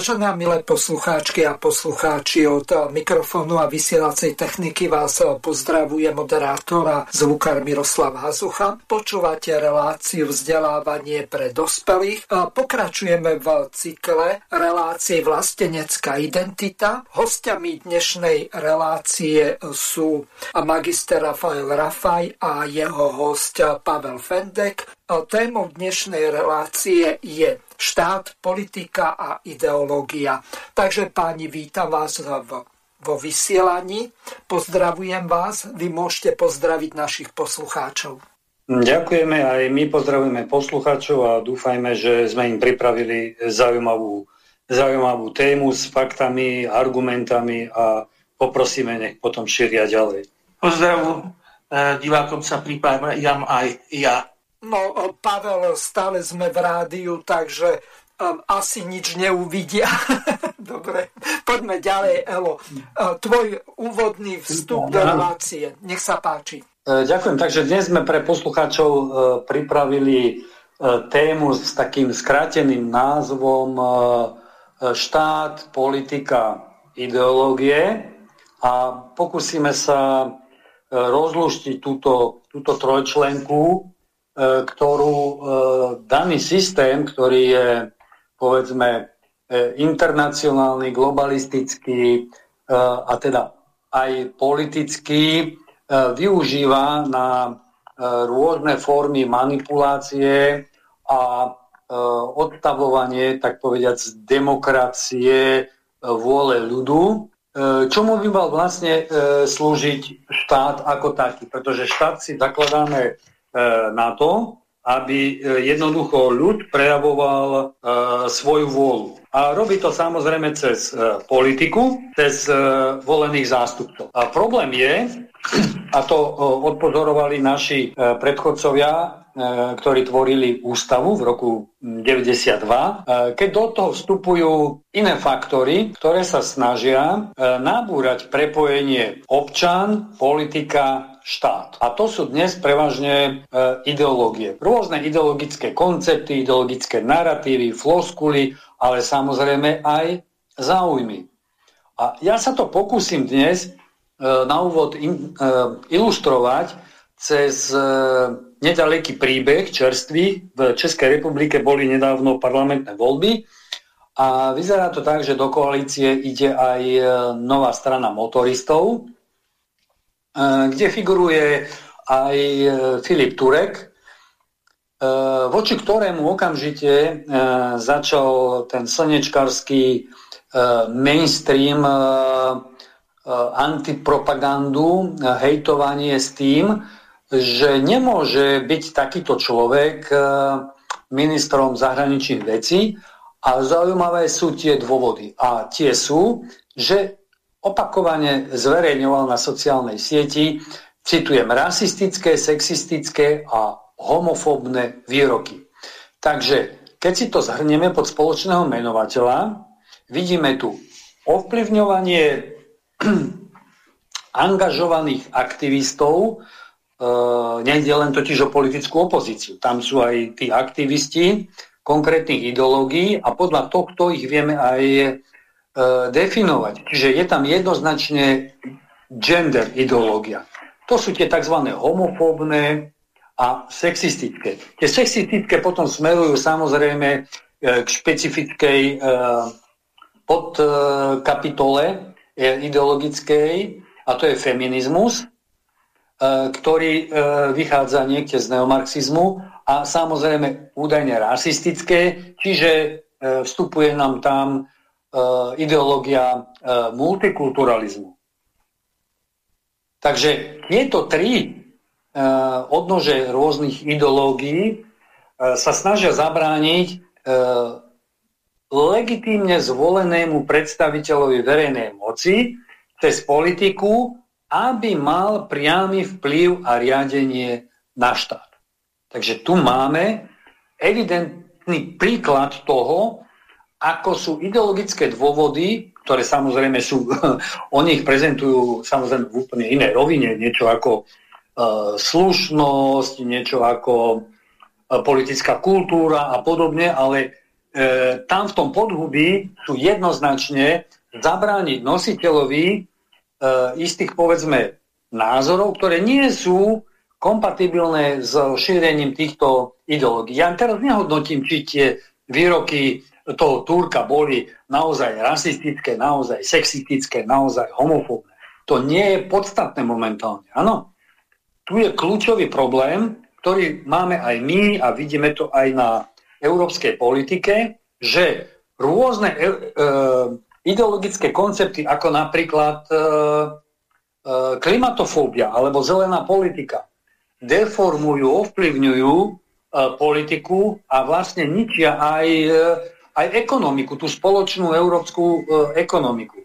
Vážené a milé poslucháčky a poslucháči od mikrofónu a vysielacej techniky vás pozdravuje moderátora zvukár Miroslav Hazucha. Počúvate reláciu vzdelávanie pre dospelých. Pokračujeme v cykle relácie Vlastenecká identita. Hostiami dnešnej relácie sú magister Rafael Rafaj a jeho host Pavel Fendek. Témou dnešnej relácie je štát, politika a ideológia. Takže páni, vítam vás v, vo vysielaní. Pozdravujem vás. Vy môžete pozdraviť našich poslucháčov. Ďakujeme aj my pozdravujeme poslucháčov a dúfajme, že sme im pripravili zaujímavú, zaujímavú tému s faktami, argumentami a poprosíme, nech potom šíria ďalej. Pozdravu eh, divákom sa pripájam aj ja. No, Pavel, stále sme v rádiu, takže um, asi nič neuvidia. Dobre, poďme ďalej, Elo. Uh, tvoj úvodný vstup do relácie. Nech sa páči. E, ďakujem. Takže dnes sme pre poslucháčov e, pripravili e, tému s takým skráteným názvom štát, politika, ideológie a pokúsime sa rozluštiť túto, túto trojčlenku E, ktorú e, daný systém, ktorý je povedzme e, internacionálny, globalistický a teda aj politický, využíva na rôzne formy manipulácie a odstavovanie, tak povediať, demokracie, vôle ľudu, čomu by mal vlastne slúžiť štát ako taký, pretože štát si zakladáme E, na to, aby e, jednoducho ľud prejavoval e, svoju vôľu. A robí to samozrejme cez politiku, cez volených zástupcov. A problém je, a to odpozorovali naši predchodcovia, ktorí tvorili ústavu v roku 92, keď do toho vstupujú iné faktory, ktoré sa snažia nabúrať prepojenie občan, politika, štát. A to sú dnes prevažne e, ideológie. Rôzne ideologické koncepty, ideologické narratívy, floskuly, ale samozrejme aj záujmy. A ja sa to pokúsim dnes e, na úvod in, e, ilustrovať cez e, nedaleký príbeh čerstvý. V Českej republike boli nedávno parlamentné voľby a vyzerá to tak, že do koalície ide aj e, nová strana motoristov, kde figuruje aj e, Filip Turek, e, voči ktorému okamžite e, začal ten slnečkarský mainstream antipropagandu, hejtovanie s tým, že nemôže byť takýto človek ministrom zahraničných vecí a zaujímavé sú tie dôvody. A tie sú, že opakovane zverejňoval na sociálnej sieti, citujem, rasistické, sexistické a homofóbne výroky. Takže, keď si to zhrnieme pod spoločného menovateľa, vidíme tu ovplyvňovanie angažovaných aktivistov, e, nejde len totiž o politickú opozíciu. Tam sú aj tí aktivisti konkrétnych ideológií a podľa tohto ich vieme aj definovať. Čiže je tam jednoznačne gender ideológia. To sú tie tzv. homofóbne a sexistické. Tie sexistické potom smerujú samozrejme e, k špecifickej e, podkapitole ideologickej, a to je feminizmus, ktorý vychádza niekde z neomarxizmu a samozrejme údajne rasistické, čiže vstupuje nám tam ideológia eh, multikulturalizmu. Takže tieto tri eh, odnože rôznych ideológií sa snažia zabrániť legitímne zvolenému predstaviteľovi verejnej moci cez politiku, aby mal priamy vplyv a riadenie na štát. Takže tu máme evidentný príklad toho, ako sú ideologické dôvody, ktoré samozrejme sú, oni ich prezentujú samozrejme v úplne inej rovine, niečo ako uh, slušnosť, niečo ako uh, politická kultúra a podobne, ale e, tam v tom podhubí sú jednoznačne zabrániť nositeľovi e, istých, povedzme, názorov, ktoré nie sú kompatibilné s šírením týchto ideológií. Ja teraz nehodnotím, či tie výroky toho Turka boli naozaj rasistické, naozaj sexistické, naozaj homofóbne. To nie je podstatné momentálne. Áno, tu je kľúčový problém, ktorý máme aj my a vidíme to aj na európskej politike, že rôzne e, e, ideologické koncepty, ako napríklad e, e, klimatofóbia alebo zelená politika, deformujú, ovplyvňujú e, politiku a vlastne ničia aj, e, aj ekonomiku, tú spoločnú európsku e, ekonomiku.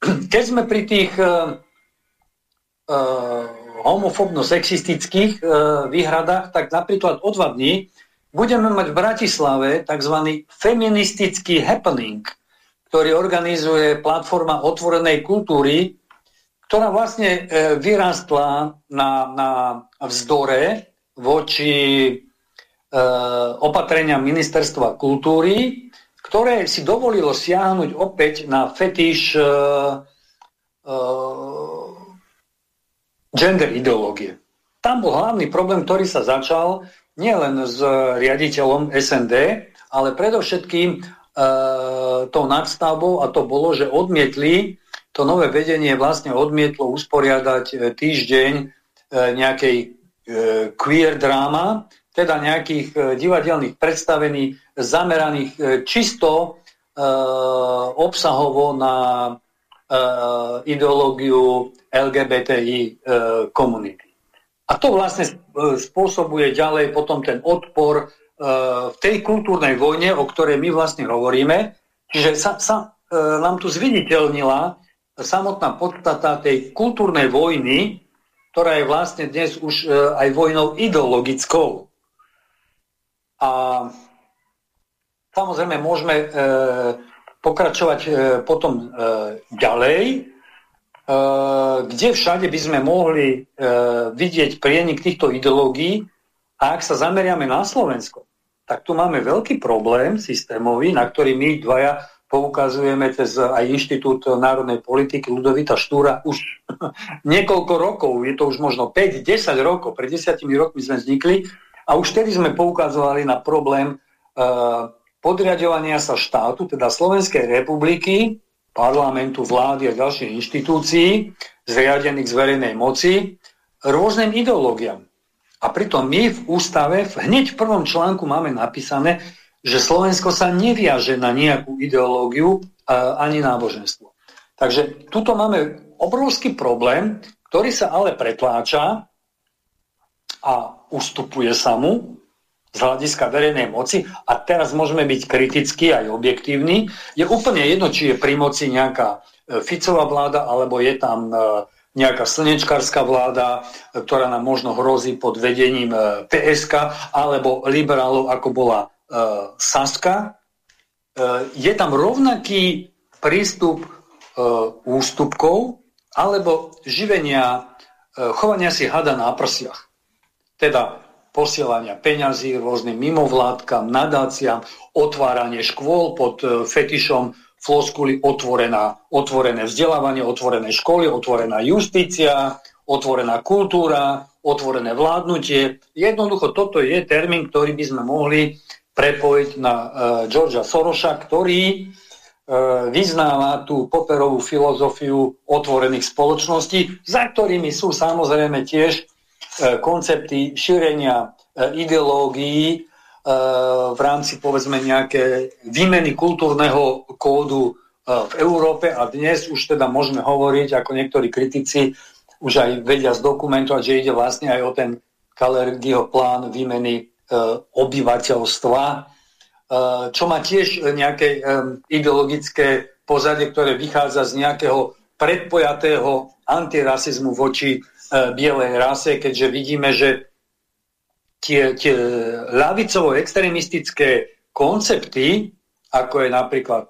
Keď sme pri tých e, e, homofobno-sexistických e, výhradách, tak napríklad o dva dní budeme mať v Bratislave tzv. feministický happening, ktorý organizuje platforma otvorenej kultúry, ktorá vlastne e, vyrastla na, na vzdore voči opatrenia ministerstva kultúry, ktoré si dovolilo siahnuť opäť na fetiš e, e, gender ideológie. Tam bol hlavný problém, ktorý sa začal nielen s riaditeľom SND, ale predovšetkým e, tou nadstavbou a to bolo, že odmietli, to nové vedenie vlastne odmietlo usporiadať týždeň e, nejakej e, queer dráma, teda nejakých e, divadelných predstavení zameraných e, čisto e, obsahovo na e, ideológiu LGBTI e, komunity. A to vlastne e, spôsobuje ďalej potom ten odpor e, v tej kultúrnej vojne, o ktorej my vlastne hovoríme. Čiže sa, sa e, nám tu zviditeľnila samotná podstata tej kultúrnej vojny, ktorá je vlastne dnes už aj vojnou ideologickou. A samozrejme môžeme pokračovať potom ďalej, Eh, kde všade by sme mohli eh, vidieť prienik týchto ideológií? A ak sa zameriame na Slovensko, tak tu máme veľký problém systémový, na ktorý my dvaja poukazujeme cez aj Inštitút národnej politiky Ludovita Štúra už niekoľko rokov, je to už možno 5-10 rokov, pred 10 rokmi sme vznikli a už vtedy sme poukazovali na problém uh, podriadovania sa štátu, teda Slovenskej republiky, parlamentu, vlády a ďalších inštitúcií, zriadených z verejnej moci, rôznym ideológiám. A pritom my v ústave, hneď v prvom článku máme napísané, že Slovensko sa neviaže na nejakú ideológiu ani náboženstvo. Takže tuto máme obrovský problém, ktorý sa ale pretláča a ustupuje sa mu z hľadiska verejnej moci a teraz môžeme byť kritickí aj objektívni. Je úplne jedno, či je pri moci nejaká e, Ficová vláda, alebo je tam e, nejaká slnečkárska vláda, e, ktorá nám možno hrozí pod vedením PSK, alebo liberálov, ako bola Saska. Je tam rovnaký prístup ústupkov alebo živenia, chovania si hada na prsiach. Teda posielania peňazí rôznym mimovládkam, nadáciám, otváranie škôl pod e, fetišom floskuli otvorená, otvorené vzdelávanie, otvorené školy, otvorená justícia, otvorená kultúra, otvorené vládnutie. Jednoducho toto je termín, ktorý by sme mohli prepojiť na uh, Georgia Sorosa, ktorý uh, vyznáva tú poperovú filozofiu otvorených spoločností, za ktorými sú samozrejme tiež E, koncepty šírenia e, ideológií e, v rámci povedzme nejaké výmeny kultúrneho kódu v Európe. A dnes už teda môžeme hovoriť, ako niektorí kritici už aj vedia zdokumentovať, že ide vlastne aj o ten Kalergyho plán výmeny obyvateľstva, čo má tiež nejaké ideologické pozadie, ktoré vychádza z nejakého predpojatého antirasizmu voči bielej rase, keďže vidíme, že tie, tie lavicovo-extremistické koncepty, ako je napríklad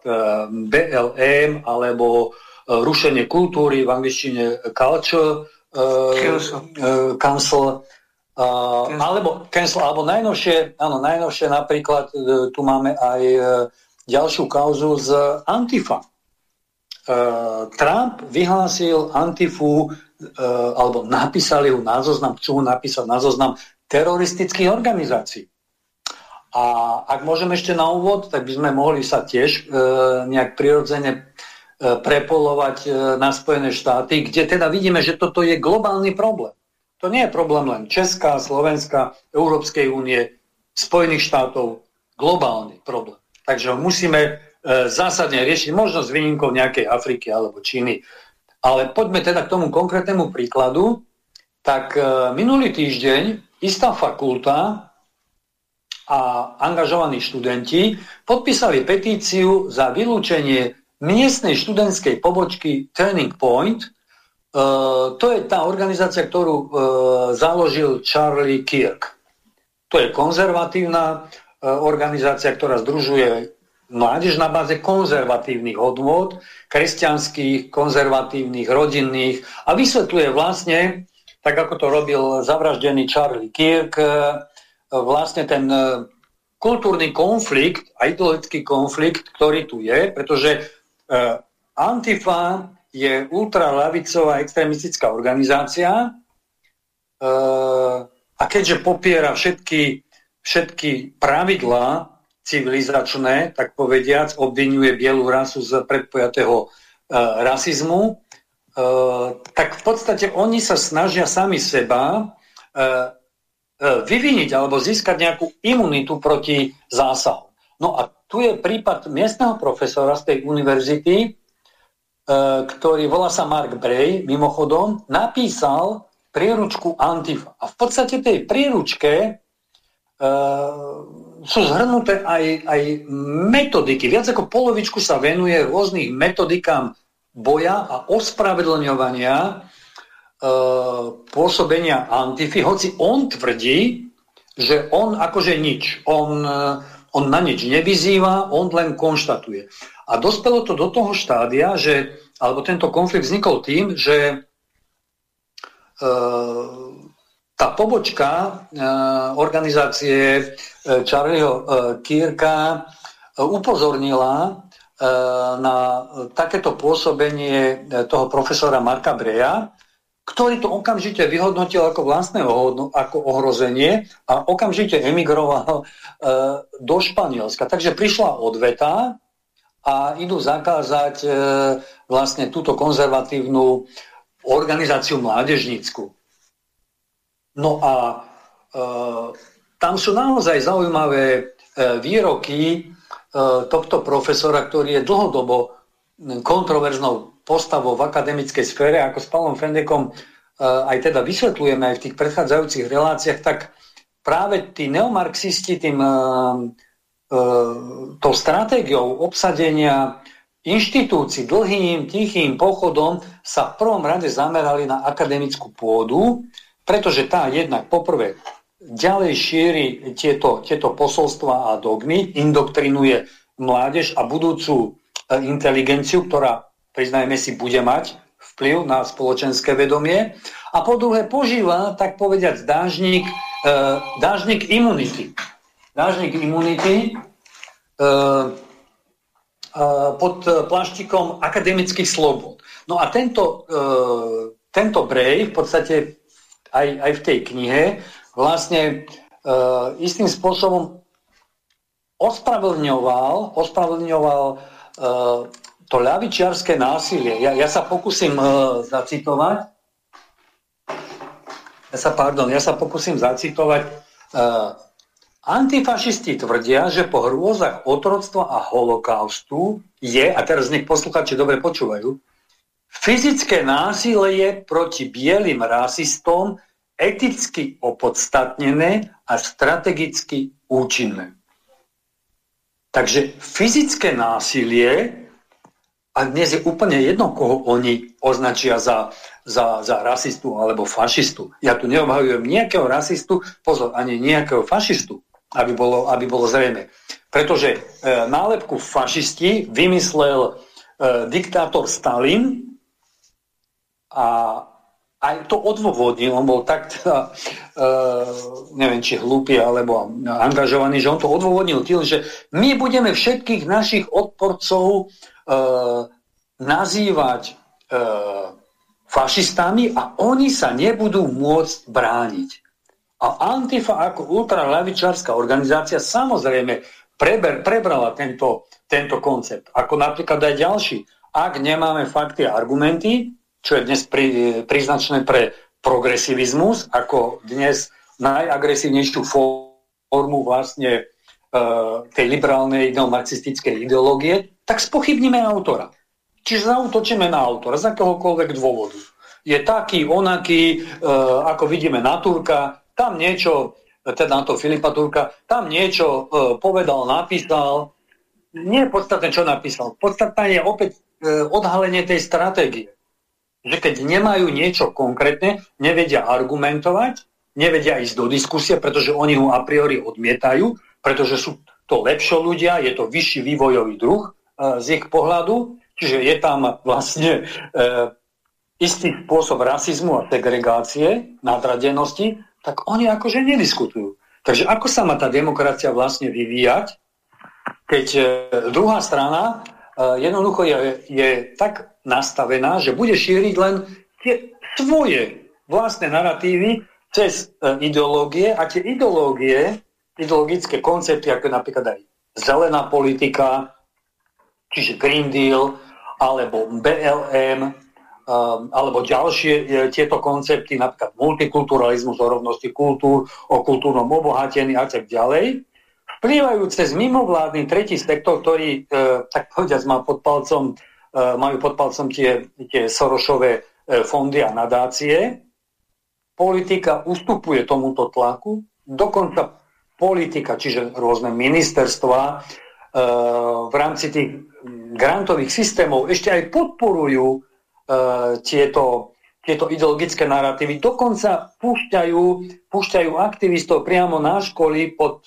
BLM alebo rušenie kultúry, v angličtine culture, uh, cancel, uh, alebo cancel, alebo najnovšie, áno, najnovšie napríklad uh, tu máme aj ďalšiu kauzu z Antifa. Trump vyhlásil Antifu, alebo napísali ju na zoznam, chcú napísať na zoznam teroristických organizácií. A ak môžem ešte na úvod, tak by sme mohli sa tiež e, nejak prirodzene prepolovať e, na Spojené štáty, kde teda vidíme, že toto je globálny problém. To nie je problém len Česká, Slovenska, Európskej únie, Spojených štátov, globálny problém. Takže ho musíme e, zásadne riešiť, možno s výnimkou nejakej Afriky alebo Číny. Ale poďme teda k tomu konkrétnemu príkladu. Tak e, minulý týždeň istá fakulta a angažovaní študenti podpísali petíciu za vylúčenie miestnej študentskej pobočky Turning Point. Uh, to je tá organizácia, ktorú uh, založil Charlie Kirk. To je konzervatívna organizácia, ktorá združuje mládež na báze konzervatívnych hodnôt, kresťanských, konzervatívnych, rodinných a vysvetľuje vlastne, tak ako to robil zavraždený Charlie Kirk, vlastne ten kultúrny konflikt a ideologický konflikt, ktorý tu je, pretože Eh, Antifa je ultralavicová extremistická organizácia a keďže popiera všetky, všetky pravidlá civilizačné, tak povediac, obvinuje bielú rasu z predpojatého uh, rasizmu, uh, tak v podstate oni sa snažia sami seba uh, vyviniť alebo získať nejakú imunitu proti zásahu. No a tu je prípad miestneho profesora z tej univerzity, e, ktorý volá sa Mark Bray, mimochodom, napísal príručku Antifa. A v podstate tej príručke e, sú zhrnuté aj, aj metodiky. Viac ako polovičku sa venuje rôznych metodikám boja a ospravedlňovania e, pôsobenia Antify, hoci on tvrdí, že on akože nič. On on na nič nevyzýva, on len konštatuje. A dospelo to do toho štádia, že, alebo tento konflikt vznikol tým, že e, tá pobočka e, organizácie e, Charlieho e, Kirka e, upozornila na takéto pôsobenie toho profesora Marka Breja, ktorý to okamžite vyhodnotil ako vlastné ako ohrozenie a okamžite emigroval do Španielska. Takže prišla odveta a idú zakázať vlastne túto konzervatívnu organizáciu mládežnícku. No a tam sú naozaj zaujímavé e, výroky e, tohto profesora, ktorý je dlhodobo kontroverznou postavou v akademickej sfére, ako s Pavlom Fendekom e, aj teda vysvetľujeme aj v tých predchádzajúcich reláciách, tak práve tí neomarxisti tým, tou stratégiou obsadenia inštitúcií dlhým, tichým pochodom sa v prvom rade zamerali na akademickú pôdu, pretože tá jednak poprvé ďalej šíri tieto, tieto posolstva a dogmy, indoktrinuje mládež a budúcu inteligenciu, ktorá priznajme si, bude mať vplyv na spoločenské vedomie. A po druhé požíva, tak povediať, dážnik, e, dážnik imunity. Dážnik imunity e, e, pod plaštikom akademických slobod. No a tento, e, tento Brej v podstate aj, aj v tej knihe vlastne e, istým spôsobom ospravedlňoval, ospravedlňoval e, to ľavičiarské násilie, ja, ja sa pokúsim uh, zacitovať, ja sa, pardon, ja sa pokúsim zacitovať, uh, antifašisti tvrdia, že po hrôzach otroctva a holokaustu je, a teraz nech posluchači dobre počúvajú, fyzické násilie proti bielým rasistom eticky opodstatnené a strategicky účinné. Takže fyzické násilie, a dnes je úplne jedno, koho oni označia za, za, za rasistu alebo fašistu. Ja tu neobhajujem nejakého rasistu, pozor, ani nejakého fašistu, aby bolo, aby bolo zrejme. Pretože e, nálepku fašisti vymyslel e, diktátor Stalin a aj to odôvodnil, on bol tak, teda, uh, neviem, či hlúpy alebo angažovaný, že on to odôvodnil tým, že my budeme všetkých našich odporcov uh, nazývať uh, fašistami a oni sa nebudú môcť brániť. A Antifa ako ultralavičárska organizácia samozrejme preber, prebrala tento, tento koncept. Ako napríklad aj ďalší. Ak nemáme fakty a argumenty, čo je dnes pri, príznačné pre progresivizmus, ako dnes najagresívnejšiu formu vlastne e, tej liberálnej neomarxistickej ideológie, tak spochybníme autora. Čiže zautočíme na autora z akéhokoľvek dôvodu. Je taký, onaký, e, ako vidíme na Turka, tam niečo, teda na to Filipa Turka, tam niečo e, povedal, napísal. Nie je podstatné, čo napísal. Podstatné je opäť e, odhalenie tej stratégie že keď nemajú niečo konkrétne, nevedia argumentovať, nevedia ísť do diskusie, pretože oni ho a priori odmietajú, pretože sú to lepšie ľudia, je to vyšší vývojový druh e, z ich pohľadu, čiže je tam vlastne e, istý spôsob rasizmu a segregácie, nadradenosti, tak oni akože nediskutujú. Takže ako sa má tá demokracia vlastne vyvíjať, keď e, druhá strana e, jednoducho je, je tak nastavená, že bude šíriť len tie svoje vlastné narratívy cez e, ideológie a tie ideológie, ideologické koncepty, ako napríklad aj zelená politika, čiže Green Deal, alebo BLM, um, alebo ďalšie e, tieto koncepty, napríklad multikulturalizmus, o rovnosti kultúr, o kultúrnom obohatení a tak ďalej, vplývajú cez mimovládny tretí sektor, ktorý, e, tak povediať, má pod palcom E, majú pod palcom tie, tie Sorošové e, fondy a nadácie. Politika ustupuje tomuto tlaku, dokonca politika, čiže rôzne ministerstva e, v rámci tých grantových systémov ešte aj podporujú tieto, tieto ideologické narratívy. Dokonca púšťajú, púšťajú aktivistov priamo na školy pod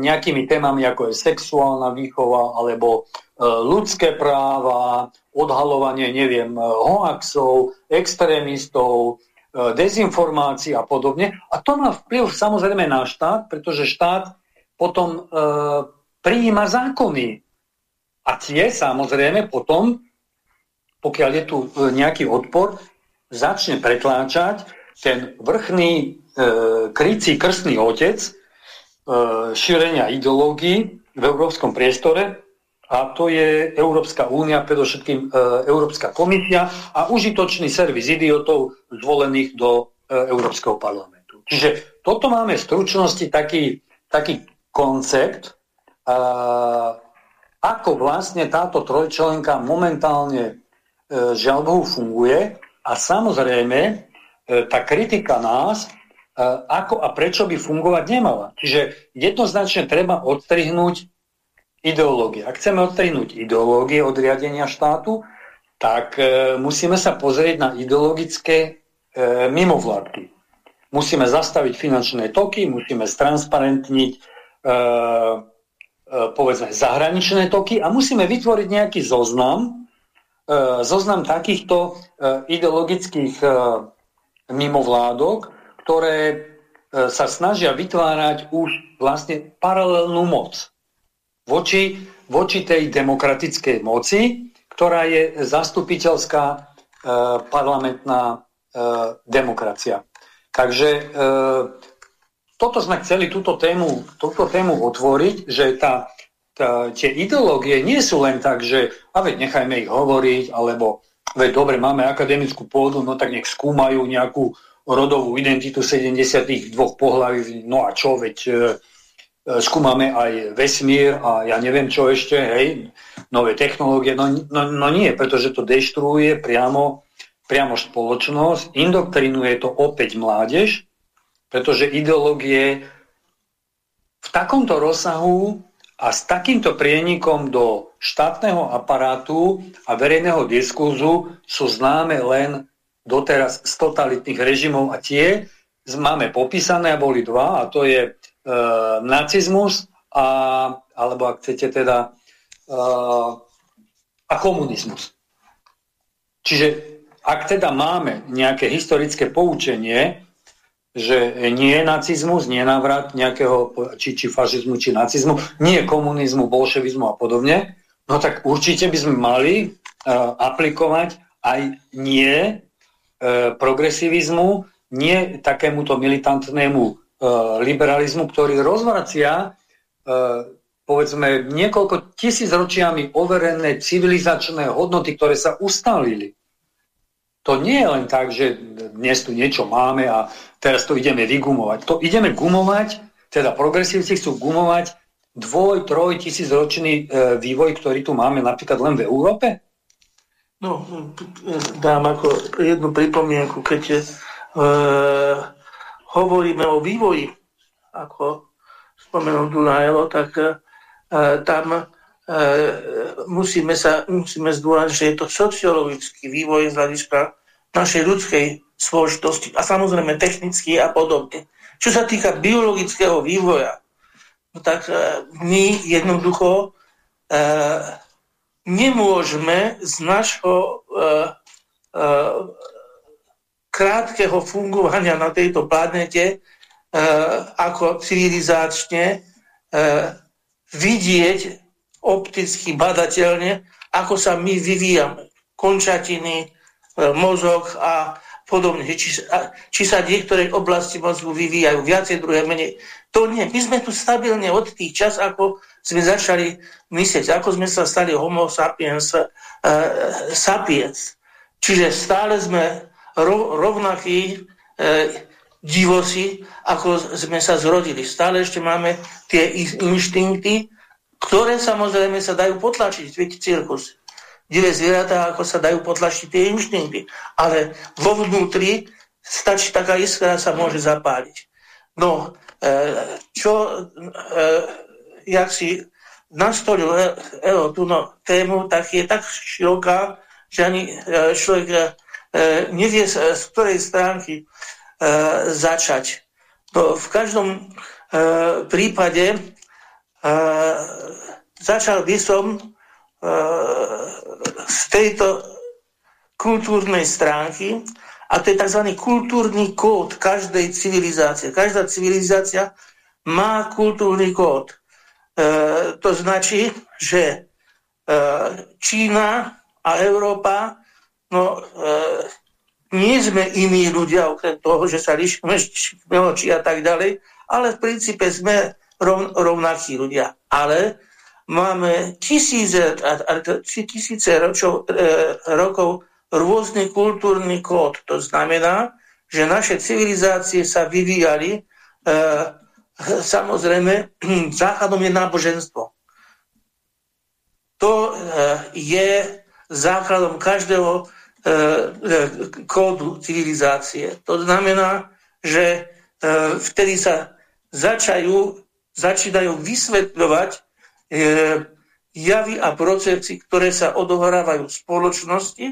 nejakými témami, ako je sexuálna výchova alebo ľudské práva, odhalovanie, neviem, e, hoaxov, extrémistov, e, dezinformácií a podobne. A to má vplyv samozrejme na štát, pretože štát potom e, prijíma zákony. A tie samozrejme potom, pokiaľ je tu nejaký odpor, začne pretláčať ten vrchný e, krycí krstný otec e, šírenia ideológií v európskom priestore, a to je Európska únia, predovšetkým e, Európska komisia a užitočný servis idiotov zvolených do e, Európskeho parlamentu. Čiže toto máme v stručnosti taký, taký koncept, e, ako vlastne táto trojčlenka momentálne e, žiaľ Bohu funguje a samozrejme e, tá kritika nás, ako a prečo by fungovať nemala. Čiže jednoznačne treba odstrihnúť ideológie. Ak chceme odstrihnúť ideológie od riadenia štátu, tak e, musíme sa pozrieť na ideologické e, mimovládky. Musíme zastaviť finančné toky, musíme stransparentniť e, povedzme zahraničné toky a musíme vytvoriť nejaký zoznam, zoznam takýchto ideologických mimovládok, ktoré sa snažia vytvárať už vlastne paralelnú moc voči, voči tej demokratickej moci, ktorá je zastupiteľská e, parlamentná e, demokracia. Takže e, toto sme chceli túto tému, túto tému otvoriť, že tá, tá, tie ideológie nie sú len tak, že a veď nechajme ich hovoriť, alebo veď dobre, máme akademickú pôdu, no tak nech skúmajú nejakú rodovú identitu 72 pohlaví, no a čo, veď e, skúmame aj vesmír a ja neviem čo ešte, hej, nové technológie. No, no, no nie, pretože to deštruuje priamo, priamo spoločnosť, indoktrinuje to opäť mládež Pretože ideológie v takomto rozsahu a s takýmto prienikom do štátneho aparátu a verejného diskurzu sú známe len doteraz z totalitných režimov a tie máme popísané a boli dva a to je e, nacizmus a, alebo ak chcete teda e, a komunizmus. Čiže ak teda máme nejaké historické poučenie, že nie nacizmus, nie návrat nejakého, či, či fašizmu, či nacizmu, nie komunizmu, bolševizmu a podobne, no tak určite by sme mali uh, aplikovať aj nie uh, progresivizmu, nie takémuto militantnému liberalizmu, ktorý rozvracia povedzme niekoľko tisíc ročiami overené civilizačné hodnoty, ktoré sa ustalili. To nie je len tak, že dnes tu niečo máme a teraz to ideme vygumovať. To ideme gumovať, teda progresívci chcú gumovať dvoj, troj tisíc ročný e, vývoj, ktorý tu máme napríklad len v Európe? No, dám ako jednu pripomienku, keď e, hovoríme o vývoji, ako spomenul Dunajlo, tak e, tam e, musíme, sa, musíme zdôrazniť, že je to sociologický vývoj z hľadiska našej ľudskej spoločnosti a samozrejme technicky a podobne. Čo sa týka biologického vývoja, no tak e, my jednoducho nemôžeme z našho krátkeho fungovania na tejto planete e, ako civilizačne e, vidieť opticky badateľne, ako sa my vyvíjame. Končatiny, E, mozog a podobne. Či, či sa niektoré oblasti mozgu vyvíjajú viacej, druhé menej. To nie. My sme tu stabilne od tých čas, ako sme začali myslieť, ako sme sa stali homo sapiens uh, sapiens. Čiže stále sme rov, rovnakí uh, divosi, ako sme sa zrodili. Stále ešte máme tie inštinkty, ktoré samozrejme sa dajú potlačiť. Viete, cirkus divé zvieratá, ako sa dajú potlačiť tie inštinkty. Ale vo vnútri stačí taká iskra, sa môže zapáliť. No, e, čo, e, jak si nastolil Elo tú no, tému, tak je tak široká, že ani e, človek nevie, z ktorej stránky začať. No, v každom prípade začal by som z tejto kultúrnej stránky a to je tzv. kultúrny kód každej civilizácie. Každá civilizácia má kultúrny kód. E, to značí, že e, Čína a Európa no, e, nie sme iní ľudia, okrem toho, že sa lišíme oči a tak ďalej, ale v princípe sme rov, rovnakí ľudia. Ale máme tisíce, tisíce ročov, e, rokov rôzny kultúrny kód. To znamená, že naše civilizácie sa vyvíjali, e, samozrejme, základom je náboženstvo. To e, je základom každého kódu civilizácie. To znamená, že e, vtedy sa začajú, začínajú vysvetľovať javy a procesy, ktoré sa odohrávajú v spoločnosti,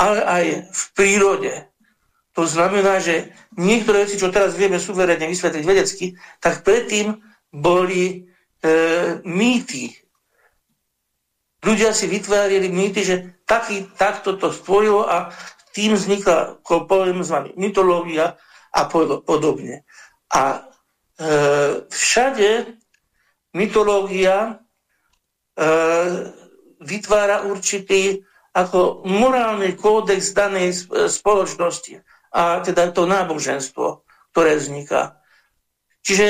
ale aj v prírode. To znamená, že niektoré veci, čo teraz vieme suverene vysvetliť vedecky, tak predtým boli e, mýty. Ľudia si vytvárali mýty, že taký, takto to spojilo a tým vznikla, ako poviem s vami, mytológia a podobne. A e, všade mytológia e, vytvára určitý ako morálny kódex danej spoločnosti a teda to náboženstvo, ktoré vzniká. Čiže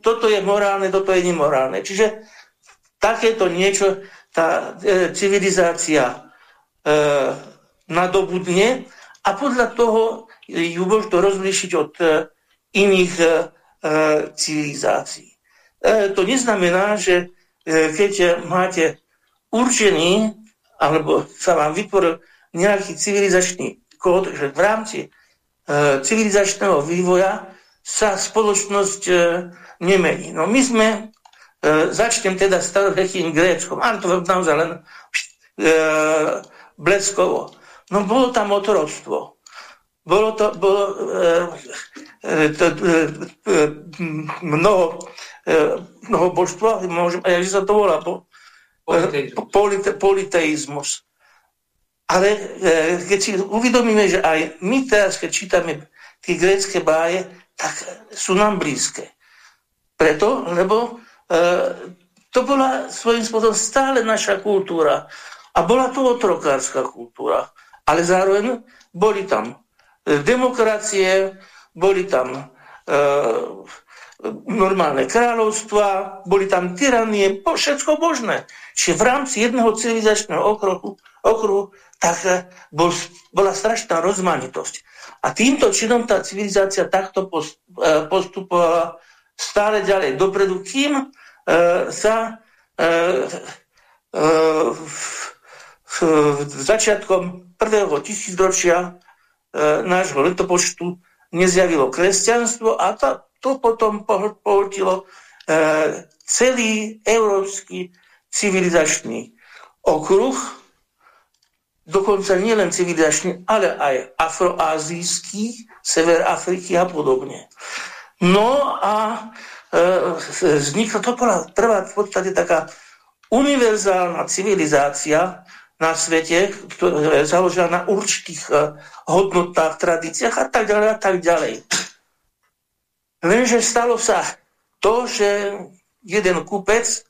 toto je morálne, toto je nemorálne. Čiže takéto niečo tá e, civilizácia nadobudne a podľa toho ju možno rozlíšiť od e, iných e, civilizácií. E, to neznamená, že e, keď máte určený, alebo sa vám vytvoril nejaký civilizačný kód, že v rámci e, civilizačného vývoja sa spoločnosť e, nemení. No my sme, e, začnem teda starovekým Gréckom, áno, to naozaj len e, bleskovo. No bolo tam otroctvo. Bolo to, bolo, e, e, to, e, e, mnoho, e, mnoho božstva, môžem, ja, že sa to volá, po, e, polite, politeizmus. Ale e, keď si uvedomíme, že aj my teraz, keď čítame tie grécké báje, tak sú nám blízke. Preto, lebo e, to bola svojím spôsobom stále naša kultúra. A bola to otrokárska kultúra. Ale zároveň boli tam e, demokracie, boli tam e, normálne kráľovstva, boli tam tyranie, všetko možné. Čiže v rámci jedného civilizačného okruhu, okruhu tak e, bol, bola strašná rozmanitosť. A týmto činom tá civilizácia takto e, postupovala stále ďalej dopredu, kým e, sa e, začiatkom prvého tisícročia nášho letopočtu nezjavilo kresťanstvo a to, to potom pohltilo celý európsky civilizačný okruh, dokonca nielen civilizačný, ale aj afroazijský, sever Afriky a podobne. No a e, vznikla to prvá v podstate taká univerzálna civilizácia na svete, ktorá je založená na určitých e, hodnotách, tradíciách a tak ďalej a tak ďalej. Lenže stalo sa to, že jeden kupec e,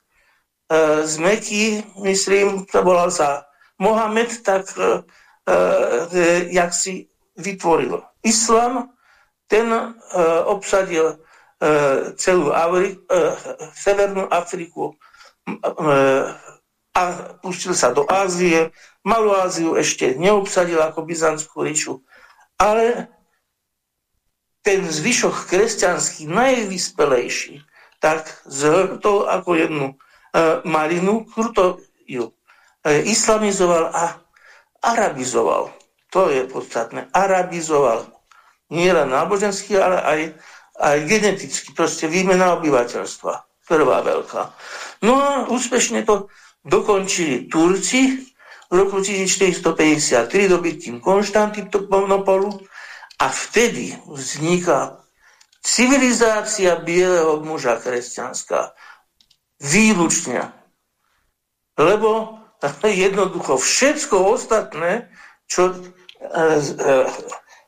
z Meky, myslím, to volal sa Mohamed tak e, jak si vytvoril islam, ten obsadil e, celú Avri, e, Severnú Afriku a pustil sa do Ázie. Malú Áziu ešte neobsadil ako Byzantskú ríšu, ale ten zvyšok kresťanský, najvyspelejší, tak zhrtol ako jednu e, malinu, kruto ju E, islamizoval a arabizoval. To je podstatné. Arabizoval. Nie len náboženský, ale aj, aj geneticky. Proste výmena obyvateľstva. Prvá veľká. No a úspešne to dokončili Turci v roku 1453 dobytím Konštantinopolu a vtedy vzniká civilizácia bieleho muža kresťanská. Výlučne. Lebo jednoducho všetko ostatné, čo e, e,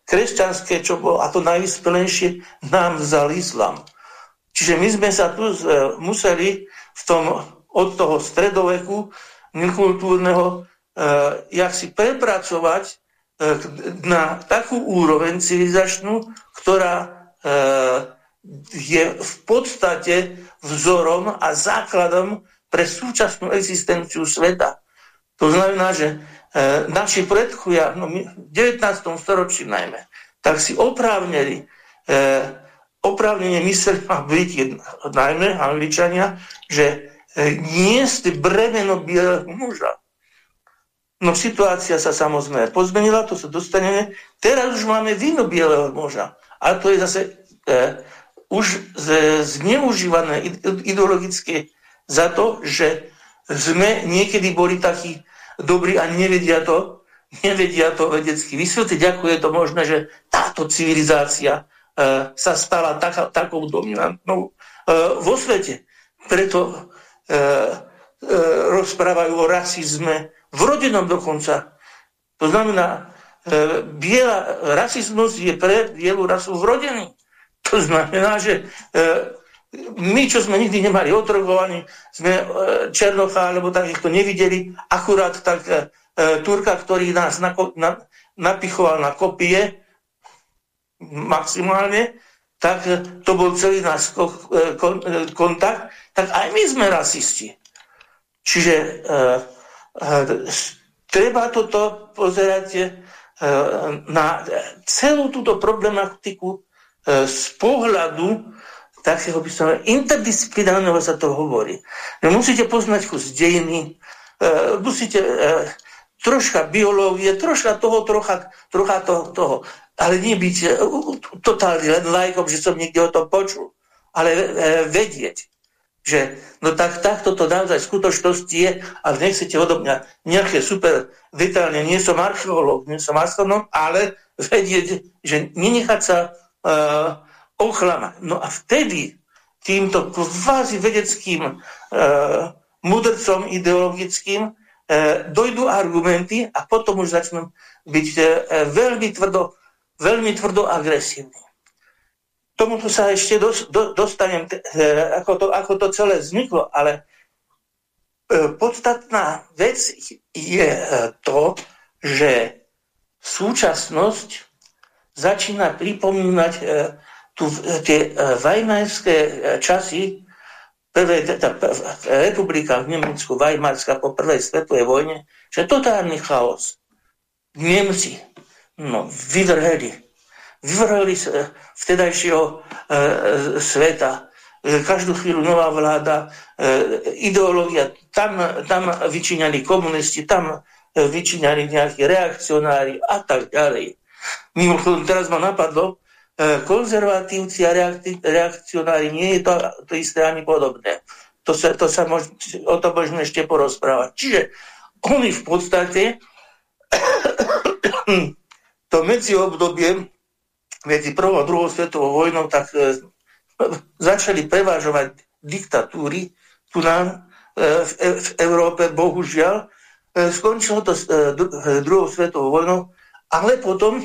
kresťanské, čo bolo, a to najvyspelejšie, nám vzal islam. Čiže my sme sa tu e, museli v tom, od toho stredoveku nekultúrneho jak si prepracovať na takú úroveň civilizačnú, ktorá je v podstate vzorom a základom pre súčasnú existenciu sveta. To znamená, že e, naši predchuja, no v 19. storočí najmä, tak si oprávnili, e, oprávnene mysleli a byť najmä Angličania, že e, nie ste bremeno bieleho muža. No situácia sa samozrejme pozmenila, to sa dostaneme. Teraz už máme víno bieleho muža. A to je zase e, už zneužívané ideologické za to, že sme niekedy boli takí dobrí a nevedia to, nevedia to vedecky vysvetliť, ako je to možné, že táto civilizácia e, sa stala taká, takou dominantnou e, vo svete. Preto rozprávajú o rasizme, v rodinom dokonca. To znamená, e, biela, rasizmus je pre bielu rasu vrodený. To znamená, že e, my, čo sme nikdy nemali otrgovaní, sme e, Černocha alebo takýchto nevideli, akurát tak e, e, Turka, ktorý nás na, na, napichoval na kopie maximálne, tak to bol celý náš kontakt, tak aj my sme rasisti. Čiže e, e, treba toto pozerať e, na celú túto problematiku e, z pohľadu takého by som interdisciplinárneho sa to hovorí. No, musíte poznať kus dejiny, e, musíte e, troška biológie, troška toho, trocha, trocha toho, toho. Ale nie byť e, totálne len lajkom, že som niekde o tom počul, ale e, vedieť, že no tak, takto to naozaj v skutočnosti je, ale nechcete odo mňa nejaké super detailne, nie som archeológ, nie som astronom, ale vedieť, že nenechať sa uh, oklamať. No a vtedy týmto kvázi vedeckým uh, mudrcom ideologickým E, dojdú argumenty a potom už začnú byť veľmi tvrdo, veľmi tvrdo agresívni. Tomuto sa ešte dos, do, dostanem, e, ako to, ako to celé vzniklo, ale podstatná vec je to, že súčasnosť začína pripomínať tu, tie vajmajské časy, prvé, teda, republika v Nemecku, Weimarská po prvej svetovej vojne, že totálny chaos. Nemci no, vyvrheli. Vyvrheli vtedajšieho e, e, sveta. E, každú chvíľu nová vláda, ideológia, tam, tam vyčíňali komunisti, tam vyčíňali nejakí reakcionári a tak ďalej. Mimochodom, teraz ma napadlo, konzervatívci a reakcionári nie je to, to isté ani podobné. To sa, to sa mož, o to môžeme ešte porozprávať. Čiže oni v podstate to medzi obdobie medzi prvou a druhou svetovou vojnou tak e, začali prevážovať diktatúry tu nám e, v, e, v Európe, bohužiaľ. E, skončilo to s e, druhou svetovou vojnou, ale potom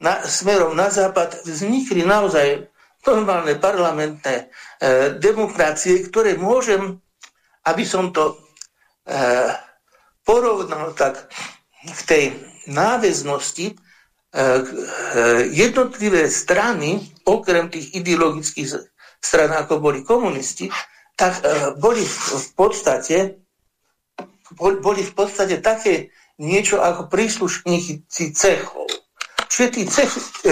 na, smerom na západ vznikli naozaj normálne parlamentné e, demokracie, ktoré môžem, aby som to e, porovnal tak v tej náväznosti e, e, jednotlivé strany, okrem tých ideologických stran, ako boli komunisti, tak e, boli v podstate boli v podstate také niečo ako príslušníci cechov všetci cech, e,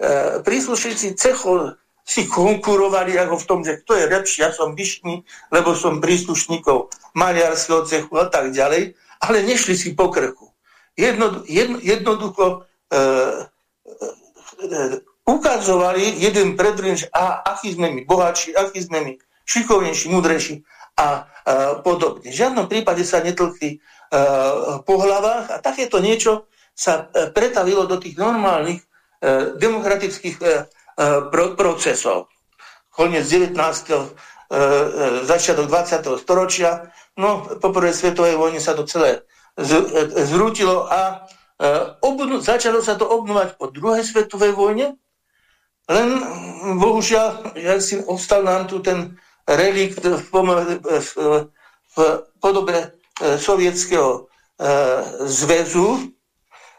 e, príslušníci cechov si konkurovali ako v tom, že kto je lepší, ja som vyšný, lebo som príslušníkov maliarského cechu a tak ďalej, ale nešli si po krku. Jedno, jedno, jednoducho ukazovali jeden pred a aký sme my bohatší, aký sme my šikovnejší, mudrejší a e, podobne. V žiadnom prípade sa netlkli e, po hlavách a takéto niečo sa e, pretavilo do tých normálnych e, demokratických e, procesov. Koniec 19. začiatok 20. storočia, no po prvej svetovej vojne sa to celé zrútilo a obno, začalo sa to obnovať po druhej svetovej vojne, len bohužiaľ, ja si ostal nám tu ten relikt v, v, v podobe sovietského zväzu,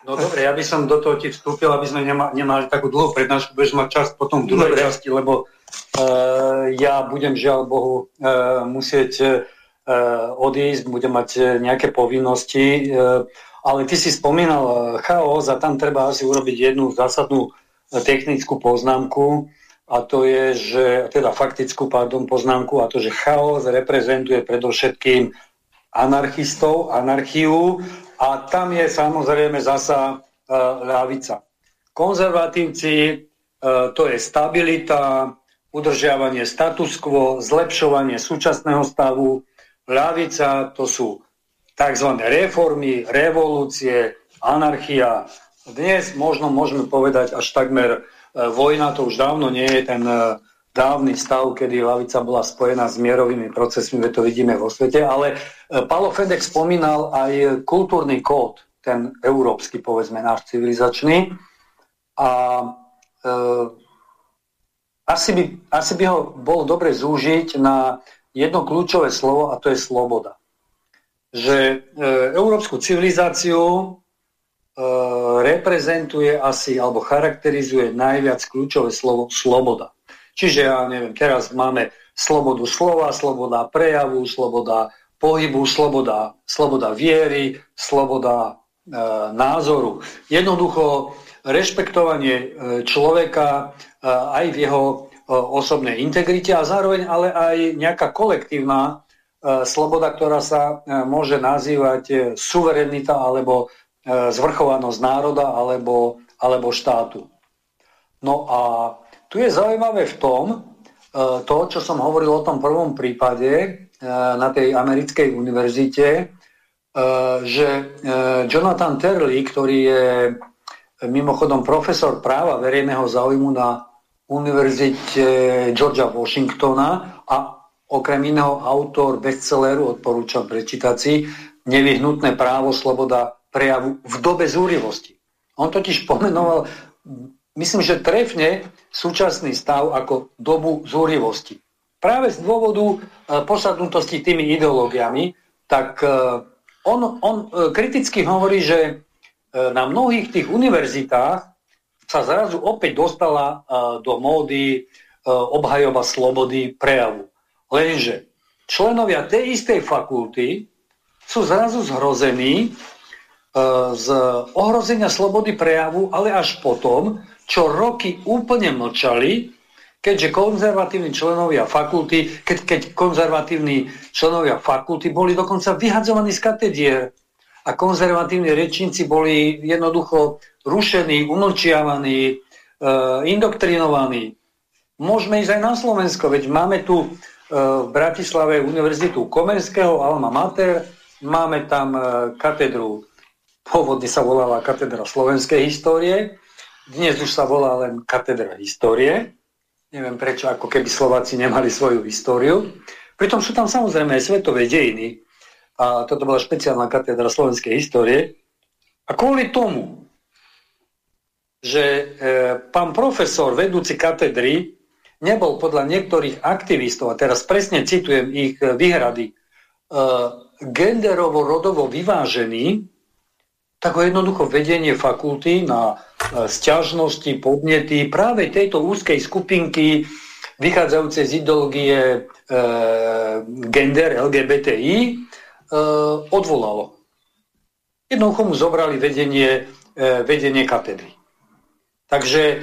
No dobre, ja by som do toho ti vstúpil, aby sme nema, nemali takú dlhú prednášku, budeš mať čas potom v druhej časti, lebo uh, ja budem žiaľ Bohu uh, musieť uh, odísť, budem mať nejaké povinnosti, uh, ale ty si spomínal uh, chaos a tam treba asi urobiť jednu zásadnú uh, technickú poznámku a to je, že, teda faktickú pardon, poznámku a to, že chaos reprezentuje predovšetkým anarchistov, anarchiu a tam je samozrejme zasa e, ľavica. Konzervatívci e, to je stabilita, udržiavanie status quo, zlepšovanie súčasného stavu. Ľavica to sú tzv. reformy, revolúcie, anarchia. Dnes možno môžeme povedať až takmer e, vojna, to už dávno nie je ten dávny stav, kedy lavica bola spojená s mierovými procesmi, veď to vidíme vo svete, ale e, Palo Fedek spomínal aj kultúrny kód, ten európsky, povedzme, náš civilizačný. A e, asi, by, asi by ho bolo dobre zúžiť na jedno kľúčové slovo a to je sloboda. Že e, európsku civilizáciu e, reprezentuje asi alebo charakterizuje najviac kľúčové slovo sloboda. Čiže ja neviem, teraz máme slobodu slova, sloboda prejavu, sloboda pohybu, sloboda, sloboda viery, sloboda e, názoru. Jednoducho rešpektovanie e, človeka e, aj v jeho e, osobnej integrite a zároveň ale aj nejaká kolektívna sloboda, ktorá sa môže nazývať suverenita alebo zvrchovanosť národa alebo, alebo štátu. No a tu je zaujímavé v tom, to, čo som hovoril o tom prvom prípade na tej americkej univerzite, že Jonathan Terley, ktorý je mimochodom profesor práva verejného záujmu na Univerzite Georgia Washingtona a okrem iného autor bestselleru, odporúčam prečítať si, Nevyhnutné právo, sloboda prejavu v dobe zúrivosti. On totiž pomenoval, myslím, že trefne súčasný stav ako dobu zúrivosti. Práve z dôvodu e, posadnutosti tými ideológiami, tak e, on, on e, kriticky hovorí, že na mnohých tých univerzitách sa zrazu opäť dostala do módy obhajoba slobody prejavu. Lenže členovia tej istej fakulty sú zrazu zhrození z ohrozenia slobody prejavu, ale až potom, čo roky úplne mlčali, keďže konzervatívni členovia fakulty, keď, keď konzervatívni členovia fakulty boli dokonca vyhadzovaní z katedier a konzervatívni rečníci boli jednoducho rušení, umlčiavaní, e, indoktrinovaní. Môžeme ísť aj na Slovensko, veď máme tu e, v Bratislave univerzitu Komenského, Alma Mater, máme tam e, katedru, pôvodne sa volala katedra slovenskej histórie, dnes už sa volá len katedra histórie. Neviem prečo, ako keby Slováci nemali svoju históriu. Pritom sú tam samozrejme aj svetové dejiny, a toto bola špeciálna katedra slovenskej histórie. A kvôli tomu, že e, pán profesor, vedúci katedry, nebol podľa niektorých aktivistov, a teraz presne citujem ich e, výhrady, e, genderovo-rodovo vyvážený, tak ho jednoducho vedenie fakulty na e, sťažnosti, podnety práve tejto úzkej skupinky vychádzajúcej z ideológie gender LGBTI Eh, odvolalo. Jednoducho mu zobrali vedenie, eh, vedenie katedry. Takže e,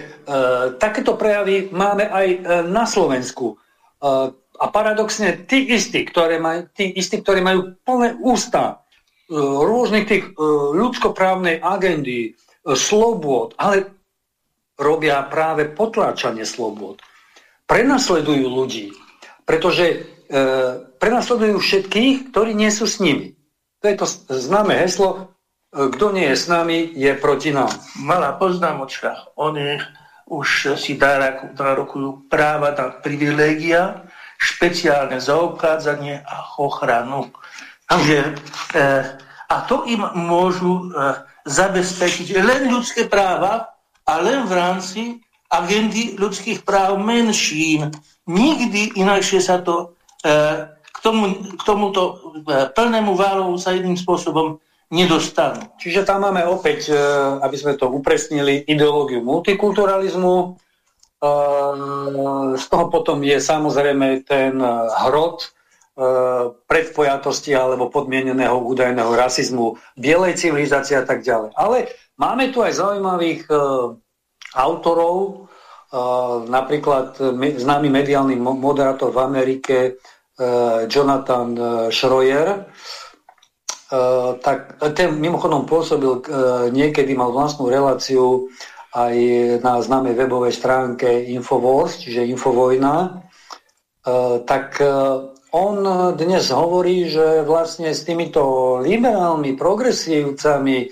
takéto prejavy máme aj e, na Slovensku. E, a paradoxne tí istí, ktoré maj, tí istí, ktorí majú plné ústa e, rôznych tých e, ľudskoprávnej agendy, e, slobôd, ale robia práve potláčanie slobôd. Prenasledujú ľudí, pretože e, prenasledujú všetkých, ktorí nie sú s nimi. To je to známe heslo, kto nie je s nami, je proti nám. Malá poznámočka. Oni už si nárokujú práva na privilégia, špeciálne zaobchádzanie a ochranu. Čiže, e, a to im môžu e, zabezpečiť len ľudské práva a len v rámci agendy ľudských práv menšín. Nikdy inakšie sa to E, k, tomu, k tomuto e, plnému válovu sa jedným spôsobom nedostanú. Čiže tam máme opäť, e, aby sme to upresnili, ideológiu multikulturalizmu. Z toho potom je samozrejme ten hrot predpojatosti alebo podmieneného údajného rasizmu, bielej civilizácie a tak ďalej. Ale máme tu aj zaujímavých autorov, napríklad známy mediálny moderátor v Amerike e, Jonathan e, Schroyer, e, tak ten mimochodom pôsobil, niekedy mal vlastnú reláciu aj na známej webovej stránke Infowars, čiže Infovojna, tak on dnes hovorí, že vlastne s týmito liberálmi, progresívcami,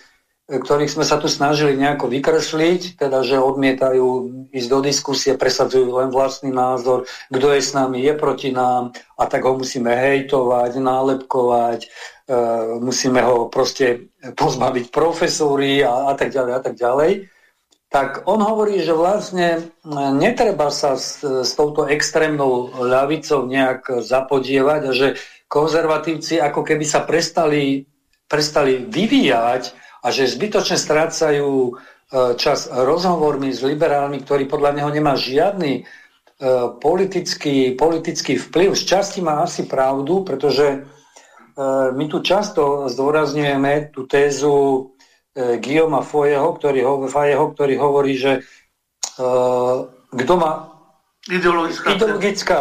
ktorých sme sa tu snažili nejako vykresliť, teda že odmietajú ísť do diskusie, presadzujú len vlastný názor, kto je s nami, je proti nám a tak ho musíme hejtovať, nálepkovať, musíme ho proste pozbaviť profesúry a, a tak ďalej a tak ďalej. Tak on hovorí, že vlastne netreba sa s, s touto extrémnou ľavicou nejak zapodievať a že konzervatívci ako keby sa prestali, prestali vyvíjať a že zbytočne strácajú e, čas rozhovormi s liberálmi, ktorý podľa neho nemá žiadny politický, politický vplyv. Z časti má asi pravdu, pretože my tu často zdôrazňujeme tú tézu Guillaume Foyeho, ktorý, Foyeho, ktorý hovorí, že kto má ideologická, ideologická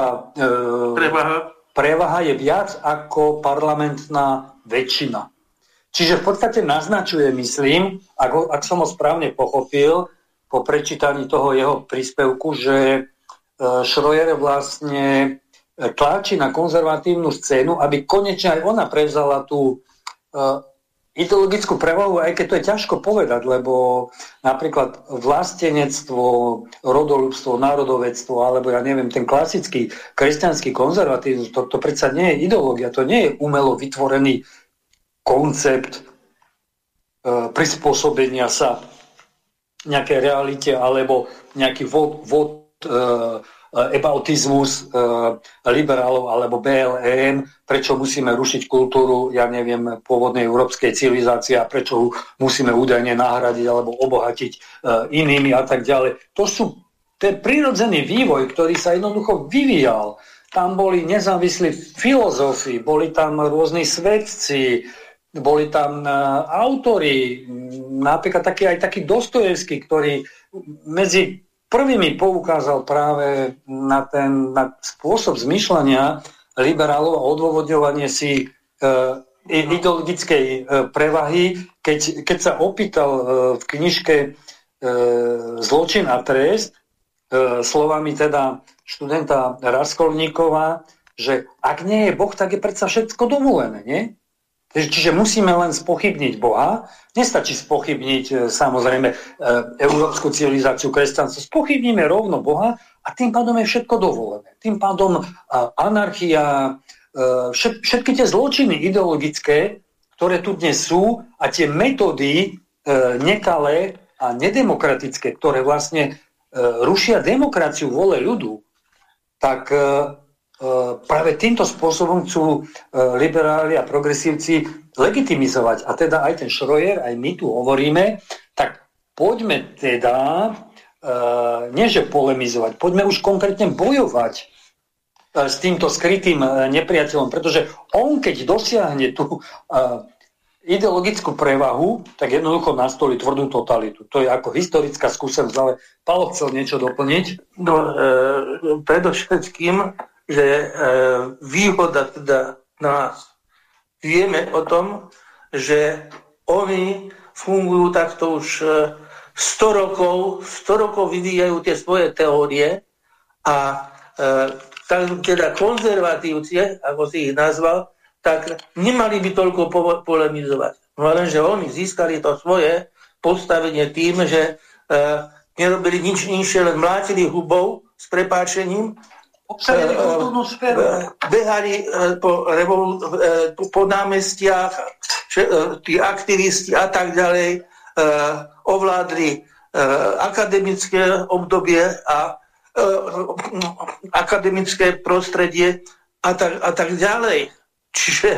prevaha. prevaha je viac ako parlamentná väčšina. Čiže v podstate naznačuje, myslím, ak, ak som ho správne pochopil, po prečítaní toho jeho príspevku, že e, Schroer vlastne tlačí na konzervatívnu scénu, aby konečne aj ona prevzala tú uh, ideologickú prevahu, aj keď to je ťažko povedať, lebo napríklad vlastenectvo, rodolúbstvo, národovectvo, alebo ja neviem, ten klasický kresťanský konzervatívny, to, to predsa nie je ideológia, to nie je umelo vytvorený koncept uh, prispôsobenia sa nejakej realite alebo nejaký vod, vod uh, ebautizmus uh, liberálov alebo BLM, prečo musíme rušiť kultúru, ja neviem, pôvodnej európskej civilizácie a prečo ju musíme údajne nahradiť alebo obohatiť uh, inými a tak ďalej. To sú ten prirodzený vývoj, ktorý sa jednoducho vyvíjal. Tam boli nezávislí filozofi, boli tam rôzni svedci, boli tam autory, napríklad taký, aj taký Dostojevský, ktorý medzi prvými poukázal práve na ten na spôsob zmyšľania liberálov a odôvodňovanie si e, ideologickej e, prevahy, keď, keď sa opýtal e, v knižke e, Zločin a trest, e, slovami teda študenta Raskolníkova, že ak nie je Boh, tak je predsa všetko dovolené, nie? Čiže musíme len spochybniť Boha. Nestačí spochybniť e, samozrejme e, európsku civilizáciu, kresťanstvo. Spochybníme rovno Boha a tým pádom je všetko dovolené. Tým pádom anarchia, e, všetky tie zločiny ideologické, ktoré tu dnes sú a tie metódy nekalé a nedemokratické, ktoré vlastne rušia demokraciu vole ľudu, tak práve týmto spôsobom chcú e, liberáli a progresívci legitimizovať. A teda aj ten Schroer, aj my tu hovoríme, tak poďme teda, e, nie že polemizovať, poďme už konkrétne bojovať s týmto skrytým nepriateľom, pretože on, keď dosiahne tú ideologickú prevahu, tak jednoducho nastolí tvrdú totalitu. To je ako historická skúsenosť, ale Paolo chcel niečo doplniť? No, e, predovšetkým že e, výhoda teda nás. Vieme o tom, že oni fungujú takto už 100 e, rokov, 100 rokov vyvíjajú tie svoje teórie a e, tak, teda konzervatívci, ako si ich nazval, tak nemali by toľko po, polemizovať. No lenže oni získali to svoje postavenie tým, že e, nerobili nič inšie, len mlátili hubou s prepáčením obsadili eh, kultúrnu sféru. Eh, behali eh, po, revolu, po námestiach, tí aktivisti a tak ďalej, ovládli akademické obdobie a akademické prostredie a tak, a tak ďalej. Čiže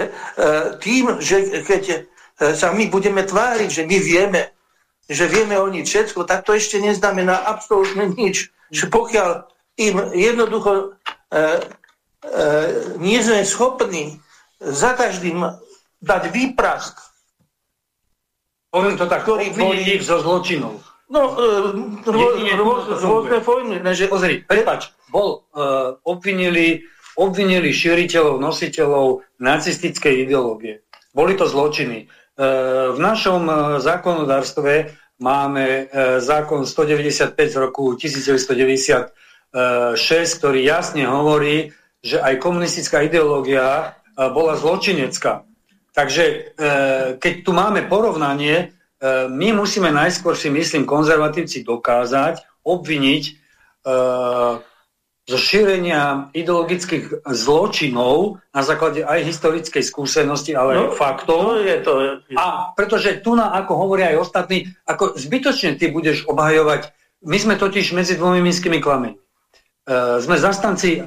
tým, že keď sa my budeme tváriť, že my vieme, že vieme o nič všetko, tak to ešte neznamená absolútne nič. Že pokiaľ im jednoducho e, e, nie sme schopní za každým dať výprask. Poviem to tak, ktorý boli ich zo zločinov. No, e, rôzne formy. Pozri, prepač, bol, uh, obvinili, obvinili šíriteľov, nositeľov nacistickej ideológie. Boli to zločiny. Uh, v našom uh, zákonodárstve máme uh, zákon 195 z roku 1990 6, ktorý jasne hovorí, že aj komunistická ideológia e, bola zločinecká. Takže e, keď tu máme porovnanie, e, my musíme najskôr si myslím konzervatívci dokázať, obviniť zo šírenia ideologických zločinov na základe aj historickej skúsenosti, ale no, aj faktov. To je to. A pretože tu, na, ako hovoria aj ostatní, ako zbytočne ty budeš obhajovať, my sme totiž medzi dvomi minskými klameňmi. E, sme zastanci e,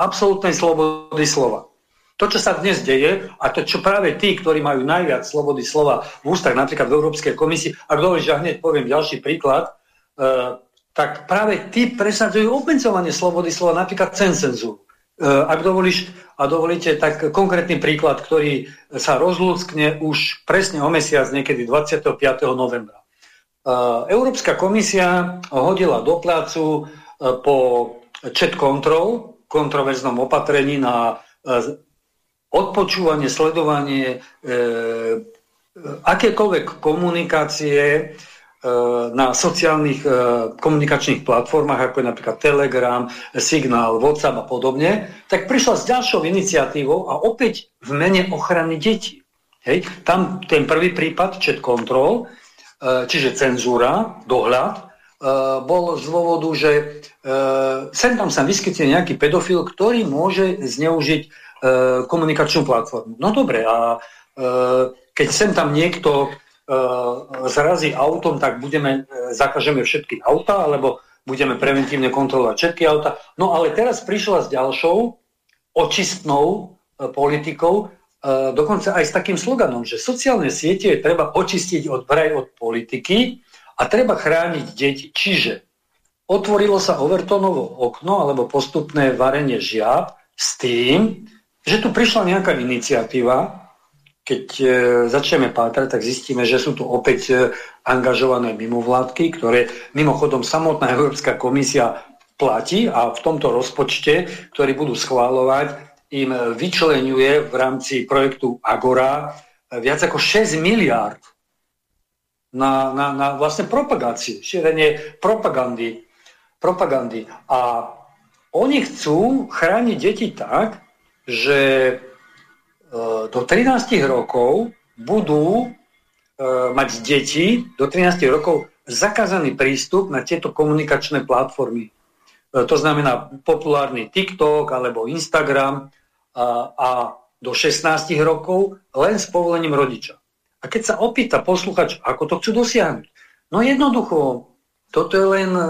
absolútnej slobody slova. To, čo sa dnes deje, a to, čo práve tí, ktorí majú najviac slobody slova v ústach, napríklad v Európskej komisii, ak dovolíš, ja hneď poviem ďalší príklad, e, tak práve tí presadzujú obmedzovanie slobody slova, napríklad cenzúru. Ak dovolíš a dovolíte, tak konkrétny príklad, ktorý sa rozlúskne už presne o mesiac, niekedy 25. novembra. Európska komisia hodila do plácu po chat control, kontroverznom opatrení na odpočúvanie, sledovanie, akékoľvek komunikácie na sociálnych komunikačných platformách, ako je napríklad Telegram, Signál, WhatsApp a podobne, tak prišla s ďalšou iniciatívou a opäť v mene ochrany detí. Hej. Tam ten prvý prípad, chat control, e, čiže cenzúra, dohľad, e, bol z dôvodu, že e, sem tam sa vyskytne nejaký pedofil, ktorý môže zneužiť komunikačnú platformu. No dobre, a keď sem tam niekto zrazí autom, tak budeme, zakažeme všetky auta, alebo budeme preventívne kontrolovať všetky auta. No ale teraz prišla s ďalšou očistnou politikou, dokonca aj s takým sloganom, že sociálne siete je treba očistiť od vraj od politiky a treba chrániť deti. Čiže otvorilo sa Overtonovo okno alebo postupné varenie žiab s tým, že tu prišla nejaká iniciatíva, keď e, začneme pátrať, tak zistíme, že sú tu opäť e, angažované mimovládky, ktoré mimochodom samotná Európska komisia platí a v tomto rozpočte, ktorý budú schváľovať, im vyčlenuje v rámci projektu Agora viac ako 6 miliárd na, na, na vlastne propagáciu, šírenie propagandy, propagandy. A oni chcú chrániť deti tak, že e, do 13 rokov budú e, mať deti do 13 rokov zakázaný prístup na tieto komunikačné platformy. E, to znamená populárny TikTok alebo Instagram, a, a do 16 rokov len s povolením rodiča. A keď sa opýta posluchač, ako to chcú dosiahnuť, no jednoducho, toto je len uh,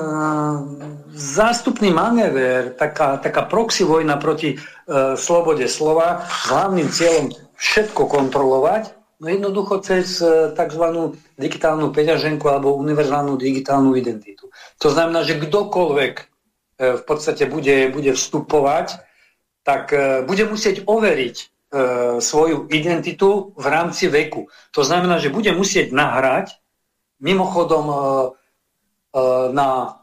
zástupný manéver, taká, taká proxy vojna proti uh, slobode slova s hlavným cieľom všetko kontrolovať, no jednoducho cez uh, tzv. digitálnu peňaženku alebo univerzálnu digitálnu identitu. To znamená, že kdokoľvek uh, v podstate bude, bude vstupovať tak e, bude musieť overiť e, svoju identitu v rámci veku. To znamená, že bude musieť nahrať mimochodom e, na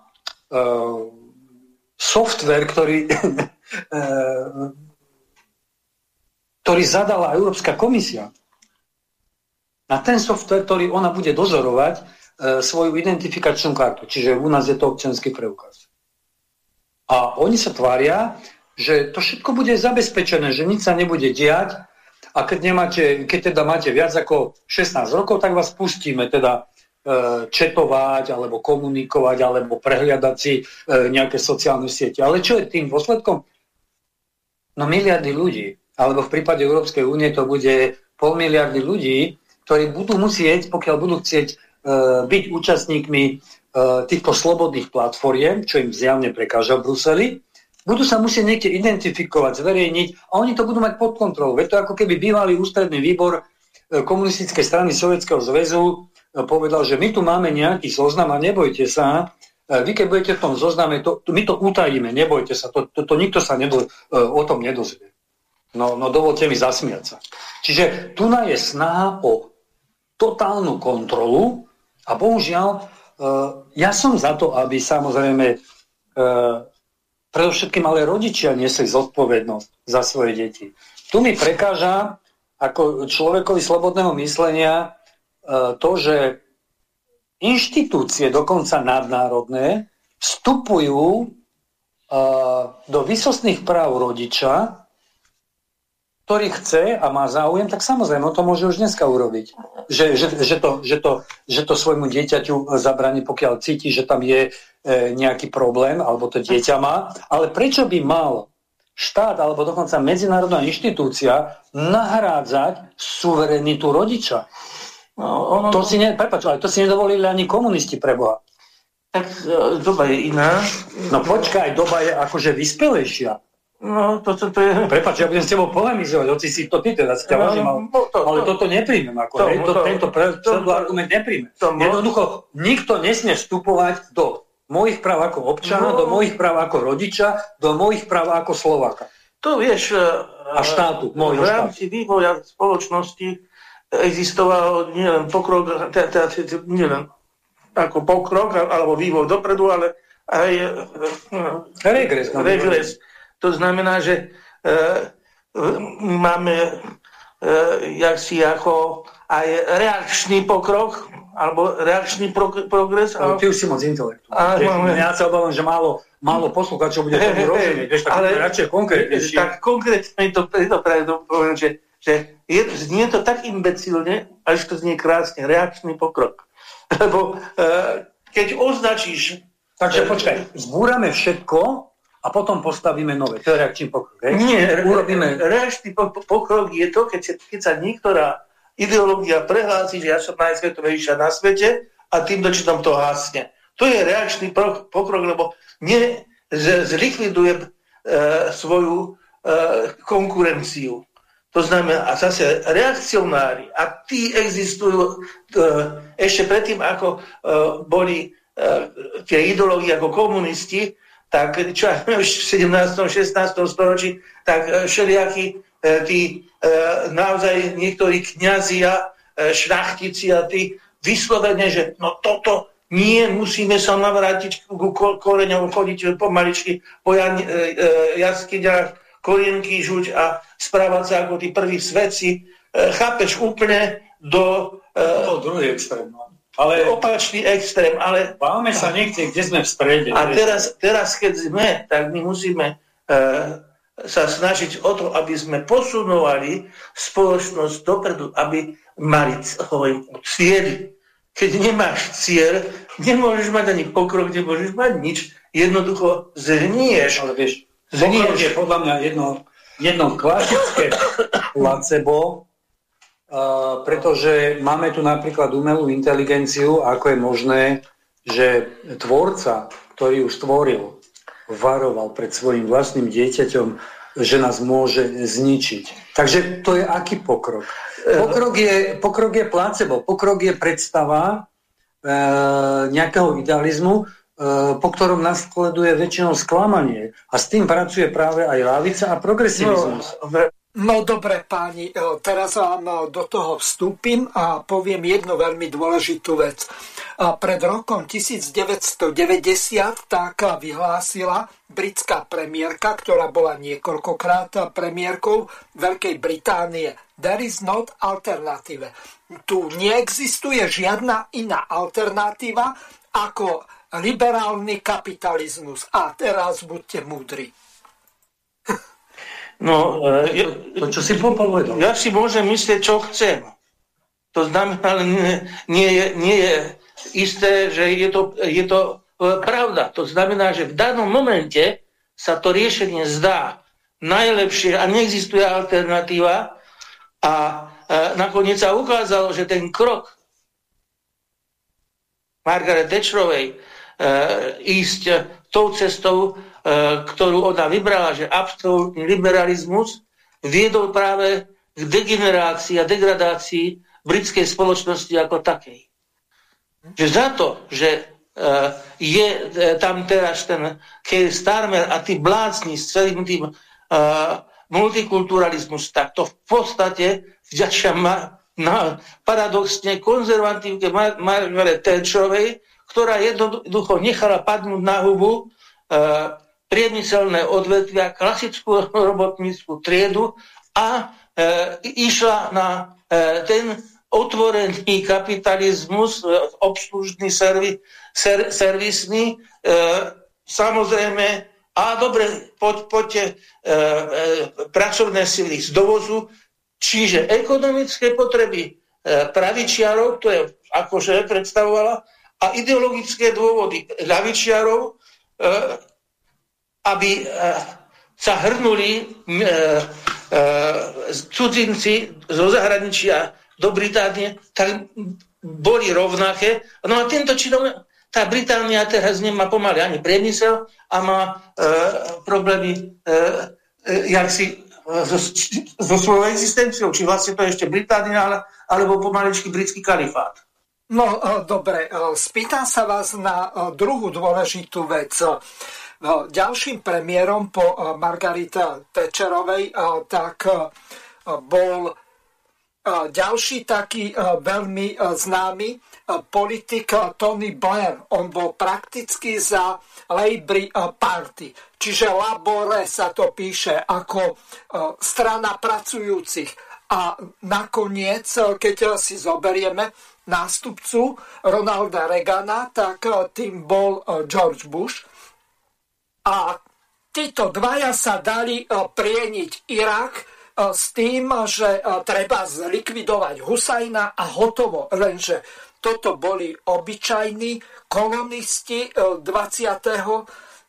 software, ktorý, ktorý zadala Európska komisia. Na ten software, ktorý ona bude dozorovať svoju identifikačnú kartu. Čiže u nás je to občianský preukaz. A oni sa tvária, že to všetko bude zabezpečené, že nič sa nebude diať a keď, nemáte, keď teda máte viac ako 16 rokov, tak vás pustíme teda e, četovať alebo komunikovať alebo prehliadať si e, nejaké sociálne siete. Ale čo je tým dôsledkom? No miliardy ľudí. Alebo v prípade Európskej únie to bude pol miliardy ľudí, ktorí budú musieť, pokiaľ budú chcieť e, byť účastníkmi týchto slobodných platformiem, čo im zjavne prekáža v Bruseli, budú sa musieť niekde identifikovať, zverejniť a oni to budú mať pod kontrolou. Veď to ako keby bývalý ústredný výbor e, komunistickej strany Sovietskeho zväzu e, povedal, že my tu máme nejaký zoznam a nebojte sa, e, vy keď budete v tom zozname, to, my to utajíme, nebojte sa, to, to, to nikto sa nedo, o tom nedozvie. No, no dovolte mi zasmiať sa. Čiže tu je snaha o totálnu kontrolu a bohužiaľ, ja som za to, aby samozrejme Predovšetkým ale rodičia nesli zodpovednosť za svoje deti. Tu mi prekáža ako človekovi slobodného myslenia e, to, že inštitúcie, dokonca nadnárodné, vstupujú e, do vysostných práv rodiča ktorý chce a má záujem, tak samozrejme to môže už dneska urobiť. Že, že, že, to, že, to, že to svojmu dieťaťu zabraní, pokiaľ cíti, že tam je e, nejaký problém, alebo to dieťa má. Ale prečo by mal štát alebo dokonca medzinárodná inštitúcia nahrádzať suverenitu rodiča? No, ono... to, si ne, prepáč, ale to si nedovolili ani komunisti pre Boha. Tak e, doba je iná. No počkaj, doba je akože vyspelejšia. No, to, to, to je... Prepač, ja budem s tebou polemizovať, hoci si to ty teda si ťa vážim, ale, no, to, ale toto nepríjmem, ako, to, hej, to, to, tento pre, to, to, argument nepríjmem. To, Jednoducho, nikto nesmie vstupovať do mojich práv ako občana, no, do mojich práv ako rodiča, do mojich práv ako Slováka. To vieš, a štátu, v rámci štátu. vývoja spoločnosti existoval nielen pokrok, teda nielen ako pokrok alebo vývoj dopredu, ale aj regres. regres. To znamená, že e, máme jak si ako aj reakčný pokrok, alebo reakčný prog- progres. Ale ty už si moc intelektuálny. Ja sa obávam, že málo, málo poslucháčov bude tomu rozumieť. Vieš, tak ale, radšej konkrétne. Tak konkrétne to preto práve to poviem, že, že je, znie to tak imbecilne, až to znie krásne, reakčný pokrok. Lebo uh, keď označíš... Takže počkaj, zbúrame všetko, a potom postavíme nové. To je reakčný pokrok. Hej? Nie, Urobíme... reakčný pokrok je to, keď, sa, keď sa niektorá ideológia prehlási, že ja som najsvetovejšia na svete a týmto činom to hásne. To je reakčný pokrok, lebo nie zlikviduje e, svoju e, konkurenciu. To znamená, a zase reakcionári, a tí existujú e, ešte predtým, ako e, boli e, tie ideológie ako komunisti, tak čo už v 17. 16. storočí, tak e, všelijakí e, tí e, naozaj niektorí kniazy a šlachtici a tí vyslovene, že no toto nie, musíme sa navrátiť k koreňom, chodiť pomaličky po jaskyňach, korienky žuť a správať sa ako tí prví svedci. Chápeš úplne do... To druhý extrém. Ale, opačný extrém, ale... Máme sa niekde, kde sme v strede. A teraz, teraz, keď sme, tak my musíme uh, sa snažiť o to, aby sme posunovali spoločnosť dopredu, aby mali hovorím, cieľ. Keď nemáš cieľ, nemôžeš mať ani pokrok, nemôžeš mať nič. Jednoducho zhnieš. Ale vieš, zhnieš. je podľa mňa jedno, jedno klasické placebo, pretože máme tu napríklad umelú inteligenciu, ako je možné, že tvorca, ktorý už stvoril, varoval pred svojim vlastným dieťaťom, že nás môže zničiť. Takže to je aký pokrok? Pokrok je, pokrok je placebo, pokrok je predstava e, nejakého idealizmu, e, po ktorom nasleduje väčšinou sklamanie. A s tým pracuje práve aj lavica a progresivizmus. No, No dobre páni, e, teraz vám e, do toho vstúpim a poviem jednu veľmi dôležitú vec. Pred rokom 1990 tak vyhlásila britská premiérka, ktorá bola niekoľkokrát premiérkou Veľkej Británie. There is not alternative. Tu neexistuje žiadna iná alternatíva ako liberálny kapitalizmus. A teraz buďte múdri. No, e, to, čo si povedal. Ja si môžem myslieť, čo chcem. To znamená, ale nie, je, nie je isté, že je to, je to e, pravda. To znamená, že v danom momente sa to riešenie zdá najlepšie a neexistuje alternatíva a e, nakoniec sa ukázalo, že ten krok Margaret Thatcherovej ísť tou cestou ktorú ona vybrala, že absolútny liberalizmus viedol práve k degenerácii a degradácii britskej spoločnosti ako takej. Že za to, že e, je e, tam teraz ten Keir Starmer a tí blázni s celým tým multikulturalizmus, tak to v podstate vďačia ma, na paradoxne konzervatívke Margaret Thatcherovej, ktorá jednoducho nechala padnúť na hubu priemyselné odvetvia, klasickú robotníckú triedu a e, išla na e, ten otvorený kapitalizmus, e, obslužný servi, ser, servisný, e, samozrejme, a dobre, poď, poďte e, e, pracovné sily z dovozu, čiže ekonomické potreby e, pravičiarov, to je akože predstavovala, a ideologické dôvody ľavičiarov, e, aby eh, sa hrnuli eh, eh, cudzinci zo zahraničia do Británie, tak boli rovnaké. No a tento činom tá Británia teraz nemá pomaly ani priemysel a má e, problémy e, e, jak si so, svojou existenciou, či vlastne to je ešte Británia, ale, alebo pomaličky britský kalifát. No, dobre, spýtam sa vás na druhú dôležitú vec. No, ďalším premiérom po eh, Margarita Tečerovej eh, tak eh, bol ďalší taký veľmi známy politik Tony Blair. On bol prakticky za Labour Party. Čiže Labore sa to píše ako strana pracujúcich. A nakoniec, keď si zoberieme nástupcu Ronalda Reagana, tak tým bol George Bush. A títo dvaja sa dali prieniť Irak s tým, že treba zlikvidovať Husajna a hotovo. Lenže toto boli obyčajní kolonisti 21.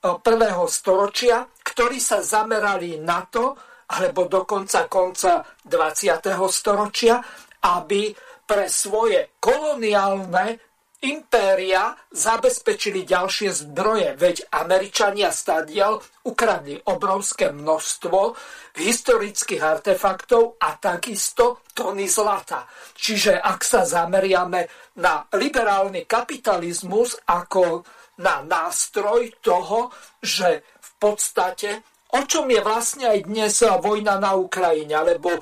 E, storočia, ktorí sa zamerali na to, alebo dokonca konca 20. storočia, aby pre svoje koloniálne impéria zabezpečili ďalšie zdroje, veď Američania stadial ukradli obrovské množstvo historických artefaktov a takisto tony zlata. Čiže ak sa zameriame na liberálny kapitalizmus ako na nástroj toho, že v podstate o čom je vlastne aj dnes vojna na Ukrajine, alebo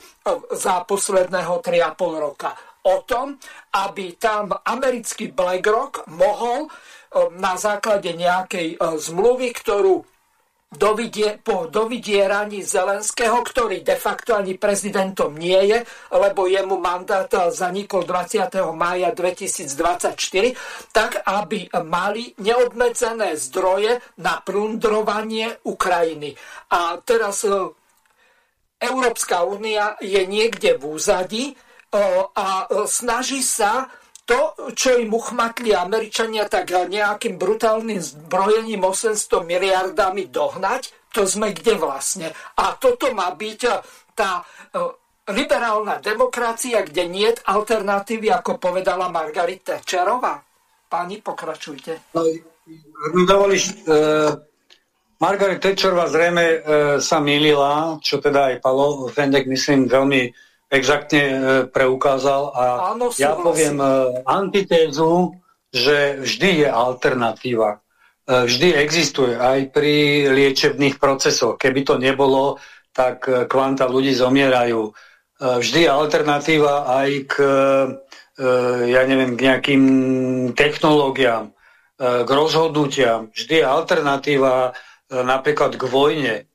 za posledného 3,5 roka o tom, aby tam americký BlackRock mohol eh, na základe nejakej eh, zmluvy, ktorú po dovidieraní Zelenského, ktorý de facto ani prezidentom nie je, lebo jemu mandát eh, zanikol 20. mája 2024, tak aby mali neobmedzené zdroje na plundrovanie Ukrajiny. A teraz Európska únia je niekde v úzadi, a snaží sa to, čo im uchmatli Američania tak nejakým brutálnym zbrojením 800 miliardami dohnať, to sme kde vlastne. A toto má byť tá liberálna demokracia, kde nie je alternatívy, ako povedala Margarita Čerová. Páni, pokračujte. No, dovolíš, e, Margaret Thatcherová zrejme e, sa milila, čo teda aj Palo Fendek, myslím, veľmi exaktne e, preukázal a Áno, ja poviem e, antitézu, že vždy je alternatíva. E, vždy existuje aj pri liečebných procesoch. Keby to nebolo, tak kvanta ľudí zomierajú. Vždy je alternatíva aj k, ja neviem, k nejakým technológiám, k rozhodnutiam. Vždy je alternatíva napríklad k vojne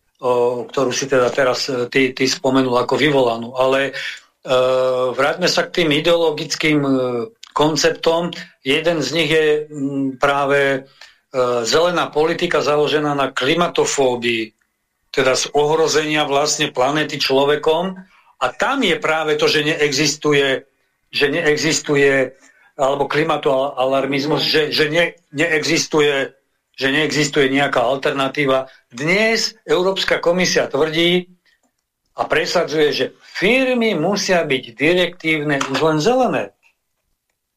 ktorú si teda teraz e, ty, ty spomenul ako vyvolanú. Ale e, vráťme sa k tým ideologickým e, konceptom. Jeden z nich je práve zelená politika založená na klimatofóbii, teda z ohrozenia vlastne planéty človekom. A tam je práve to, že neexistuje, že neexistuje alebo klimatoalarmizmus, že, že ne, neexistuje že neexistuje nejaká alternatíva. Dnes Európska komisia tvrdí a presadzuje, že firmy musia byť direktívne už len zelené.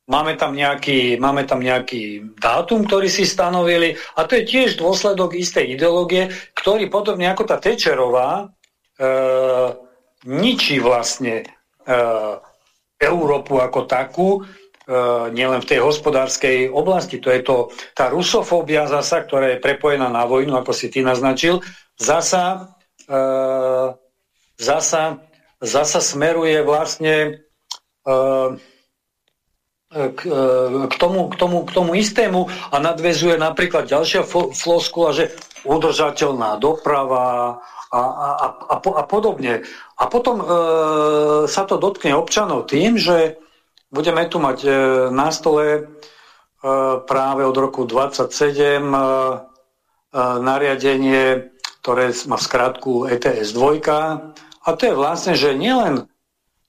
Máme tam, nejaký, máme tam nejaký dátum, ktorý si stanovili a to je tiež dôsledok istej ideológie, ktorý podobne ako tá Tečerová e, ničí vlastne e, Európu ako takú, nielen v tej hospodárskej oblasti. To je to, tá rusofóbia zasa, ktorá je prepojená na vojnu, ako si ty naznačil, zasa, e, zasa, zasa smeruje vlastne e, k, e, k, tomu, k, tomu, k tomu istému a nadvezuje napríklad ďalšia floskula, že udržateľná doprava a, a, a, a podobne. A potom e, sa to dotkne občanov tým, že Budeme tu mať e, na stole e, práve od roku 27 e, nariadenie, ktoré má v skratku ETS 2. A to je vlastne, že nielen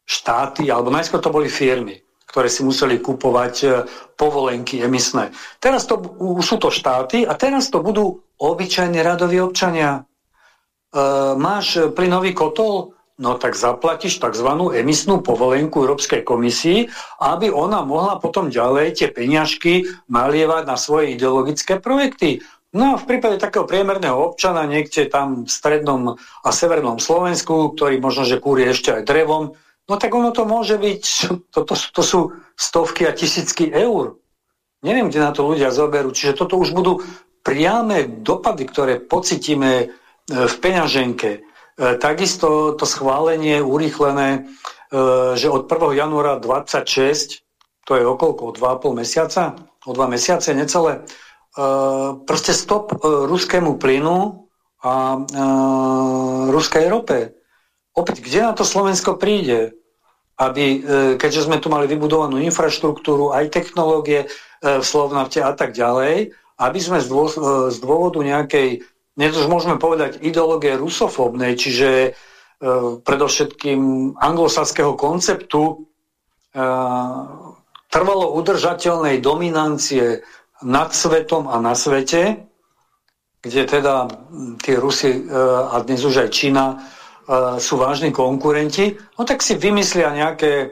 štáty, alebo najskôr to boli firmy, ktoré si museli kupovať povolenky emisné. Teraz to, sú to štáty a teraz to budú obyčajní radoví občania. E, máš plynový kotol, no tak zaplatíš tzv. emisnú povolenku Európskej komisii, aby ona mohla potom ďalej tie peňažky nalievať na svoje ideologické projekty. No a v prípade takého priemerného občana niekde tam v strednom a severnom Slovensku, ktorý možno, že kúri ešte aj drevom, no tak ono to môže byť, to, to, to sú stovky a tisícky eur. Neviem, kde na to ľudia zoberú. Čiže toto už budú priame dopady, ktoré pocitíme e, v peňaženke. E, takisto to schválenie urýchlené že od 1. januára 26, to je okolko, 2,5 mesiaca, o 2 mesiace necelé, proste stop ruskému plynu a ruskej rope. Opäť, kde na to Slovensko príde? Aby, keďže sme tu mali vybudovanú infraštruktúru, aj technológie v Slovnafte a tak ďalej, aby sme z dôvodu nejakej dnes už môžeme povedať ideológie rusofóbnej, čiže e, predovšetkým anglosaského konceptu e, trvalo udržateľnej dominancie nad svetom a na svete, kde teda tie Rusy e, a dnes už aj Čína e, sú vážni konkurenti, no tak si vymyslia nejaké e,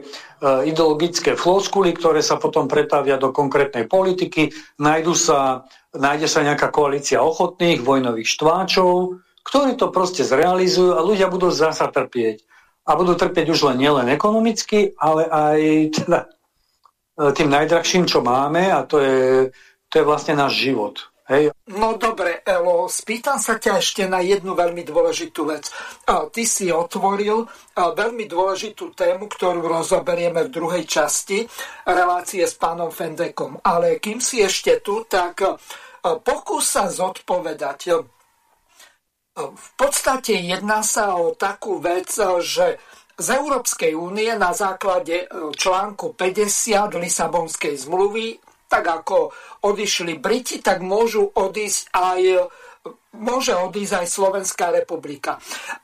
ideologické floskuly, ktoré sa potom pretavia do konkrétnej politiky, nájdu sa nájde sa nejaká koalícia ochotných, vojnových štváčov, ktorí to proste zrealizujú a ľudia budú zasa trpieť. A budú trpieť už len nielen ekonomicky, ale aj teda, e, tým najdrahším, čo máme a to je, to je vlastne náš život. Hej. No dobre, Elo, spýtam sa ťa ešte na jednu veľmi dôležitú vec. Ty si otvoril veľmi dôležitú tému, ktorú rozoberieme v druhej časti relácie s pánom Fendekom. Ale kým si ešte tu, tak pokús sa zodpovedať. V podstate jedná sa o takú vec, že z Európskej únie na základe článku 50 Lisabonskej zmluvy tak ako odišli Briti, tak môžu odísť aj môže odísť aj Slovenská republika.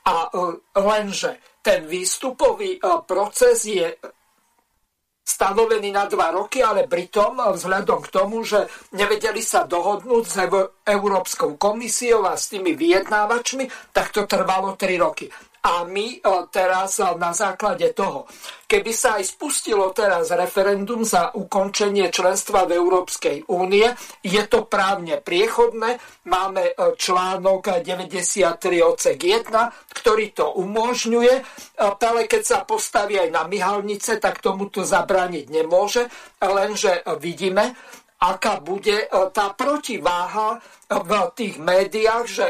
A e, lenže ten výstupový e, proces je stanovený na dva roky, ale Britom vzhľadom k tomu, že nevedeli sa dohodnúť s Európskou komisiou a s tými vyjednávačmi, tak to trvalo tri roky. A my teraz na základe toho, keby sa aj spustilo teraz referendum za ukončenie členstva v Európskej únie, je to právne priechodné. Máme článok 93 odsek 1, ktorý to umožňuje, ale keď sa postaví aj na myhalnice, tak tomu to zabrániť nemôže, lenže vidíme, aká bude tá protiváha v tých médiách, že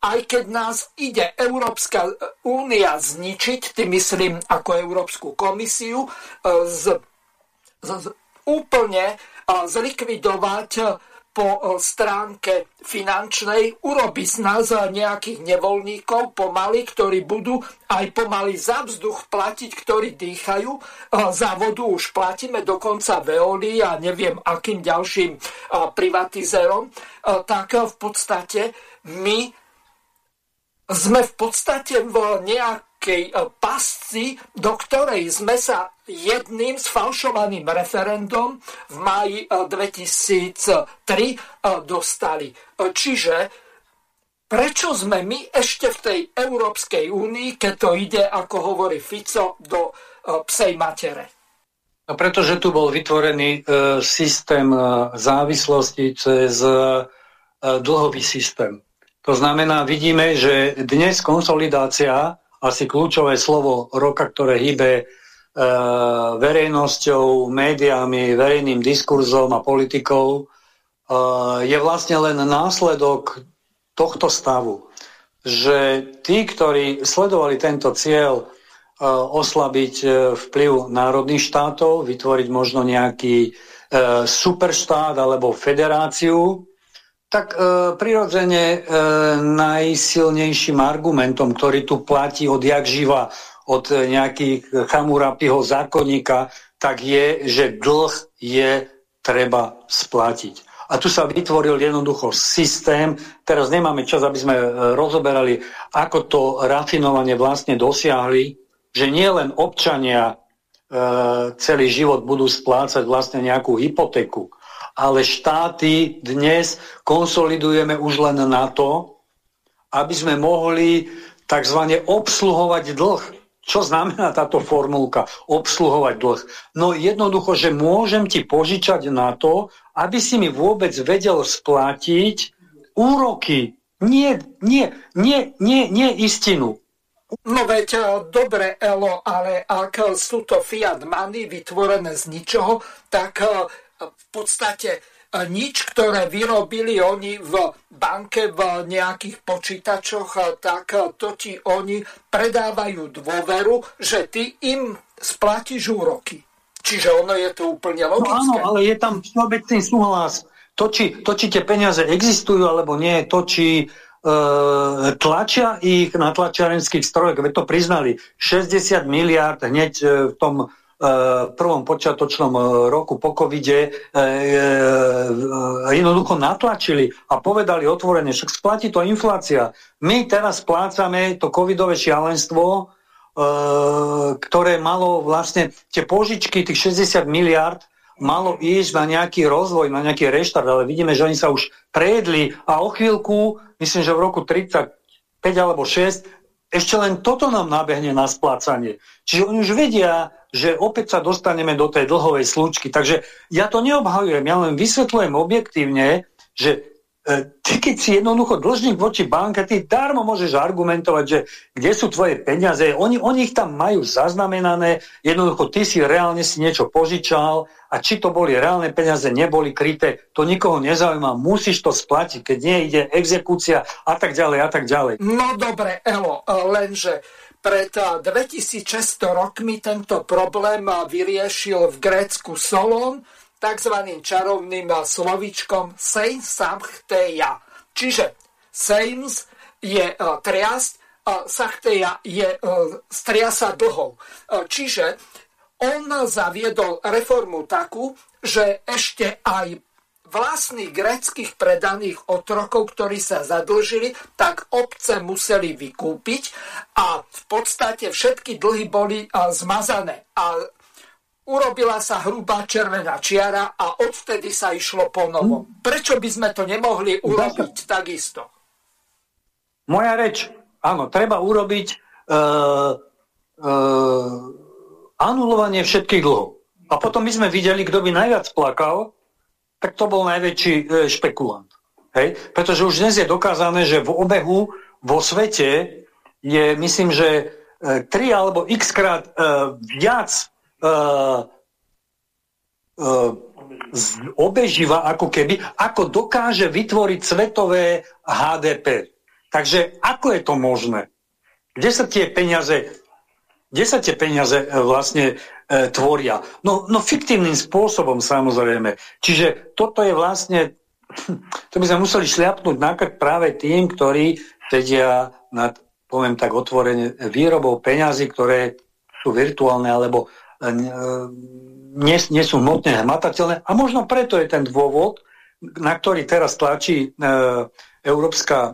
aj keď nás ide Európska únia zničiť, tým myslím ako Európsku komisiu, e, z, z, úplne e, zlikvidovať po e, stránke finančnej, urobi z nás nejakých nevoľníkov pomaly, ktorí budú aj pomaly za vzduch platiť, ktorí dýchajú. Za vodu už platíme dokonca Veoli a neviem akým ďalším privatizérom. Tak v podstate my sme v podstate v nejakej e, pasci, do ktorej sme sa jedným sfalšovaným referendum v máji 2003 e, e, dostali. Čiže prečo sme my ešte v tej Európskej únii, keď to ide, ako hovorí Fico, do psej matere? No pretože tu bol vytvorený e, systém e, závislosti cez e, dlhový systém. To znamená, vidíme, že dnes konsolidácia, asi kľúčové slovo roka, ktoré hýbe e, verejnosťou, médiami, verejným diskurzom a politikou, e, je vlastne len následok tohto stavu. Že tí, ktorí sledovali tento cieľ e, oslabiť e, vplyv národných štátov, vytvoriť možno nejaký e, superštát alebo federáciu, tak e, prirodzene e, najsilnejším argumentom, ktorý tu platí od jak živa, od nejakých chamurapiho zákonníka, tak je, že dlh je treba splatiť. A tu sa vytvoril jednoducho systém. Teraz nemáme čas, aby sme e, rozoberali, ako to rafinovanie vlastne dosiahli, že nie len občania e, celý život budú splácať vlastne nejakú hypotéku, ale štáty dnes konsolidujeme už len na to, aby sme mohli tzv. obsluhovať dlh. Čo znamená táto formulka? Obsluhovať dlh. No jednoducho, že môžem ti požičať na to, aby si mi vôbec vedel splatiť úroky. Nie, nie, nie, nie, nie istinu. No veď, e, dobre, Elo, ale ak sú to fiat money vytvorené z ničoho, tak e, v podstate nič, ktoré vyrobili oni v banke v nejakých počítačoch, tak to ti oni predávajú dôveru, že ty im splatíš úroky. Čiže ono je to úplne logické. No áno, ale je tam všeobecný súhlas. To či, to, či tie peniaze existujú, alebo nie, to, či e, tlačia ich na tlačiarenských strojoch, veď to priznali, 60 miliard hneď e, v tom prvom počiatočnom e, roku po covide e, e, jednoducho natlačili a povedali otvorene, však splatí to inflácia. My teraz splácame to covidové šialenstvo, ktoré malo vlastne tie požičky, tých 60 miliard, malo ísť na nejaký rozvoj, na nejaký reštart, ale vidíme, že oni sa už prejedli a o chvíľku, myslím, že v roku 35 alebo 6, ešte len toto nám nabehne na splácanie. Čiže oni už vedia, že opäť sa dostaneme do tej dlhovej slučky. Takže ja to neobhajujem, ja len vysvetľujem objektívne, že ty keď si jednoducho dlžník voči banke, ty darmo môžeš argumentovať, že kde sú tvoje peniaze, oni, oni ich tam majú zaznamenané, jednoducho ty si reálne si niečo požičal a či to boli reálne peniaze, neboli kryté, to nikoho nezaujíma, musíš to splatiť, keď nie ide exekúcia a tak ďalej a tak ďalej. No dobre, Elo, lenže pred 2600 rokmi tento problém vyriešil v Grécku Solon tzv. čarovným slovičkom Sein Samchteia. Čiže Seims je triasť, Sachteia je striasa dlhov. Čiže on zaviedol reformu takú, že ešte aj vlastných greckých predaných otrokov, ktorí sa zadlžili, tak obce museli vykúpiť a v podstate všetky dlhy boli zmazané. A urobila sa hrubá červená čiara a odvtedy sa išlo po novom. Hm. Prečo by sme to nemohli urobiť takisto? Moja reč, áno, treba urobiť uh, uh, anulovanie všetkých dlhov. A potom by sme videli, kto by najviac plakal, tak to bol najväčší e, špekulant. Hej? Pretože už dnes je dokázané, že v obehu vo svete je, myslím, že 3 alebo x krát viac e, e, obeživa ako keby, ako dokáže vytvoriť svetové HDP. Takže ako je to možné? Kde sa tie peniaze kde sa tie peniaze e, vlastne e, tvoria? No, no fiktívnym spôsobom samozrejme. Čiže toto je vlastne, to by sme museli šliapnúť na práve tým, ktorí sedia nad, poviem tak otvorene, výrobou peňazí, ktoré sú virtuálne alebo nie, nie sú hmotne hmatateľné. A možno preto je ten dôvod, na ktorý teraz tlačí e, Európska e,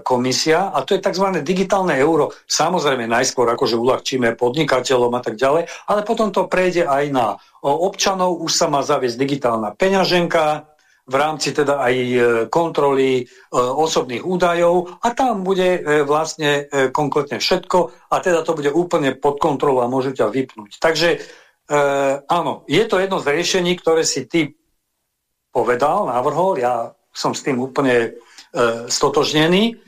komisia a to je tzv. digitálne euro. Samozrejme najskôr akože uľahčíme podnikateľom a tak ďalej, ale potom to prejde aj na občanov, už sa má zaviesť digitálna peňaženka v rámci teda aj e, kontroly e, osobných údajov a tam bude vlastne konkrétne všetko a teda to bude úplne pod kontrolou a môžu ťa vypnúť. Takže áno, je to jedno z riešení, ktoré si ty povedal, navrhol, ja som s tým úplne E, stotožnení.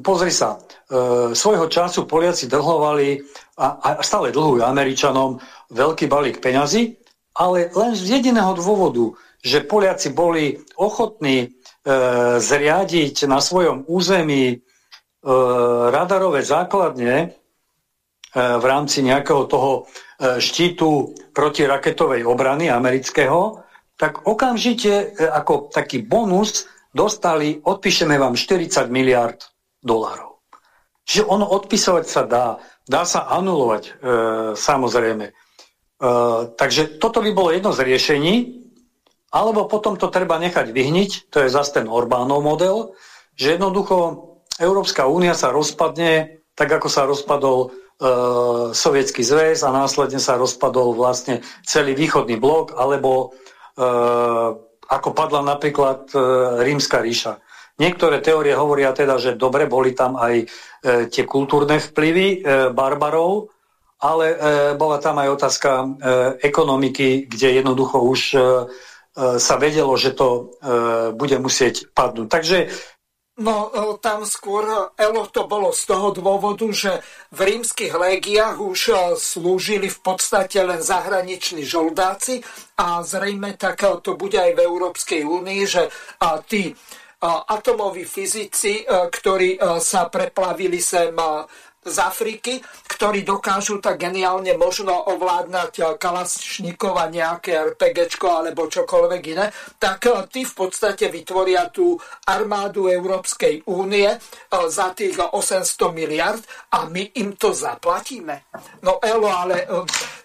Pozri sa, e, svojho času Poliaci dlhovali a, a stále dlhujú Američanom veľký balík peňazí, ale len z jediného dôvodu, že Poliaci boli ochotní e, zriadiť na svojom území e, radarové základne e, v rámci nejakého toho e, štítu protiraketovej obrany amerického, tak okamžite e, ako taký bonus dostali, odpíšeme vám 40 miliard dolárov. Čiže ono odpisovať sa dá, dá sa anulovať e, samozrejme. E, takže toto by bolo jedno z riešení, alebo potom to treba nechať vyhniť, to je zase ten Orbánov model, že jednoducho Európska únia sa rozpadne, tak ako sa rozpadol e, Sovietský zväz a následne sa rozpadol vlastne celý východný blok, alebo e, ako padla napríklad e, rímska ríša. Niektoré teórie hovoria teda, že dobre, boli tam aj e, tie kultúrne vplyvy e, barbarov, ale e, bola tam aj otázka e, ekonomiky, kde jednoducho už e, sa vedelo, že to e, bude musieť padnúť. Takže No tam skôr, Elo, to bolo z toho dôvodu, že v rímskych légiách už slúžili v podstate len zahraniční žoldáci a zrejme tak to bude aj v Európskej únii, že tí atomoví fyzici, ktorí sa preplavili sem z Afriky, ktorí dokážu tak geniálne možno ovládnať eh, Kalašnikova nejaké RPG alebo čokoľvek iné, tak eh, tí v podstate vytvoria tú armádu Európskej únie eh, za tých 800 miliard a my im to zaplatíme. No Elo, ale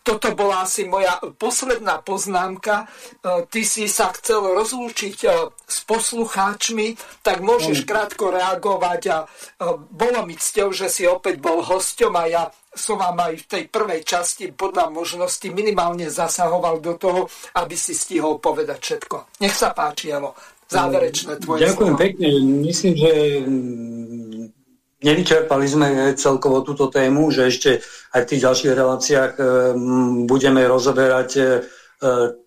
toto bola asi moja posledná poznámka. Ty si sa chcel rozlúčiť s poslucháčmi, tak môžeš krátko reagovať a bolo mi cťou, že si opäť bol hosťom a ja som vám aj v tej prvej časti podľa možnosti minimálne zasahoval do toho, aby si stihol povedať všetko. Nech sa páči, Evo. Záverečné tvoje Ďakujem slova. pekne. Myslím, že mm, nevyčerpali sme celkovo túto tému, že ešte aj v tých ďalších reláciách e, budeme rozoberať e,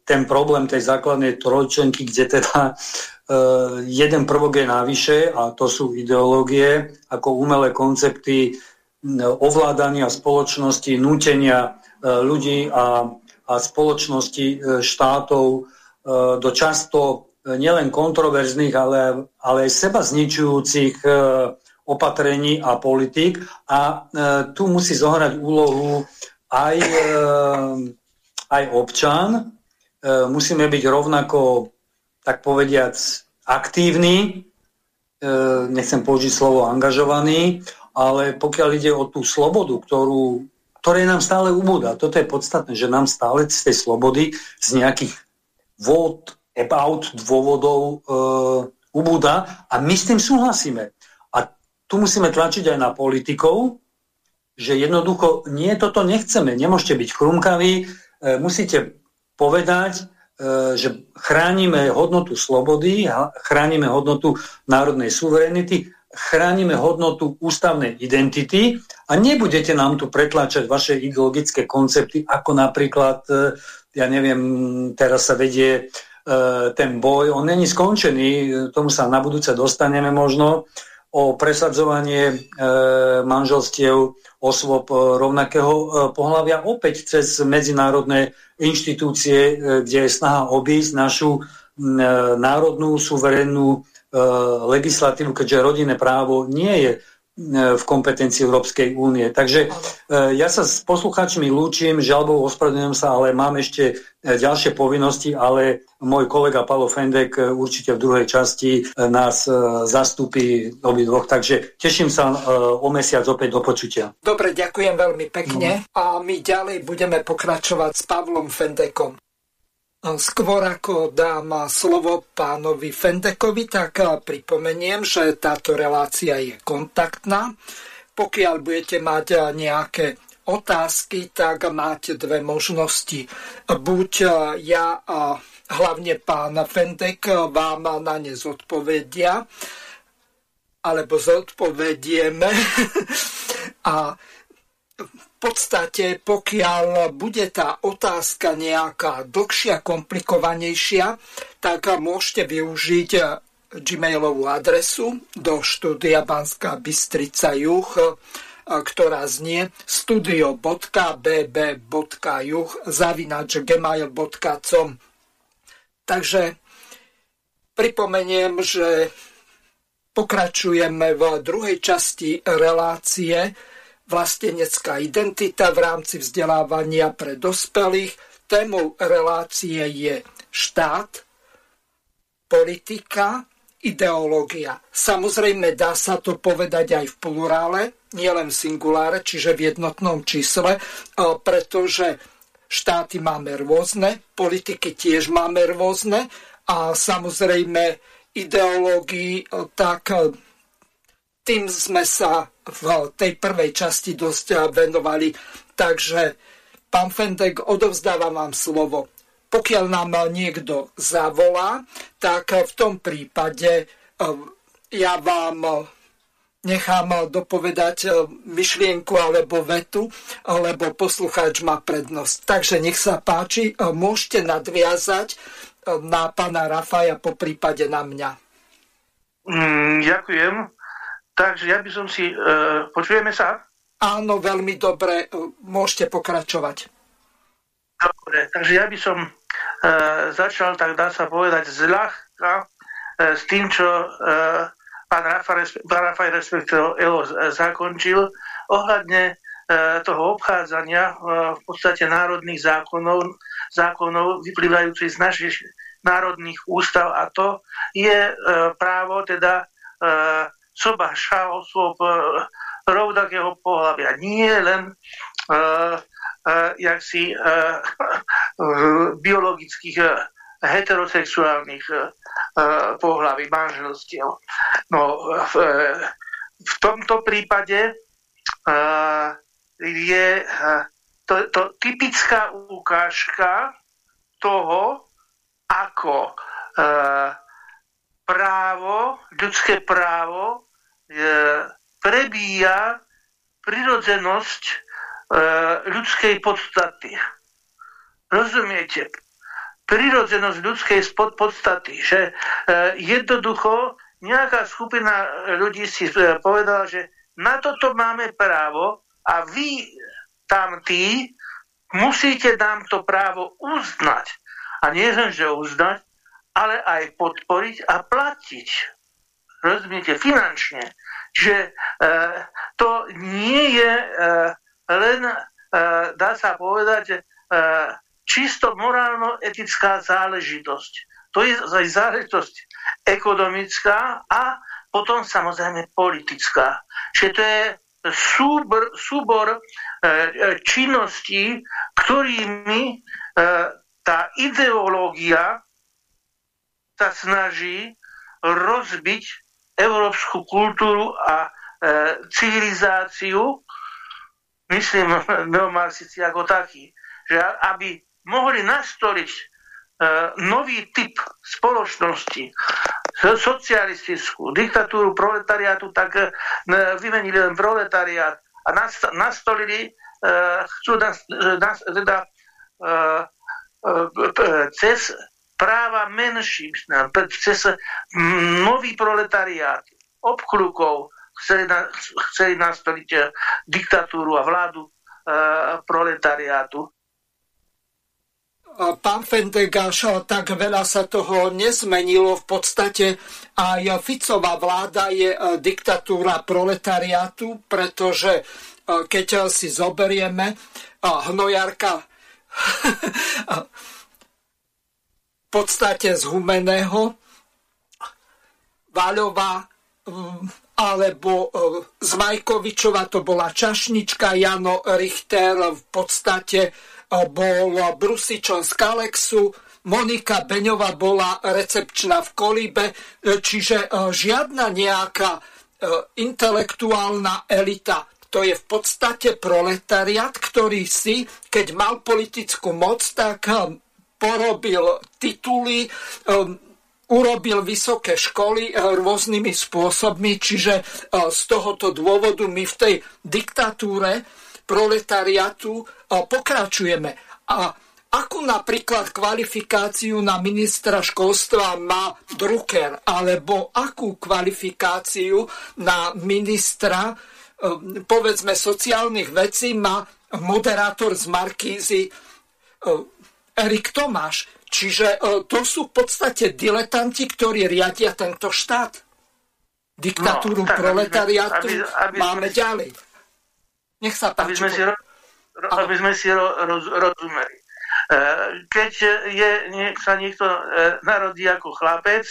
ten problém tej základnej trojčenky, kde teda jeden prvok je navyše a to sú ideológie ako umelé koncepty ovládania spoločnosti, nútenia ľudí a, a spoločnosti štátov do často nielen kontroverzných, ale, ale aj seba zničujúcich opatrení a politik. A tu musí zohrať úlohu aj, aj občan. Musíme byť rovnako, tak povediac, aktívni, nechcem použiť slovo angažovaný, ale pokiaľ ide o tú slobodu, ktorú, ktoré nám stále ubúda, toto je podstatné, že nám stále z tej slobody z nejakých what about dôvodov e, ubúda a my s tým súhlasíme. Tu musíme tlačiť aj na politikov, že jednoducho nie, toto nechceme, nemôžete byť chrumkaví, e, musíte povedať, e, že chránime hodnotu slobody, chránime hodnotu národnej suverenity chránime hodnotu ústavnej identity a nebudete nám tu pretláčať vaše ideologické koncepty, ako napríklad, e, ja neviem, teraz sa vedie ten boj, on není skončený, tomu sa na budúce dostaneme možno, o presadzovanie e, manželstiev osôb rovnakého pohľavia opäť cez medzinárodné inštitúcie, kde je snaha obísť našu národnú, suverénnu E, legislatívu, keďže rodinné právo nie je e, v kompetencii Európskej únie. Takže e, ja sa s poslucháčmi lúčim, žalbou ospravedlňujem sa, ale mám ešte ďalšie povinnosti, ale môj kolega Palo Fendek určite v druhej časti nás zastúpi obidvoch, takže teším sa o mesiac opäť do počutia. Dobre, ďakujem veľmi pekne no. a my ďalej budeme pokračovať s Pavlom Fendekom. Skôr ako dám slovo pánovi Fendekovi, tak pripomeniem, že táto relácia je kontaktná. Pokiaľ budete mať nejaké otázky, tak máte dve možnosti. Buď ja a hlavne pán Fendek vám na ne zodpovedia, alebo zodpovedieme. a podstate, pokiaľ bude tá otázka nejaká dlhšia, komplikovanejšia, tak môžete využiť gmailovú adresu do štúdia Banská Bystrica Juch, ktorá znie studio.bb.juh zavinač gmail.com Takže pripomeniem, že pokračujeme v druhej časti relácie vlastenecká identita v rámci vzdelávania pre dospelých. Témou relácie je štát, politika, ideológia. Samozrejme dá sa to povedať aj v plurále, nielen v singuláre, čiže v jednotnom čísle, pretože štáty máme rôzne, politiky tiež máme rôzne a samozrejme ideológii tak tým sme sa v tej prvej časti dosť venovali. Takže, pán Fendek, odovzdávam vám slovo. Pokiaľ nám niekto zavolá, tak v tom prípade eh, ja vám nechám dopovedať eh, myšlienku alebo vetu, lebo poslucháč má prednosť. Takže nech sa páči, eh, môžete nadviazať na pána Rafaja, po prípade na mňa. Mm, ďakujem. Takže ja by som si... E, počujeme sa? Áno, veľmi dobre. Môžete pokračovať. Dobre, takže ja by som e, začal, tak dá sa povedať, zľahka e, s tým, čo e, pán Rafaj, respektíve Elo zakončil ohľadne E, toho obchádzania e, v podstate národných zákonov, zákonov vyplývajúcich z našich národných ústav a to je e, právo teda sobaša osôb rovnakého pohľavia. Nie len jak si biologických heterosexuálnych pohlaví manželstiev. No, v, v tomto prípade je to, to typická ukážka toho, ako e, právo, ľudské právo e, prebíja prirodzenosť e, ľudskej podstaty. Rozumiete? Prirodzenosť ľudskej podstaty, že e, jednoducho nejaká skupina ľudí si e, povedala, že na toto máme právo, a vy tam tí musíte nám to právo uznať. A nie len, že uznať, ale aj podporiť a platiť. Rozumiete? Finančne. Čiže e, to nie je e, len, e, dá sa povedať, e, čisto morálno-etická záležitosť. To je záležitosť ekonomická a potom samozrejme politická. Čiže to je súbor, súbor e, e, činností, ktorými e, tá ideológia sa snaží rozbiť európsku kultúru a civilizáciu, myslím neomarxisti ako taký, že aby mohli nastoliť nový typ spoločnosti, socialistickú diktatúru proletariátu, tak e, vymenili len proletariát a nastolili, e, chcú nás, nás, teda, e, cez práva menší, cez nový proletariát, obklukov, chceli, na, nastoliť diktatúru a vládu proletariátu pán Fendegáš, tak veľa sa toho nezmenilo. V podstate aj Ficová vláda je e, diktatúra proletariátu, pretože e, keď si zoberieme hnojarka podstate z Humeného, Váľová alebo e, z Majkovičova to bola Čašnička, Jano Richter v podstate bol Brusičon z Kalexu, Monika Beňová bola recepčná v Kolíbe, čiže e, žiadna nejaká e, intelektuálna elita. To je v podstate proletariat, ktorý si, keď mal politickú moc, tak e, porobil tituly, urobil vysoké školy rôznymi spôsobmi, čiže z tohoto dôvodu my v tej diktatúre proletariatu pokračujeme. A akú napríklad kvalifikáciu na ministra školstva má Drucker, alebo akú kvalifikáciu na ministra povedzme sociálnych vecí má moderátor z Markízy Erik Tomáš. Čiže e, to sú v podstate diletanti, ktorí riadia tento štát. Diktatúru no, proletariátu aby, aby, máme aby, ďalej. Nech sa páči. Aby sme si, ro, aby sme si ro, roz, rozumeli. E, keď je, sa niekto e, narodí ako chlapec,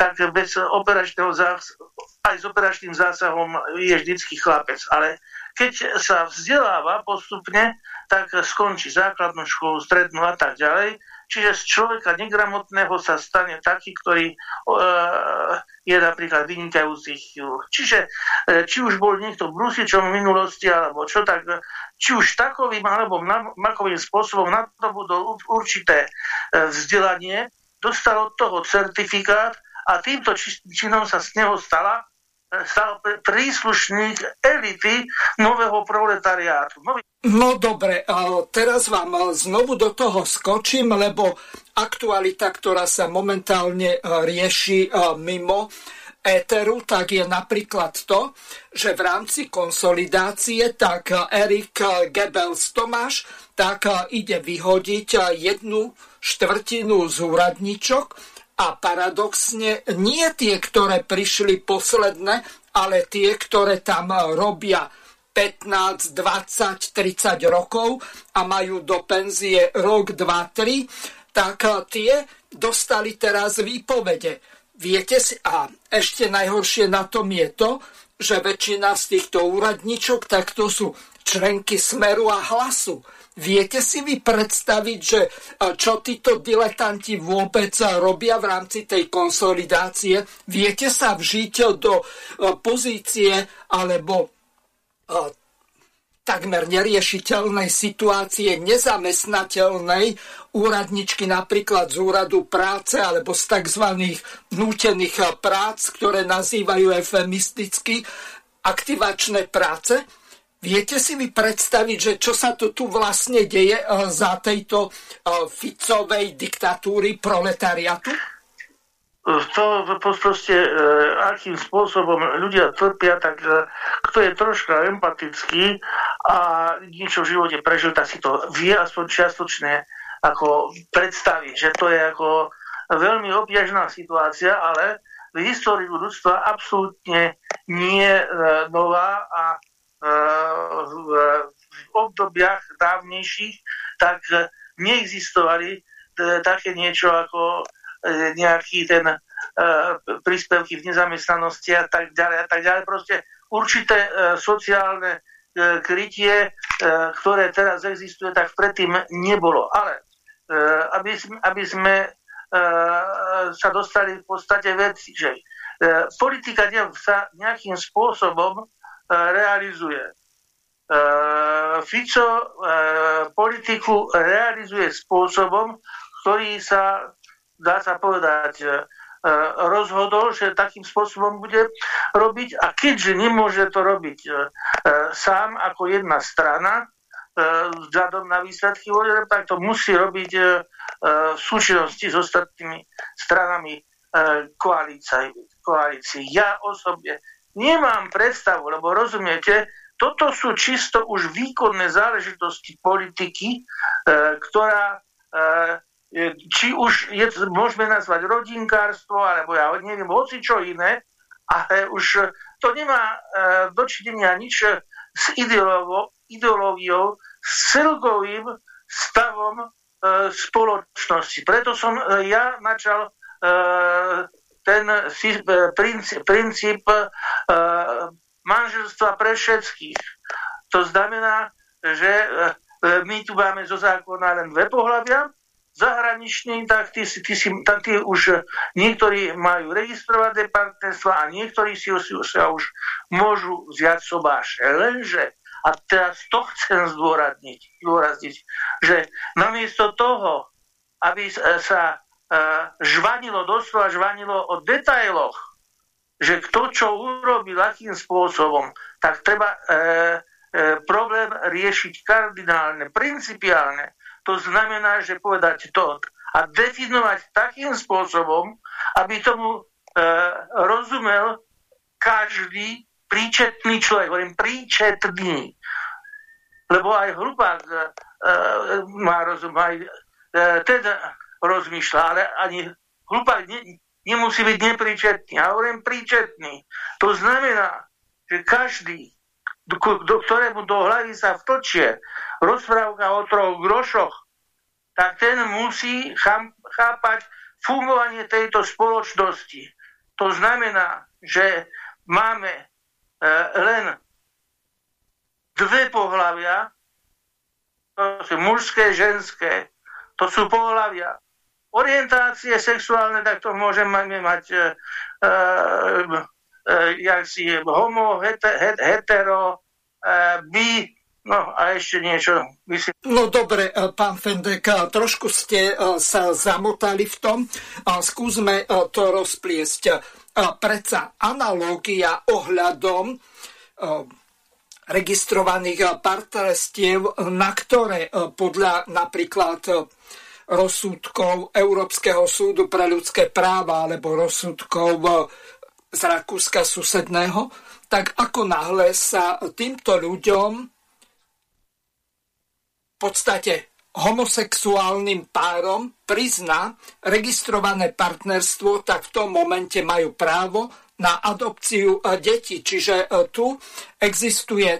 tak bez operačného zásahu, aj s operačným zásahom je vždycky chlapec. Ale keď sa vzdeláva postupne, tak skončí základnú školu, strednú a tak ďalej Čiže z človeka negramotného sa stane taký, ktorý e, je napríklad vynikajúci chirurg. Čiže e, či už bol niekto brusičom v minulosti, alebo čo tak, či už takovým alebo makovým spôsobom nadobudol určité e, vzdelanie, dostal od toho certifikát a týmto činom sa z neho stala stal príslušník elity nového proletariátu. Nový... No dobre, teraz vám znovu do toho skočím, lebo aktualita, ktorá sa momentálne rieši mimo, éteru, tak je napríklad to, že v rámci konsolidácie tak Erik Goebbels Tomáš tak ide vyhodiť jednu štvrtinu z úradničok a paradoxne nie tie, ktoré prišli posledné, ale tie, ktoré tam robia 15, 20, 30 rokov a majú do penzie rok, 2, 3, tak tie dostali teraz výpovede. Viete si, a ešte najhoršie na tom je to, že väčšina z týchto úradničok, tak to sú členky Smeru a Hlasu. Viete si vy predstaviť, že čo títo diletanti vôbec robia v rámci tej konsolidácie? Viete sa vžiť do pozície alebo takmer neriešiteľnej situácie nezamestnateľnej úradničky napríklad z úradu práce alebo z tzv. nútených prác, ktoré nazývajú eufemisticky aktivačné práce? Viete si mi predstaviť, že čo sa to tu vlastne deje eh, za tejto eh, Ficovej diktatúry proletariatu? To proste, eh, akým spôsobom ľudia trpia, tak kto je troška empatický a niečo v živote prežil, tak si to vie aspoň čiastočne ako predstaviť, že to je ako veľmi obťažná situácia, ale v histórii ľudstva absolútne nie nová a v obdobiach dávnejších, tak neexistovali e, také niečo ako e, nejaký ten e, príspevky v nezamestnanosti a tak ďalej a tak ďalej. Proste určité sociálne krytie, ktoré teraz existuje, tak predtým nebolo. Ale aby, aby sme sa dostali v podstate veci, že politika sa nejakým spôsobom realizuje. E, Fico e, politiku realizuje spôsobom, ktorý sa, dá sa povedať, e, rozhodol, že takým spôsobom bude robiť a keďže nemôže to robiť sám ako jedna strana, vzhľadom na výsledky volieb, tak to musí robiť v súčinnosti s ostatnými stranami koalície. Ja osobne nemám predstavu, lebo rozumiete, toto sú čisto už výkonné záležitosti politiky, e, ktorá e, či už je, môžeme nazvať rodinkárstvo, alebo ja neviem, hoci čo iné, ale už to nemá e, dočinenia nič s ideológiou, s celkovým stavom e, spoločnosti. Preto som e, ja načal e, ten princíp, princíp e, manželstva pre všetkých. To znamená, že e, my tu máme zo zákona len dve pohľavia, zahraniční, tak tí, tí, tí, tak tí už niektorí majú registrované partnerstva a niektorí si, si sa už môžu vziať sobáše. Lenže, a teraz to chcem zdôrazniť, zdôrazniť že namiesto toho, aby sa žvanilo, doslova žvanilo o detailoch, že kto čo urobil, akým spôsobom, tak treba e, e, problém riešiť kardinálne, principiálne. To znamená, že povedať to a definovať takým spôsobom, aby tomu e, rozumel každý príčetný človek. Hovorím príčetný. Lebo aj hlupák e, e má rozum, aj e, teda rozmýšľa, ale ani hlupák ne, nemusí byť nepríčetný. Ja hovorím príčetný. To znamená, že každý, do, ktorému do hlavy sa vtočie rozprávka o troch grošoch, tak ten musí chápať fungovanie tejto spoločnosti. To znamená, že máme e, len dve pohľavia, to sú mužské, ženské, to sú pohľavia orientácie sexuálne, tak to môžeme mať e, e, e, jak si homo, heter, hetero, e, bi, No a ešte niečo. Myslím... No dobre, e, pán Fendek, e, trošku ste sa zamotali v tom. Skúsme to rozpliesť. Predsa analógia ohľadom registrovaných partnerstiev, na ktoré podľa napríklad rozsudkov Európskeho súdu pre ľudské práva alebo rozsudkov z Rakúska susedného, tak ako náhle sa týmto ľuďom v podstate homosexuálnym párom prizná registrované partnerstvo, tak v tom momente majú právo na adopciu e, detí. Čiže e, tu existuje,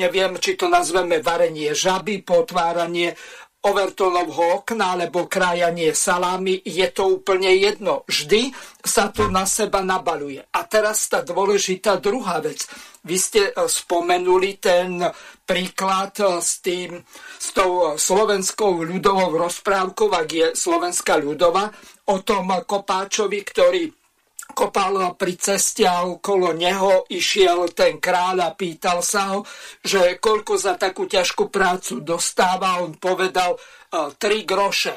neviem, či to nazveme varenie žaby, potváranie overtonovho okna alebo krajanie salámy, je to úplne jedno. Vždy sa to na seba nabaluje. A teraz tá dôležitá druhá vec. Vy ste e, spomenuli ten príklad s, tým, s tou slovenskou ľudovou rozprávkou, ak je slovenská ľudova, o tom kopáčovi, ktorý kopal pri ceste a okolo neho išiel ten kráľ a pýtal sa ho, že koľko za takú ťažkú prácu dostáva. On povedal uh, tri groše.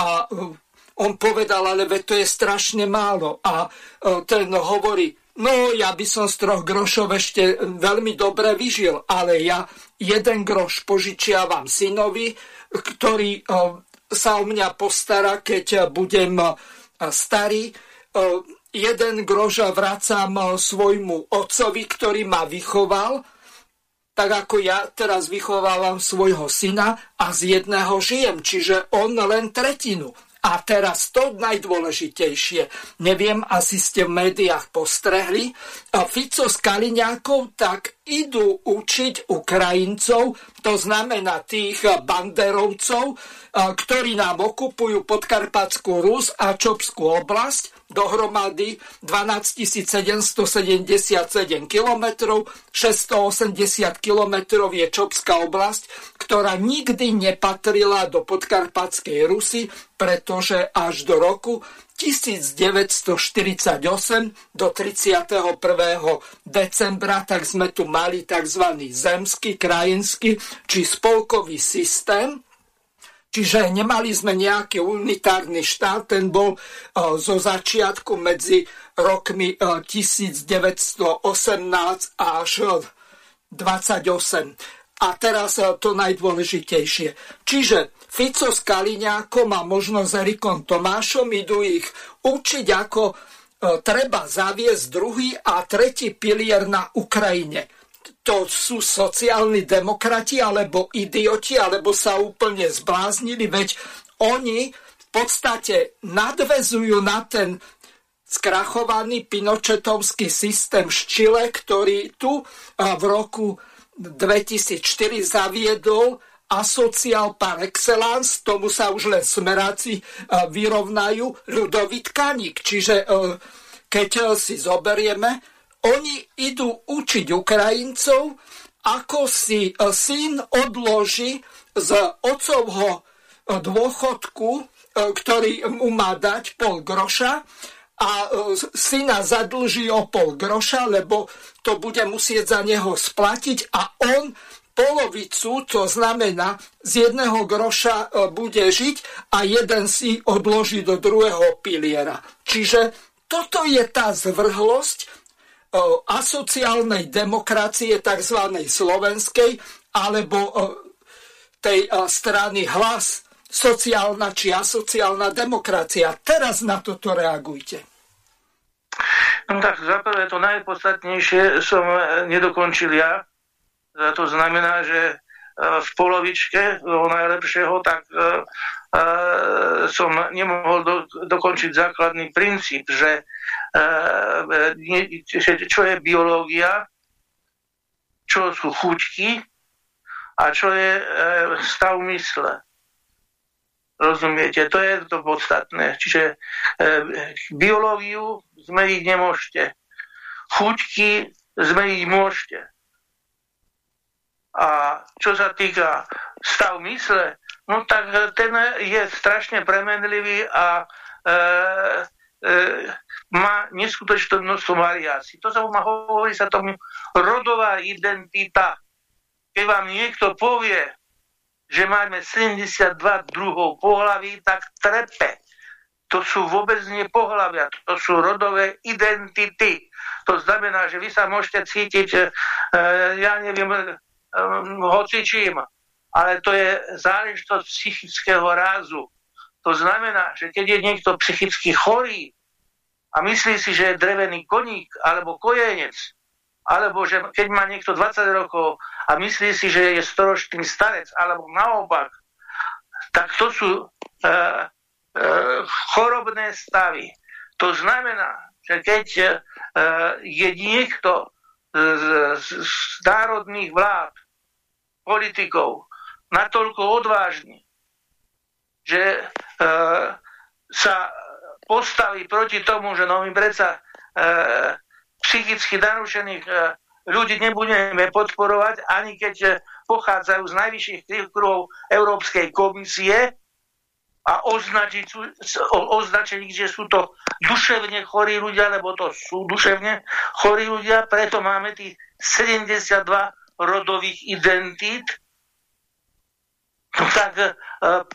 A uh, on povedal, ale ve to je strašne málo. A uh, ten hovorí, no ja by som z troch grošov ešte veľmi dobre vyžil, ale ja jeden groš požičiavam synovi, ktorý sa o mňa postará, keď budem starý. Jeden groža vracam svojmu otcovi, ktorý ma vychoval, tak ako ja teraz vychovávam svojho syna a z jedného žijem, čiže on len tretinu. A teraz to najdôležitejšie. Neviem, asi ste v médiách postrehli. Fico s Kaliňákov tak idú učiť Ukrajincov, to znamená tých banderovcov, ktorí nám okupujú Podkarpatskú Rus a Čopskú oblasť, dohromady 12 777 km, 680 km je Čopská oblasť, ktorá nikdy nepatrila do podkarpatskej Rusy, pretože až do roku 1948 do 31. decembra, tak sme tu mali tzv. zemský, krajinský či spolkový systém, Čiže nemali sme nejaký unitárny štát, ten bol e, zo začiatku medzi rokmi 1918 e, až 28. A teraz e, to najdôležitejšie. Čiže Fico s Kaliňákom a možno s Erikom Tomášom idú ich učiť, ako treba zaviesť druhý a tretí pilier na Ukrajine to sú sociálni demokrati alebo idioti, alebo sa úplne zbláznili, veď oni v podstate nadvezujú na ten skrachovaný pinočetovský systém z Čile, ktorý tu v roku 2004 zaviedol asociál par excellence, tomu sa už len smeráci vyrovnajú, ľudový tkaník. Čiže keď si zoberieme, oni idú učiť Ukrajincov, ako si e, syn odloží z otcovho e, dôchodku, e, ktorý mu má dať pol groša a syna zadlží o pol groša, lebo to bude musieť za neho splatiť a on polovicu, to znamená z jedného groša bude žiť a jeden si odloží do druhého piliera. Čiže toto je tá zvrhlosť, asociálnej demokracie tzv. slovenskej alebo tej strany hlas sociálna či asociálna demokracia. Teraz na toto reagujte. No tak zaprvé to najpodstatnejšie som e, nedokončil ja. To znamená, že e, v polovičke toho najlepšieho, tak e, som nemohol do, dokončiť základný princíp, že čo je biológia, čo sú chuťky a čo je e, stav mysle. Rozumiete? To je to podstatné. Čiže e, biológiu zmeniť nemôžete. Chuťky zmeniť môžete. A čo sa týka stav mysle, no tak ten je strašne premenlivý a e, má neskutočné množstvo variácií. To sa má hovorí sa tomu rodová identita. Keď vám niekto povie, že máme 72 druhov pohlaví, tak trepe. To sú vôbec nie pohľavia, to sú rodové identity. To znamená, že vy sa môžete cítiť, e, ja neviem, e, hocičím, ale to je záležitosť psychického rázu. To znamená, že keď je niekto psychicky chorý, a myslí si, že je drevený koník alebo kojenec, alebo že keď má niekto 20 rokov a myslí si, že je storočný starec, alebo naopak, tak to sú e, e, chorobné stavy. To znamená, že keď e, je niekto z, z, z národných vlád, politikov, natoľko odvážny, že e, sa postaví proti tomu, že no predsa e, psychicky narušených e, ľudí nebudeme podporovať, ani keď e, pochádzajú z najvyšších kruhov Európskej komisie a označiť, že sú to duševne chorí ľudia, lebo to sú duševne chorí ľudia, preto máme tých 72 rodových identít, no tak e,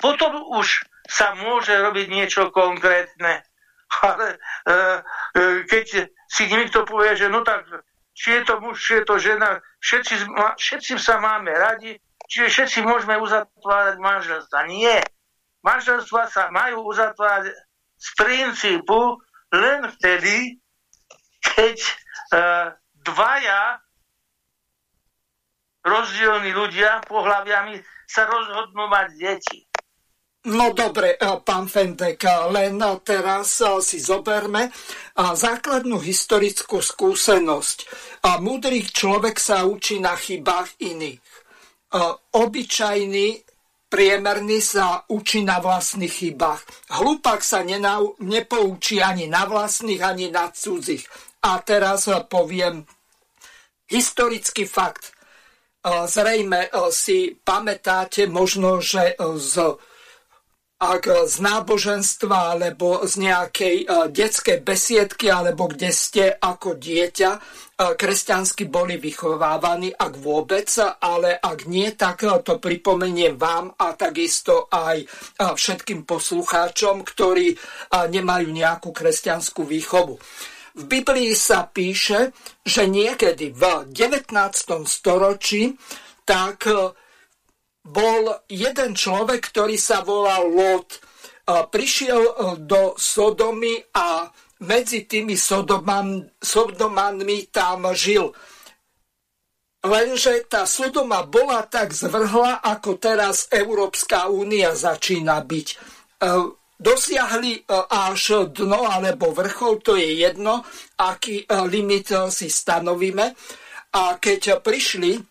potom už sa môže robiť niečo konkrétne. Ale e, e, keď si niekto povie, že no tak, či je to muž, či je to žena, všetci, všetci sa máme radi, čiže všetci môžeme uzatvárať manželstva. Nie. Manželstva sa majú uzatvárať z princípu len vtedy, keď e, dvaja rozdielní ľudia pohľaviami sa rozhodnú mať deti. No dobre, e, pán Fendek, e, len teraz e, si zoberme základnú historickú skúsenosť. Múdry človek sa učí na chybách iných. Obyčajný, priemerný sa učí na vlastných chybách. Hlupák sa nenau, nepoučí ani na vlastných, ani na cudzích. A teraz poviem historický fakt. Zrejme si pamätáte možno, že z ak z náboženstva alebo z nejakej detskej besiedky alebo kde ste ako dieťa kresťansky boli vychovávaní, ak vôbec, ale ak nie, tak to pripomeniem vám a takisto aj všetkým poslucháčom, ktorí nemajú nejakú kresťanskú výchovu. V Biblii sa píše, že niekedy v 19. storočí tak bol jeden človek, ktorý sa volal Lot. Prišiel e, do Sodomy a medzi tými Sodoman, Sodomanmi tam žil. Lenže tá Sodoma bola tak zvrhla, ako teraz Európska únia začína byť. E, dosiahli e, až dno alebo vrchol, to je jedno, aký limit si stanovíme. A keď prišli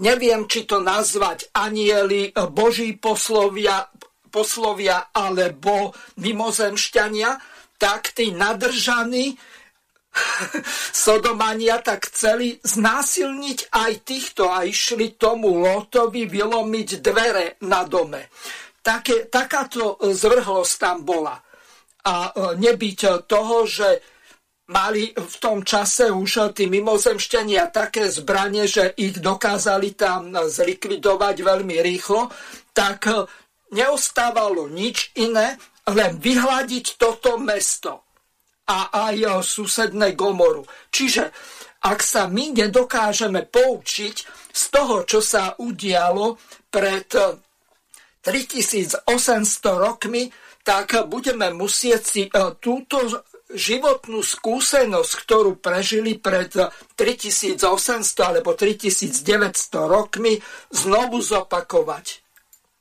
neviem, či to nazvať anieli, boží poslovia, poslovia alebo mimozemšťania, tak tí nadržaní Sodomania tak chceli znásilniť aj týchto a išli tomu Lotovi vylomiť dvere na dome. Také, takáto zvrhlosť tam bola. A e, nebyť toho, že mali v tom čase už tí mimozemšťania také zbranie, že ich dokázali tam zlikvidovať veľmi rýchlo, tak neostávalo nič iné, len vyhľadiť toto mesto a aj susedné Gomoru. Čiže ak sa my nedokážeme poučiť z toho, čo sa udialo pred 3800 rokmi, tak budeme musieť si e, túto životnú skúsenosť, ktorú prežili pred 3800 alebo 3900 rokmi, znovu zopakovať.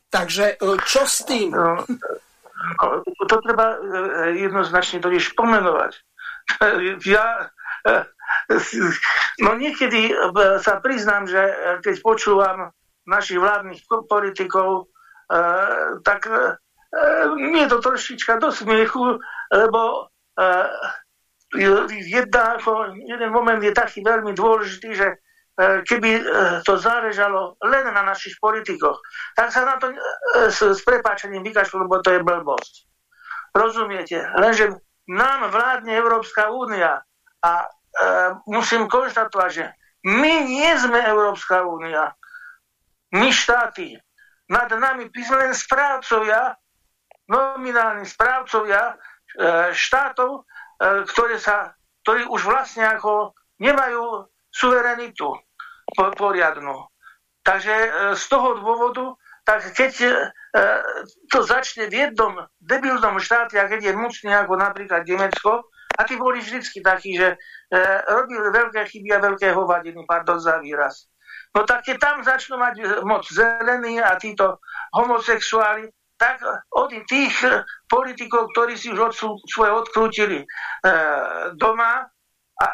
Takže e, čo s tým? No, to treba jednoznačne to pomenovať. Ja no niekedy sa priznám, že keď počúvam našich vládnych politikov, tak nie je to trošička do smiechu, lebo jedna, jeden moment je taký veľmi dôležitý, že uh, keby uh, to záležalo len na našich politikoch, tak sa na to s, s prepáčením vykašľú, lebo to je blbosť. Rozumiete? Lenže nám vládne Európska únia a uh, musím konštatovať, že my nie sme Európska únia. My štáty. Nad nami len správcovia, nominálni správcovia E, štátov, e, ktoré sa, ktorí už vlastne ako nemajú suverenitu poriadnu. Takže e, z toho dôvodu, tak keď to začne v jednom debilnom štáte, a keď je mocný ako napríklad Nemecko, A tí boli vždycky takí, že e, robili veľké chyby a veľké hovadiny, pardon za výraz. No tak keď tam začnú mať moc zelení a títo homosexuáli, tak od tých politikov, ktorí si už od, svoje odkrútili e, doma a,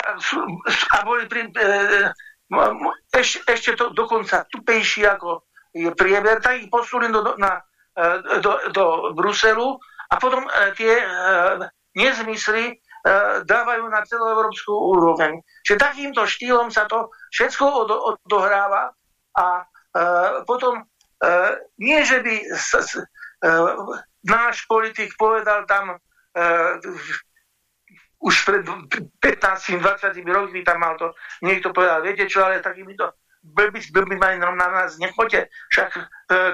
a boli pri, e, eš, ešte to dokonca tupejší ako je prieber, tak ich posunuli do, na, e, do, do Bruselu a potom e, tie e, nezmysly dávajú na celoeurópsku úroveň. Čiže takýmto štýlom sa to všetko odohráva a potom nie, že by náš politik povedal tam už pred 15-20 rokmi tam mal to, niekto povedal, viete čo, ale takýmito blbý, blbý na nás nechoďte. Však e,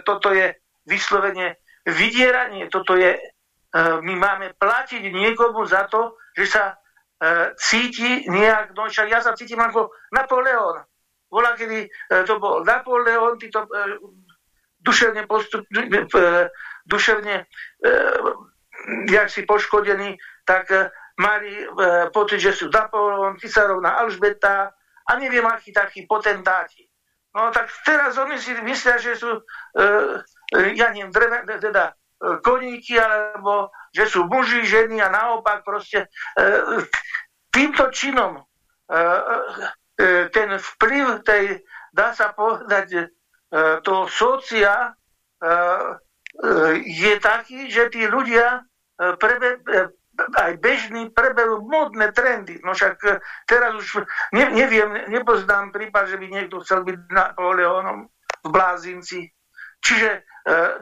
toto je vyslovene vydieranie, toto je, e, my máme platiť niekomu za to, že sa e, cíti nejak, no však ja sa cítim ako Napoleon. Bola, kedy e, to bol Napoleon, títo e, duševne postup, e, duševne e, jak si poškodený, tak e, mali e, pocit, že sú Napoleon, cisárovna Alžbeta a neviem, akí takí potentáti. No tak teraz oni si myslia, že sú, e, e, ja neviem, dreve, teda e, koníky, alebo že sú muži, ženy a naopak proste e, týmto činom e, e, ten vplyv tej, dá sa povedať, e, toho socia e, e, je taký, že tí ľudia e, prebe, e, aj bežní preberú modné trendy. No však e, teraz už ne, neviem, nepoznám prípad, že by niekto chcel byť Napoleónom v Blázinci. Čiže e,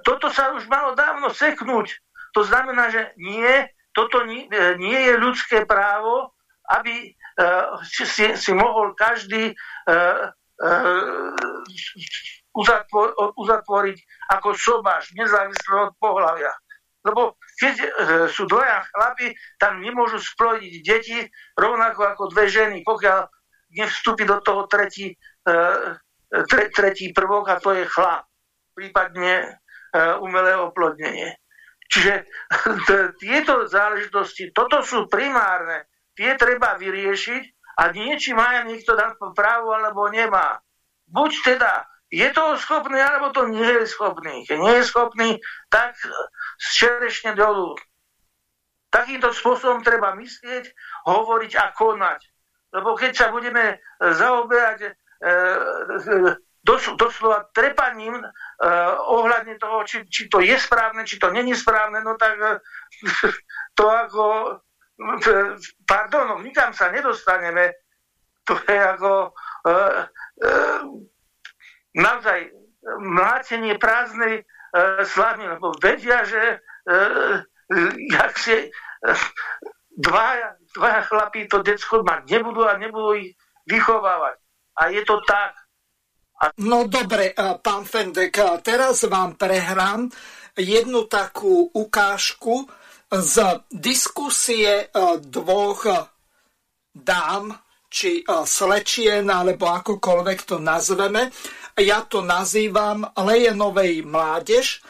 toto sa už malo dávno seknúť. To znamená, že nie, toto nie, e, nie je ľudské právo, aby e, si, si mohol každý e, e, uzatvoriť ako sobáš, nezávisle od pohľavia. Lebo keď e, sú dvoja chlapi, tam nemôžu splodiť deti rovnako ako dve ženy, pokiaľ nevstúpi do toho tretí, e, tre, tretí prvok a to je chlap, prípadne e, umelé oplodnenie. Čiže tieto záležitosti, toto sú primárne, tie treba vyriešiť a niečí má niekto dať právo alebo nemá. Buď teda je to schopný, alebo to nie je schopný. Keď nie je schopný, tak z čerešne dolu. Takýmto spôsobom treba myslieť, hovoriť a konať. Lebo keď sa budeme zaoberať e, dos, doslova trepaním e, ohľadne toho, či, či to je správne, či to není správne, no tak e, to ako pardon, no, nikam sa nedostaneme. To je ako e, e, naozaj mlátenie prázdnej e, slamy, lebo vedia, že e, e, jak si e, dvaja, dvaja chlapí to detsko mať nebudú a nebudú ich vychovávať. A je to tak. A... No dobre, e, pán Fendek, teraz vám prehrám jednu takú ukážku z diskusie e, dvoch dám, či slečien, alebo akokoľvek to nazveme, ja to nazývam Lejenovej mládež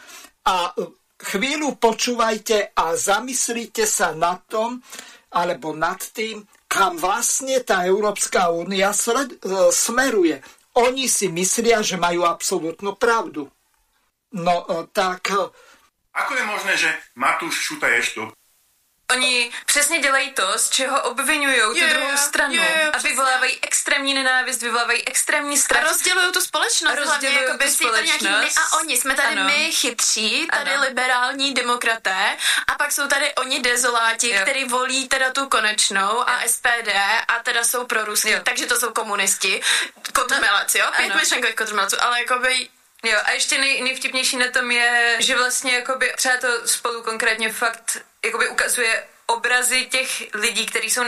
a chvíľu počúvajte a zamyslite sa nad tom, alebo nad tým, kam vlastne tá Európska únia e, smeruje. Oni si myslia, že majú absolútnu pravdu. No e, tak... E, Ako je možné, že Matúš Šuta je Oni přesně dělají to, z čeho obvinují tu yeah, druhou stranu yeah, yeah, a vyvolávají extrémní nenávist, vyvolávají extrémní strach. A rozdělují tu společnost. A rozdělují hlavně, tu společnost. my a oni. Jsme tady ano. my chytří, tady ano. liberální demokraté a pak jsou tady oni dezoláti, jo. který volí teda tu konečnou jo. a SPD a teda jsou pro ruský, takže to jsou komunisti. Kotrmelec, jo? Pět myšlenkových kotrmelců, ale jakoby Jo, a ještě nej, nejvtipnější na tom je, že vlastně jakoby třeba to spolu konkrétně fakt jakoby ukazuje obrazy těch lidí, kteří jsou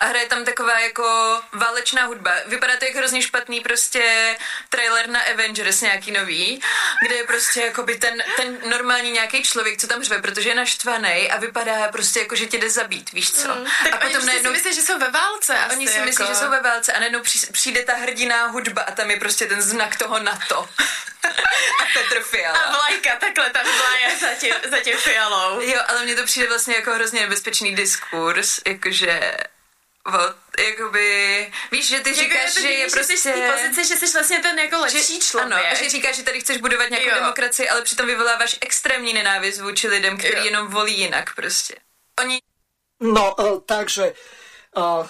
a hraje tam taková jako válečná hudba. Vypadá to jako hrozně špatný prostě trailer na Avengers nějaký nový, kde je prostě jakoby ten, ten normální nějaký člověk, co tam řve, protože je naštvaný a vypadá prostě jako, že tě jde zabít, víš co? Mm, tak a potom najednou... si myslí, že jsou ve válce. Oni si jako... myslí, že jsou ve válce a najednou přijde ta hrdiná hudba a tam je prostě ten znak toho NATO. a Petr Fiala. A vlajka takhle tam vlaje za tím, za tím fialou. Jo, ale mně to přijde vlastně jako hrozně nebezpečný diskurs, jakože jakoby, víš, že ty jako říkáš, že je prostě... Že jsi pozice, že jsi vlastně ten jako lepší že, člověk. Ano, že říkáš, že tady chceš budovat nějakou jo. demokracii, ale přitom vyvoláváš extrémní nenávist vůči lidem, kteří jo. jenom volí jinak prostě. Oni... No, uh, takže uh,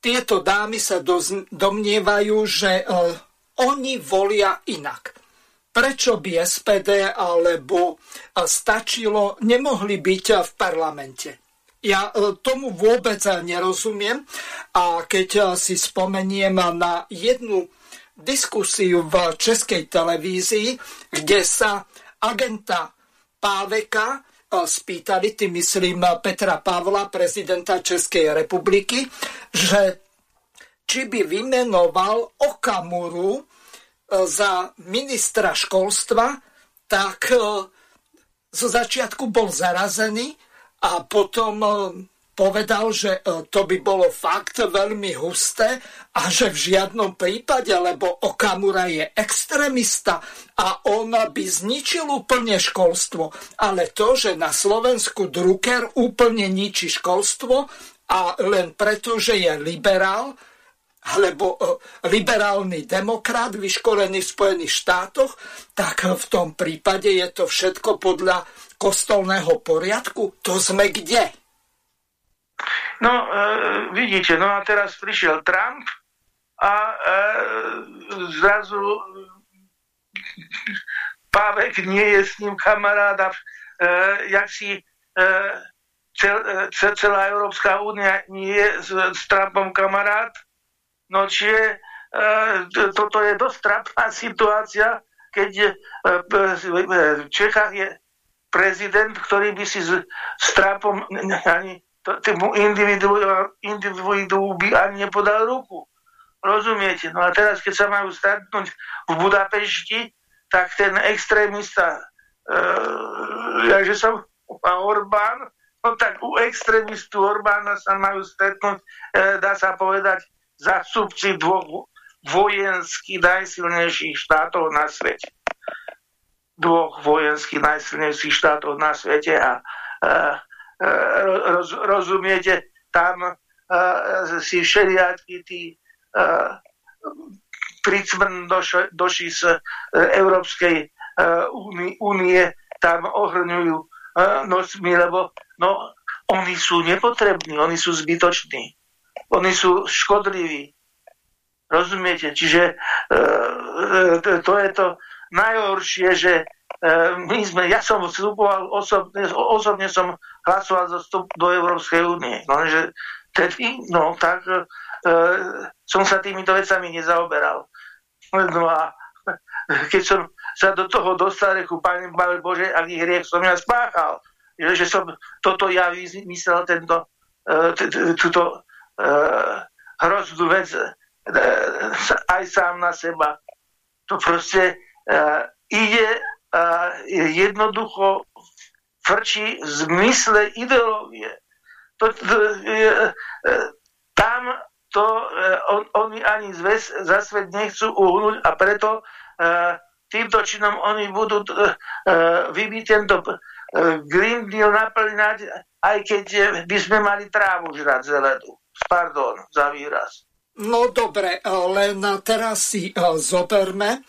tieto dámy sa domnievajú, že uh, oni volia inak. Prečo by SPD alebo stačilo, nemohli byť v parlamente? Ja tomu vôbec nerozumiem. A keď si spomeniem na jednu diskusiu v českej televízii, kde sa agenta Páveka spýtali, tým myslím Petra Pavla, prezidenta Českej republiky, že či by vymenoval Okamuru za ministra školstva, tak e, zo začiatku bol zarazený a potom e, povedal, že e, to by bolo fakt veľmi husté a že v žiadnom prípade, lebo Okamura je extrémista a on by zničil úplne školstvo. Ale to, že na Slovensku Drucker úplne ničí školstvo a len preto, že je liberál, alebo e, liberálny demokrat vyškolený v Spojených štátoch, tak v tom prípade je to všetko podľa kostolného poriadku. To sme kde? No, e, vidíte, no a teraz prišiel Trump a e, zrazu Pávek nie je s ním kamaráda, e, jak si e, cel, e, celá Európska únia nie je s, s Trumpom kamarát, No čiže e, toto je dosť trápna situácia, keď e, v Čechách je prezident, ktorý by si s, s Trumpom ani tomu individu, individu by ani nepodal ruku. Rozumiete? No a teraz, keď sa majú stretnúť v Budapešti, tak ten extrémista, e, jakže som Orbán, no tak u extrémistu Orbána sa majú stretnúť, e, dá sa povedať, zástupci dvoch vojensky najsilnejších štátov na svete. Dvoch vojensky najsilnejších štátov na svete a e, e, roz, rozumiete, tam e, si všelijakí tí pricmrn doš, doši z Európskej únie tam ohrňujú nosmi, lebo no, oni sú nepotrební, oni sú zbytoční. Oni sú škodliví. Rozumiete? Čiže e, to je to najhoršie, že e, my sme, ja som vstupoval osobne, osobne som hlasoval za vstup do Európskej únie. No, tedy, no tak e, som sa týmito vecami nezaoberal. No a keď som sa do toho dostal, reku, Pane Bože, aký hriech som ja spáchal, že, že som toto ja vymyslel, tento, túto uh, hroznú vec uh, aj sám na seba. To proste ide uh, jednoducho frčí v zmysle ideológie. To, to, uh, tam to on, oni ani zves, za svet nechcú uhnúť a preto týmto činom oni budú vybiť tento Green Deal naplňať, aj keď by sme mali trávu žrať zelenú. Pardon za výraz. No dobre, len teraz si e, zoberme e,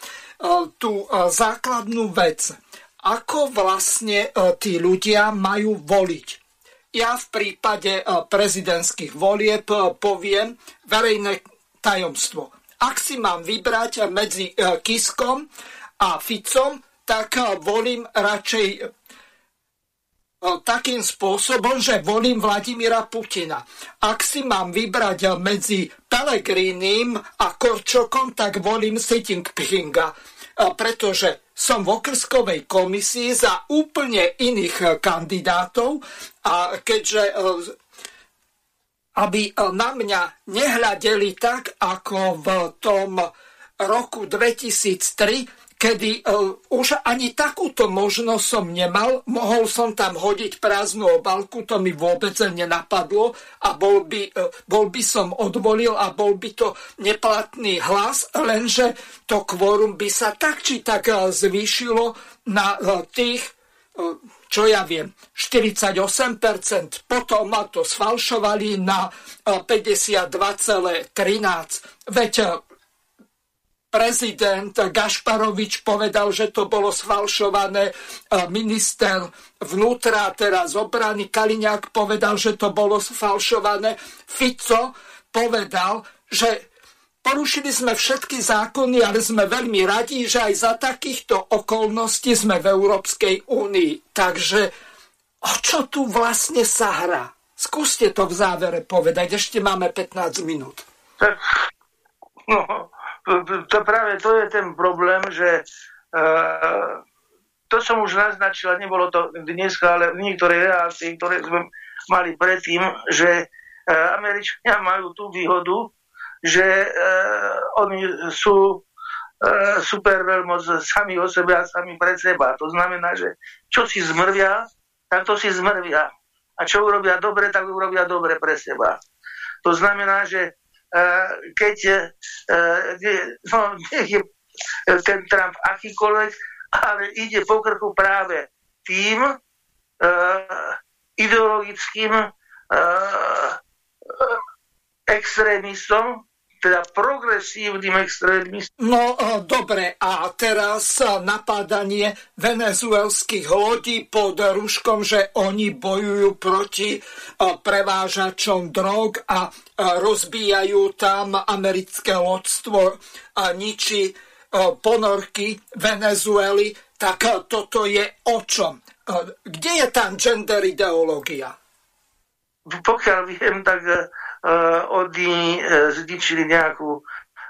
tú e, základnú vec. Ako vlastne tí ľudia majú voliť? Ja v prípade prezidentských volieb poviem verejné tajomstvo. Ak si mám vybrať medzi Kiskom a Ficom, tak volím radšej takým spôsobom, že volím Vladimíra Putina. Ak si mám vybrať medzi Pelegrínim a Korčokom, tak volím Xi Jinpinga, pretože som v okrskovej komisii za úplne iných kandidátov a keďže aby na mňa nehľadeli tak, ako v tom roku 2003, kedy uh, už ani takúto možnosť som nemal. Mohol som tam hodiť prázdnu obalku, to mi vôbec nenapadlo a bol by, uh, bol by som odvolil a bol by to neplatný hlas, lenže to kvorum by sa tak či tak uh, zvýšilo na uh, tých uh, čo ja viem, 48%, potom ma to sfalšovali na 52,13. Veď prezident Gašparovič povedal, že to bolo sfalšované. Minister vnútra, teraz obrany Kaliňák povedal, že to bolo sfalšované. Fico povedal, že porušili sme všetky zákony, ale sme veľmi radi, že aj za takýchto okolností sme v Európskej únii. Takže o čo tu vlastne sa hrá? Skúste to v závere povedať, ešte máme 15 minút. No, to práve to je ten problém, že uh, to som už naznačil, nebolo to dneska, ale v niektorej relácii, ktoré sme mali predtým, že uh, Američania majú tú výhodu, že uh, oni sú uh, super veľmoc sami o sebe a sami pre seba. To znamená, že čo si zmrvia, tak to si zmrvia. A čo urobia dobre, tak urobia dobre pre seba. To znamená, že keď no, je ten Trump akýkoľvek, ale ide po krku práve tým ideologickým extrémistom, teda progresívnym extrémistom. No e, dobre, a teraz napádanie venezuelských lodí pod ruškom, že oni bojujú proti e, prevážačom drog a e, rozbíjajú tam americké lodstvo a ničí ponorky Venezuely, tak toto je o čom? Kde je tam gender ideológia? Pokiaľ viem, tak uh, oni uh, zničili nejakú,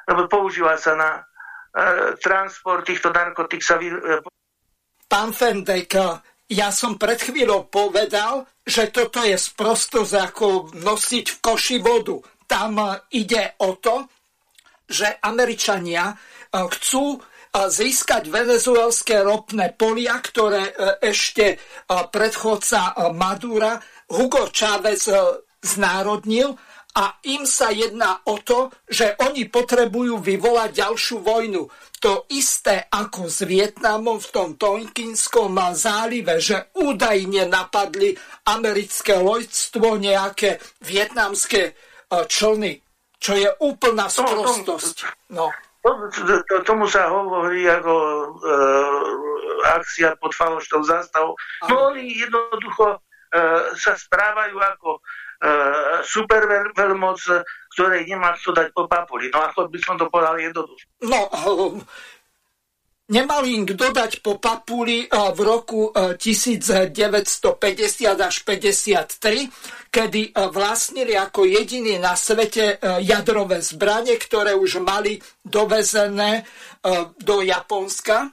lebo používa sa na uh, transport týchto narkotík sa vy, Pán Fendek, ja som pred chvíľou povedal, že toto je sprostosť ako nosiť v koši vodu. Tam ide o to, že Američania chcú získať venezuelské ropné polia, ktoré ešte predchodca Madura Hugo Chávez znárodnil a im sa jedná o to, že oni potrebujú vyvolať ďalšiu vojnu. To isté ako s Vietnamom v tom Tonkinskom zálive, že údajne napadli americké loďstvo, nejaké vietnamské e, člny, čo je úplná sprostosť. No. Tomu sa hovorí ako e, akcia pod falošnou zástavou. No oni jednoducho e, sa správajú ako uh, super veľmoc, ktorej nemá čo dať po papuli. No ako by som to povedal jednoducho. No, nemali im kto dať po papuli uh, v roku uh, 1950 až 53, kedy vlastnili ako jediní na svete jadrové zbranie, ktoré už mali dovezené do Japonska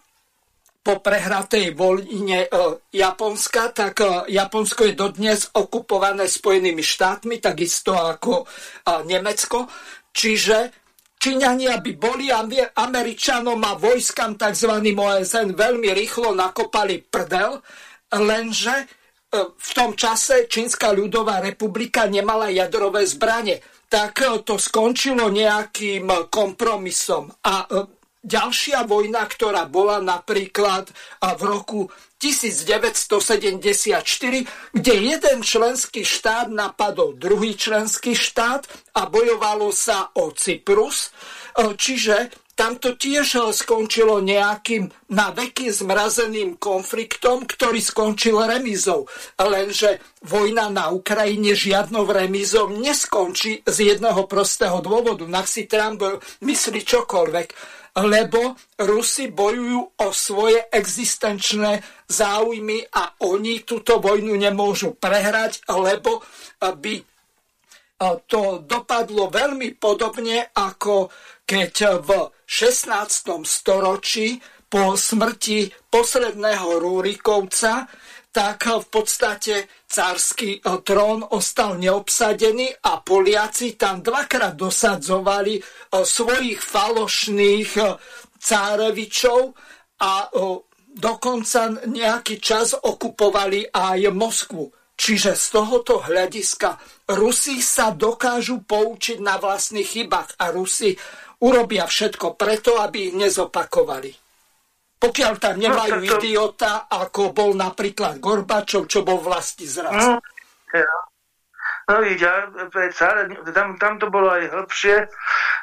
po prehratej vojne e, Japonska, tak e, Japonsko je dodnes okupované Spojenými štátmi, takisto ako e, Nemecko. Čiže Číňania by boli Američanom a vojskam tzv. OSN veľmi rýchlo nakopali prdel, lenže v tom čase Čínska ľudová republika nemala jadrové zbranie tak to skončilo nejakým kompromisom. A ďalšia vojna, ktorá bola napríklad v roku 1974, kde jeden členský štát napadol druhý členský štát a bojovalo sa o Cyprus. E, čiže tam to tiež skončilo nejakým na veky zmrazeným konfliktom, ktorý skončil remizou. Lenže vojna na Ukrajine žiadnou remizou neskončí z jedného prostého dôvodu. Nech si Trump myslí čokoľvek lebo Rusi bojujú o svoje existenčné záujmy a oni túto vojnu nemôžu prehrať, lebo by to dopadlo veľmi podobne, ako keď v 16. storočí po smrti posledného Rúrikovca tak v podstate cársky e, trón ostal neobsadený a Poliaci tam dvakrát dosadzovali e, svojich falošných e, cárevičov a dokonca nejaký čas okupovali aj Moskvu. Čiže z tohoto hľadiska Rusi sa dokážu poučiť na vlastných chybách a Rusi urobia všetko preto, aby ich nezopakovali. Pokiaľ tam nemajú no, to... idiota, ako bol napríklad Gorbačov, čo bol vlasti zraz. No, ja. No vidia, predsa, tam, tam to bolo aj hĺbšie,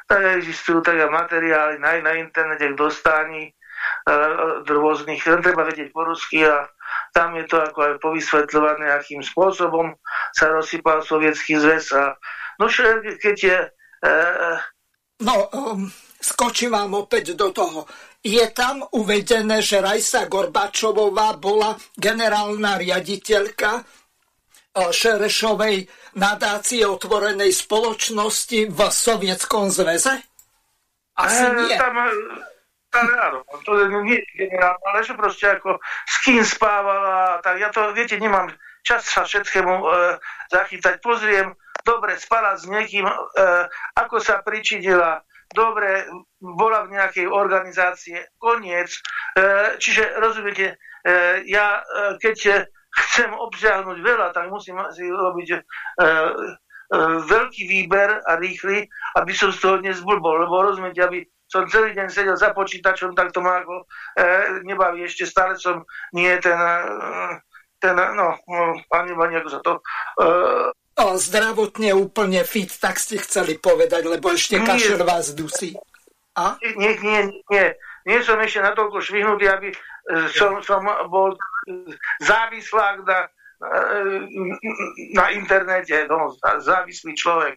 tak existujú také materiály na, na internete k dostání uh, rôznych, treba vedieť po rusky a tam je to ako aj povysvetľované, akým spôsobom sa rozsypal sovietský zväz. A, no keď je... E, no, um, skočím vám opäť do toho. Je tam uvedené, že Rajsa Gorbačovová bola generálna riaditeľka e, Šerešovej nadácie otvorenej spoločnosti v Sovietskom zväze? Asi e, nie. Tam, ale áno, to nie je generálne, ale že proste ako s kým spávala, tak ja to, viete, nemám čas sa všetkému e, zachytať. Pozriem, dobre, spala s niekým, e, ako sa pričinila, dobre, bola v nejakej organizácie, koniec. E, čiže, rozumiete, e, ja e, keď chcem obsiahnuť veľa, tak musím si robiť veľký výber a rýchly, aby som z toho nezblbol, lebo rozumiete, aby som celý deň sedel za počítačom, tak to ma ako e, nebaví. Ešte stále som nie ten, e, ten no, pani, pani, ako sa to... E, o, zdravotne úplne fit, tak ste chceli povedať, lebo ešte kašel vás dusí. A? Nie, nie, nie. Nie som ešte natoľko švihnutý, aby e, som, som bol závislák na, e, na internete, no, závislý človek.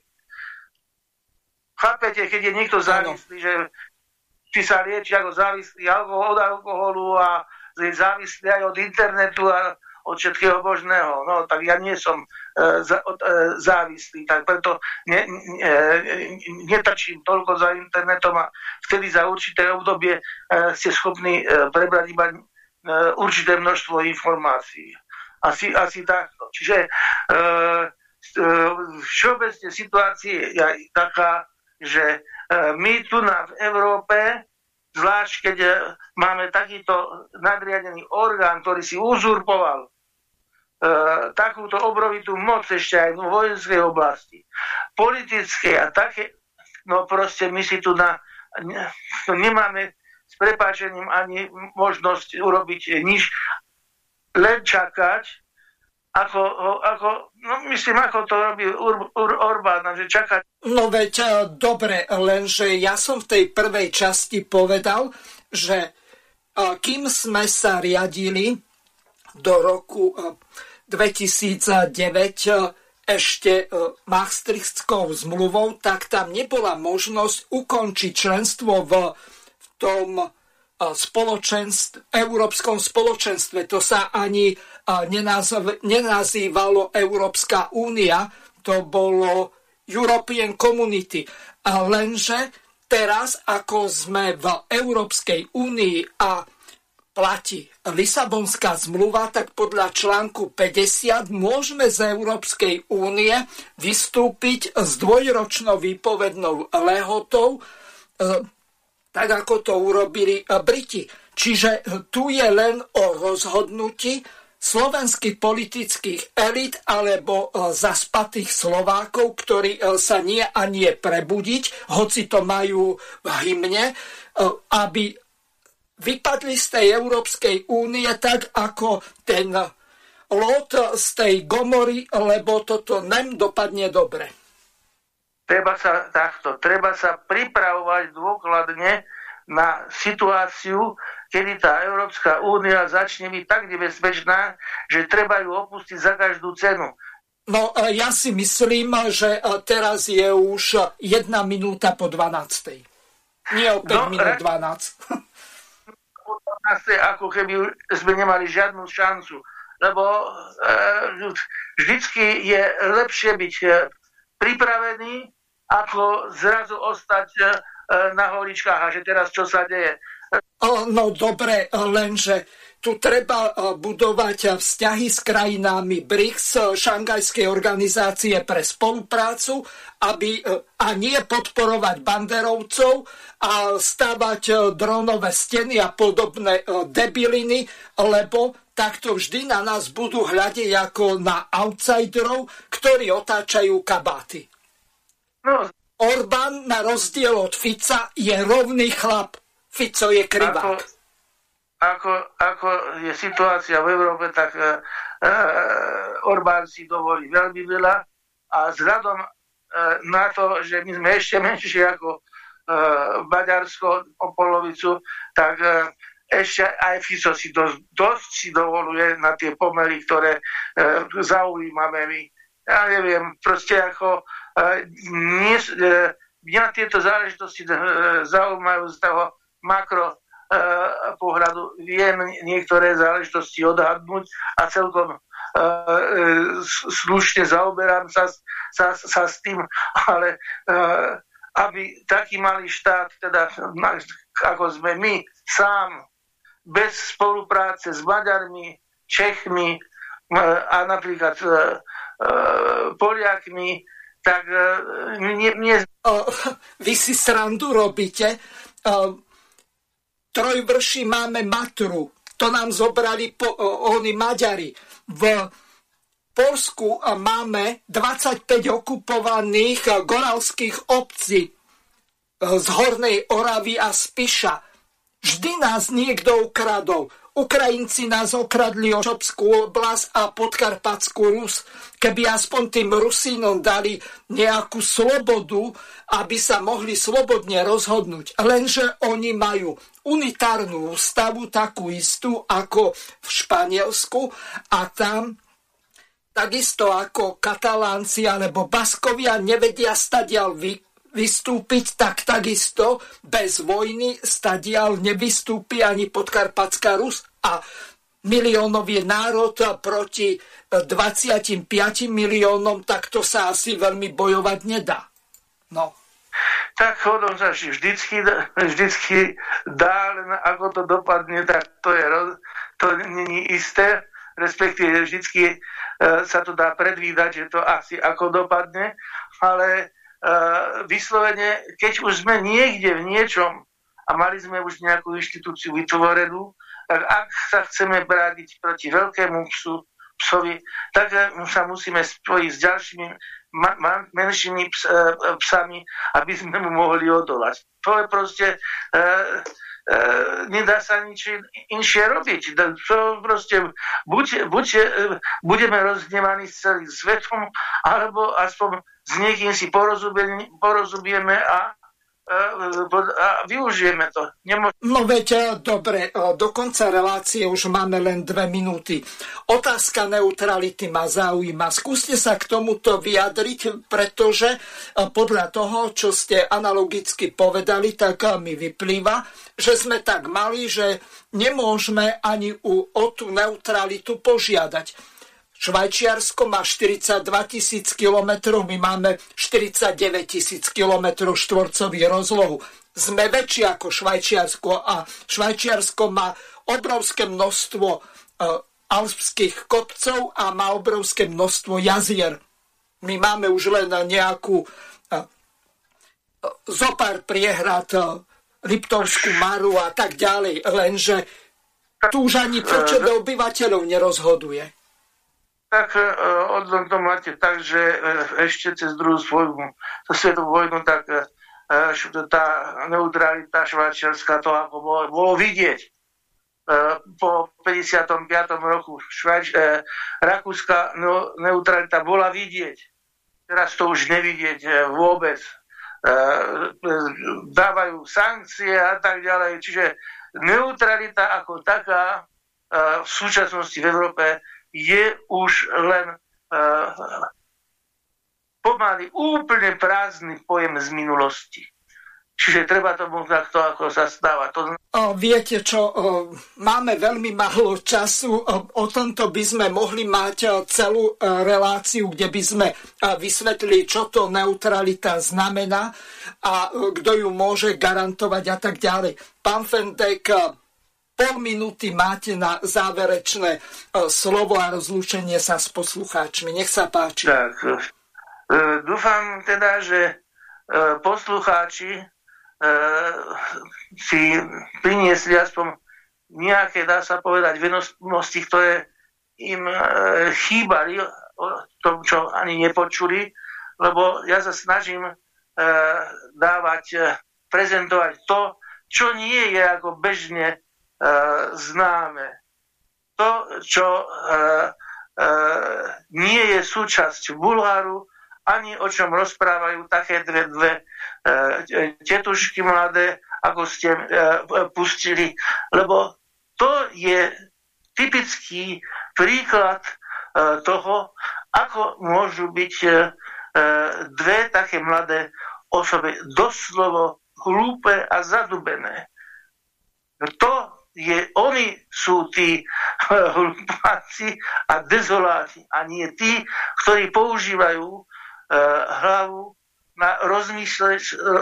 Chápete, keď je niekto závislý, že či sa lieči ako závislý od alkoholu a je závislý aj od internetu a od všetkého možného. No, tak ja nie som e, e, závislý, tak preto ne, ne, netačím toľko za internetom a vtedy za určité obdobie e, ste schopní e, prebrať iba e, určité množstvo informácií. Asi, asi takto. Čiže e, e, všeobecne situácia je taká, že e, my tu na v Európe, zvlášť keď e, máme takýto nadriadený orgán, ktorý si uzurpoval e, takúto obrovitú moc ešte aj v vojenskej oblasti, politickej a také, no proste my si tu na, nemáme s prepáčením ani možnosť urobiť nič, len čakať, ako, ako, no myslím, ako to robí Ur, Ur, Orbán, že čaká. No veď, e, dobre, lenže ja som v tej prvej časti povedal, že e, kým sme sa riadili do roku 2009 e, ešte Maastrichtskou zmluvou, tak tam nebola možnosť ukončiť členstvo v, v tom spoločenstv, európskom spoločenstve. To sa ani nenazývalo Európska únia, to bolo European Community. A lenže teraz, ako sme v Európskej únii a platí Lisabonská zmluva, tak podľa článku 50 môžeme z Európskej únie vystúpiť s dvojročnou výpovednou lehotou e, tak ako to urobili eh, Briti. Čiže eh, tu je len o rozhodnutí slovenských politických elit alebo zaspatých Slovákov, ktorí sa nie a nie prebudiť, hoci to majú v hymne, aby vypadli z tej Európskej únie tak, ako ten lot z tej Gomory, lebo toto nem dopadne dobre. Treba sa takto, treba sa pripravovať dôkladne na situáciu, kedy tá Európska únia začne byť tak nebezpečná, že treba ju opustiť za každú cenu. No, ja si myslím, že teraz je už jedna minúta po 12. Nie o 5 no, minút 12. ako keby sme nemali žiadnu šancu. Lebo e, vždycky je lepšie byť e, pripravený, ako zrazu ostať e, na holičkách a že teraz čo sa deje. No dobre, lenže tu treba budovať vzťahy s krajinami BRICS, Šangajskej organizácie pre spoluprácu, aby, a nie podporovať banderovcov a stavať dronové steny a podobné debiliny, lebo takto vždy na nás budú hľadiť ako na outsiderov, ktorí otáčajú kabáty. No. Orbán na rozdiel od Fica je rovný chlap. Fico je krivák. Ako, ako, ako je situácia v Európe, tak uh, Orbán si dovolí veľmi veľa a vzhľadom uh, na to, že my sme ešte menšie ako uh, Maďarsko o polovicu, tak uh, ešte aj Fico si dosť, dosť si dovoluje na tie pomery, ktoré e, zaujímame my. Ja neviem, proste ako e, nie, e, mňa tieto záležitosti e, zaujímajú z toho makro e, pohľadu. Viem niektoré záležitosti odhadnúť a celkom e, e slušne zaoberám sa, sa, sa s tým, ale e, aby taký malý štát, teda ako sme my, sám bez spolupráce s Maďarmi, Čechmi a napríklad e, e, Poliakmi, tak nie, nie... Vy si srandu robíte. Trojvrší máme matru. To nám zobrali po, oni Maďari. V Polsku máme 25 okupovaných goralských obcí z Hornej Oravy a Spiša Vždy nás niekto ukradol. Ukrajinci nás okradli o Šopskú oblasť a podkarpatskú Rus. Keby aspoň tým Rusínom dali nejakú slobodu, aby sa mohli slobodne rozhodnúť. Lenže oni majú unitárnu ústavu, takú istú ako v Španielsku a tam takisto ako katalánci alebo baskovia nevedia stadial vy, vystúpiť, tak takisto bez vojny stadial nevystúpi ani podkarpatská Rus a miliónový národ proti 25 miliónom, tak to sa asi veľmi bojovať nedá. No. Tak chodom sa vždycky, vždycky dá, len ako to dopadne, tak to je to není isté, respektíve vždycky e, sa to dá predvídať, že to asi ako dopadne, ale vyslovene, keď už sme niekde v niečom a mali sme už nejakú inštitúciu vytvorenú, tak ak sa chceme brádiť proti veľkému psu, psovi, tak sa musíme spojiť s ďalšími ma- ma- menšími ps- e, psami, aby sme mu mohli odolať. To je proste... E, e, nedá sa nič inšie robiť. To proste buď, buď e, budeme roznevaní s celým svetom, alebo aspoň s niekým si porozumieme a využijeme to. Nemo- no veď, dobre, do konca relácie už máme len dve minúty. Otázka neutrality ma zaujíma. Skúste sa k tomuto vyjadriť, pretože podľa toho, čo ste analogicky povedali, tak mi vyplýva, že sme tak mali, že nemôžeme ani u, o tú neutralitu požiadať Švajčiarsko má 42 tisíc kilometrov, my máme 49 tisíc kilometrov štvorcový rozlohu. Sme väčší ako Švajčiarsko a Švajčiarsko má obrovské množstvo uh, alpských kopcov a má obrovské množstvo jazier. My máme už len nejakú uh, zopár priehrad, uh, Liptovskú maru a tak ďalej, lenže tu už ani počet obyvateľov nerozhoduje tak e, odlom to máte tak, že e, ešte cez druhú svoju svetovú vojnu, tak e, tá neutralita švajčiarska to ako bolo, bolo vidieť. Po 55. roku Švajč, Rakúska neutralita bola vidieť. Teraz to už nevidieť vôbec. Dávajú sankcie a tak ďalej. Čiže neutralita ako taká v súčasnosti v Európe je už len uh, pomaly úplne prázdny pojem z minulosti. Čiže treba tomu takto ako sa stáva. To... O, viete čo, o, máme veľmi málo času, o, o tomto by sme mohli mať o, celú o, reláciu, kde by sme o, vysvetlili, čo to neutralita znamená a o, kto ju môže garantovať a tak ďalej. Pán Fendek, o, pol minúty máte na záverečné o, slovo a rozlúčenie sa s poslucháčmi. Nech sa páči. Tak, e, dúfam teda, že e, poslucháči E, si priniesli aspoň nejaké, dá sa povedať, venosti, ktoré im e, chýbali o tom, čo ani nepočuli, lebo ja sa snažím e, dávať, prezentovať to, čo nie je ako bežne známe. To, čo nie je súčasť Bulharu, ani o čom rozprávajú také dve, dve e, tetušky mladé, ako ste e, pustili, lebo to je typický príklad e, toho, ako môžu byť e, dve také mladé osoby doslovo hlúpe a zadubené. To je, oni sú tí hlupáci a dezoláti a nie tí, ktorí používajú Eh, hlavu na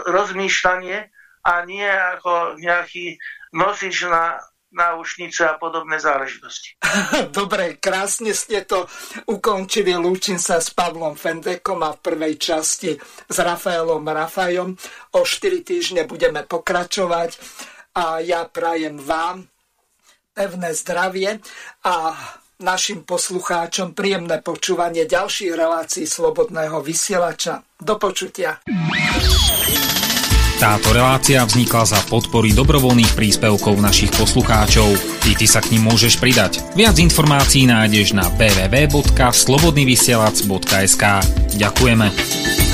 rozmýšľanie a nie ako nejaký nosič na náušnice a podobné záležitosti. Dobre, krásne ste to ukončili. Lúčim sa s Pavlom Fendekom a v prvej časti s Rafaelom Rafajom. O 4 týždne budeme pokračovať a ja prajem vám pevné zdravie a našim poslucháčom príjemné počúvanie ďalších relácií Slobodného vysielača. Do počutia. Táto relácia vznikla za podpory dobrovoľných príspevkov našich poslucháčov. I ty sa k ním môžeš pridať. Viac informácií nájdeš na www.slobodnyvysielac.sk Ďakujeme.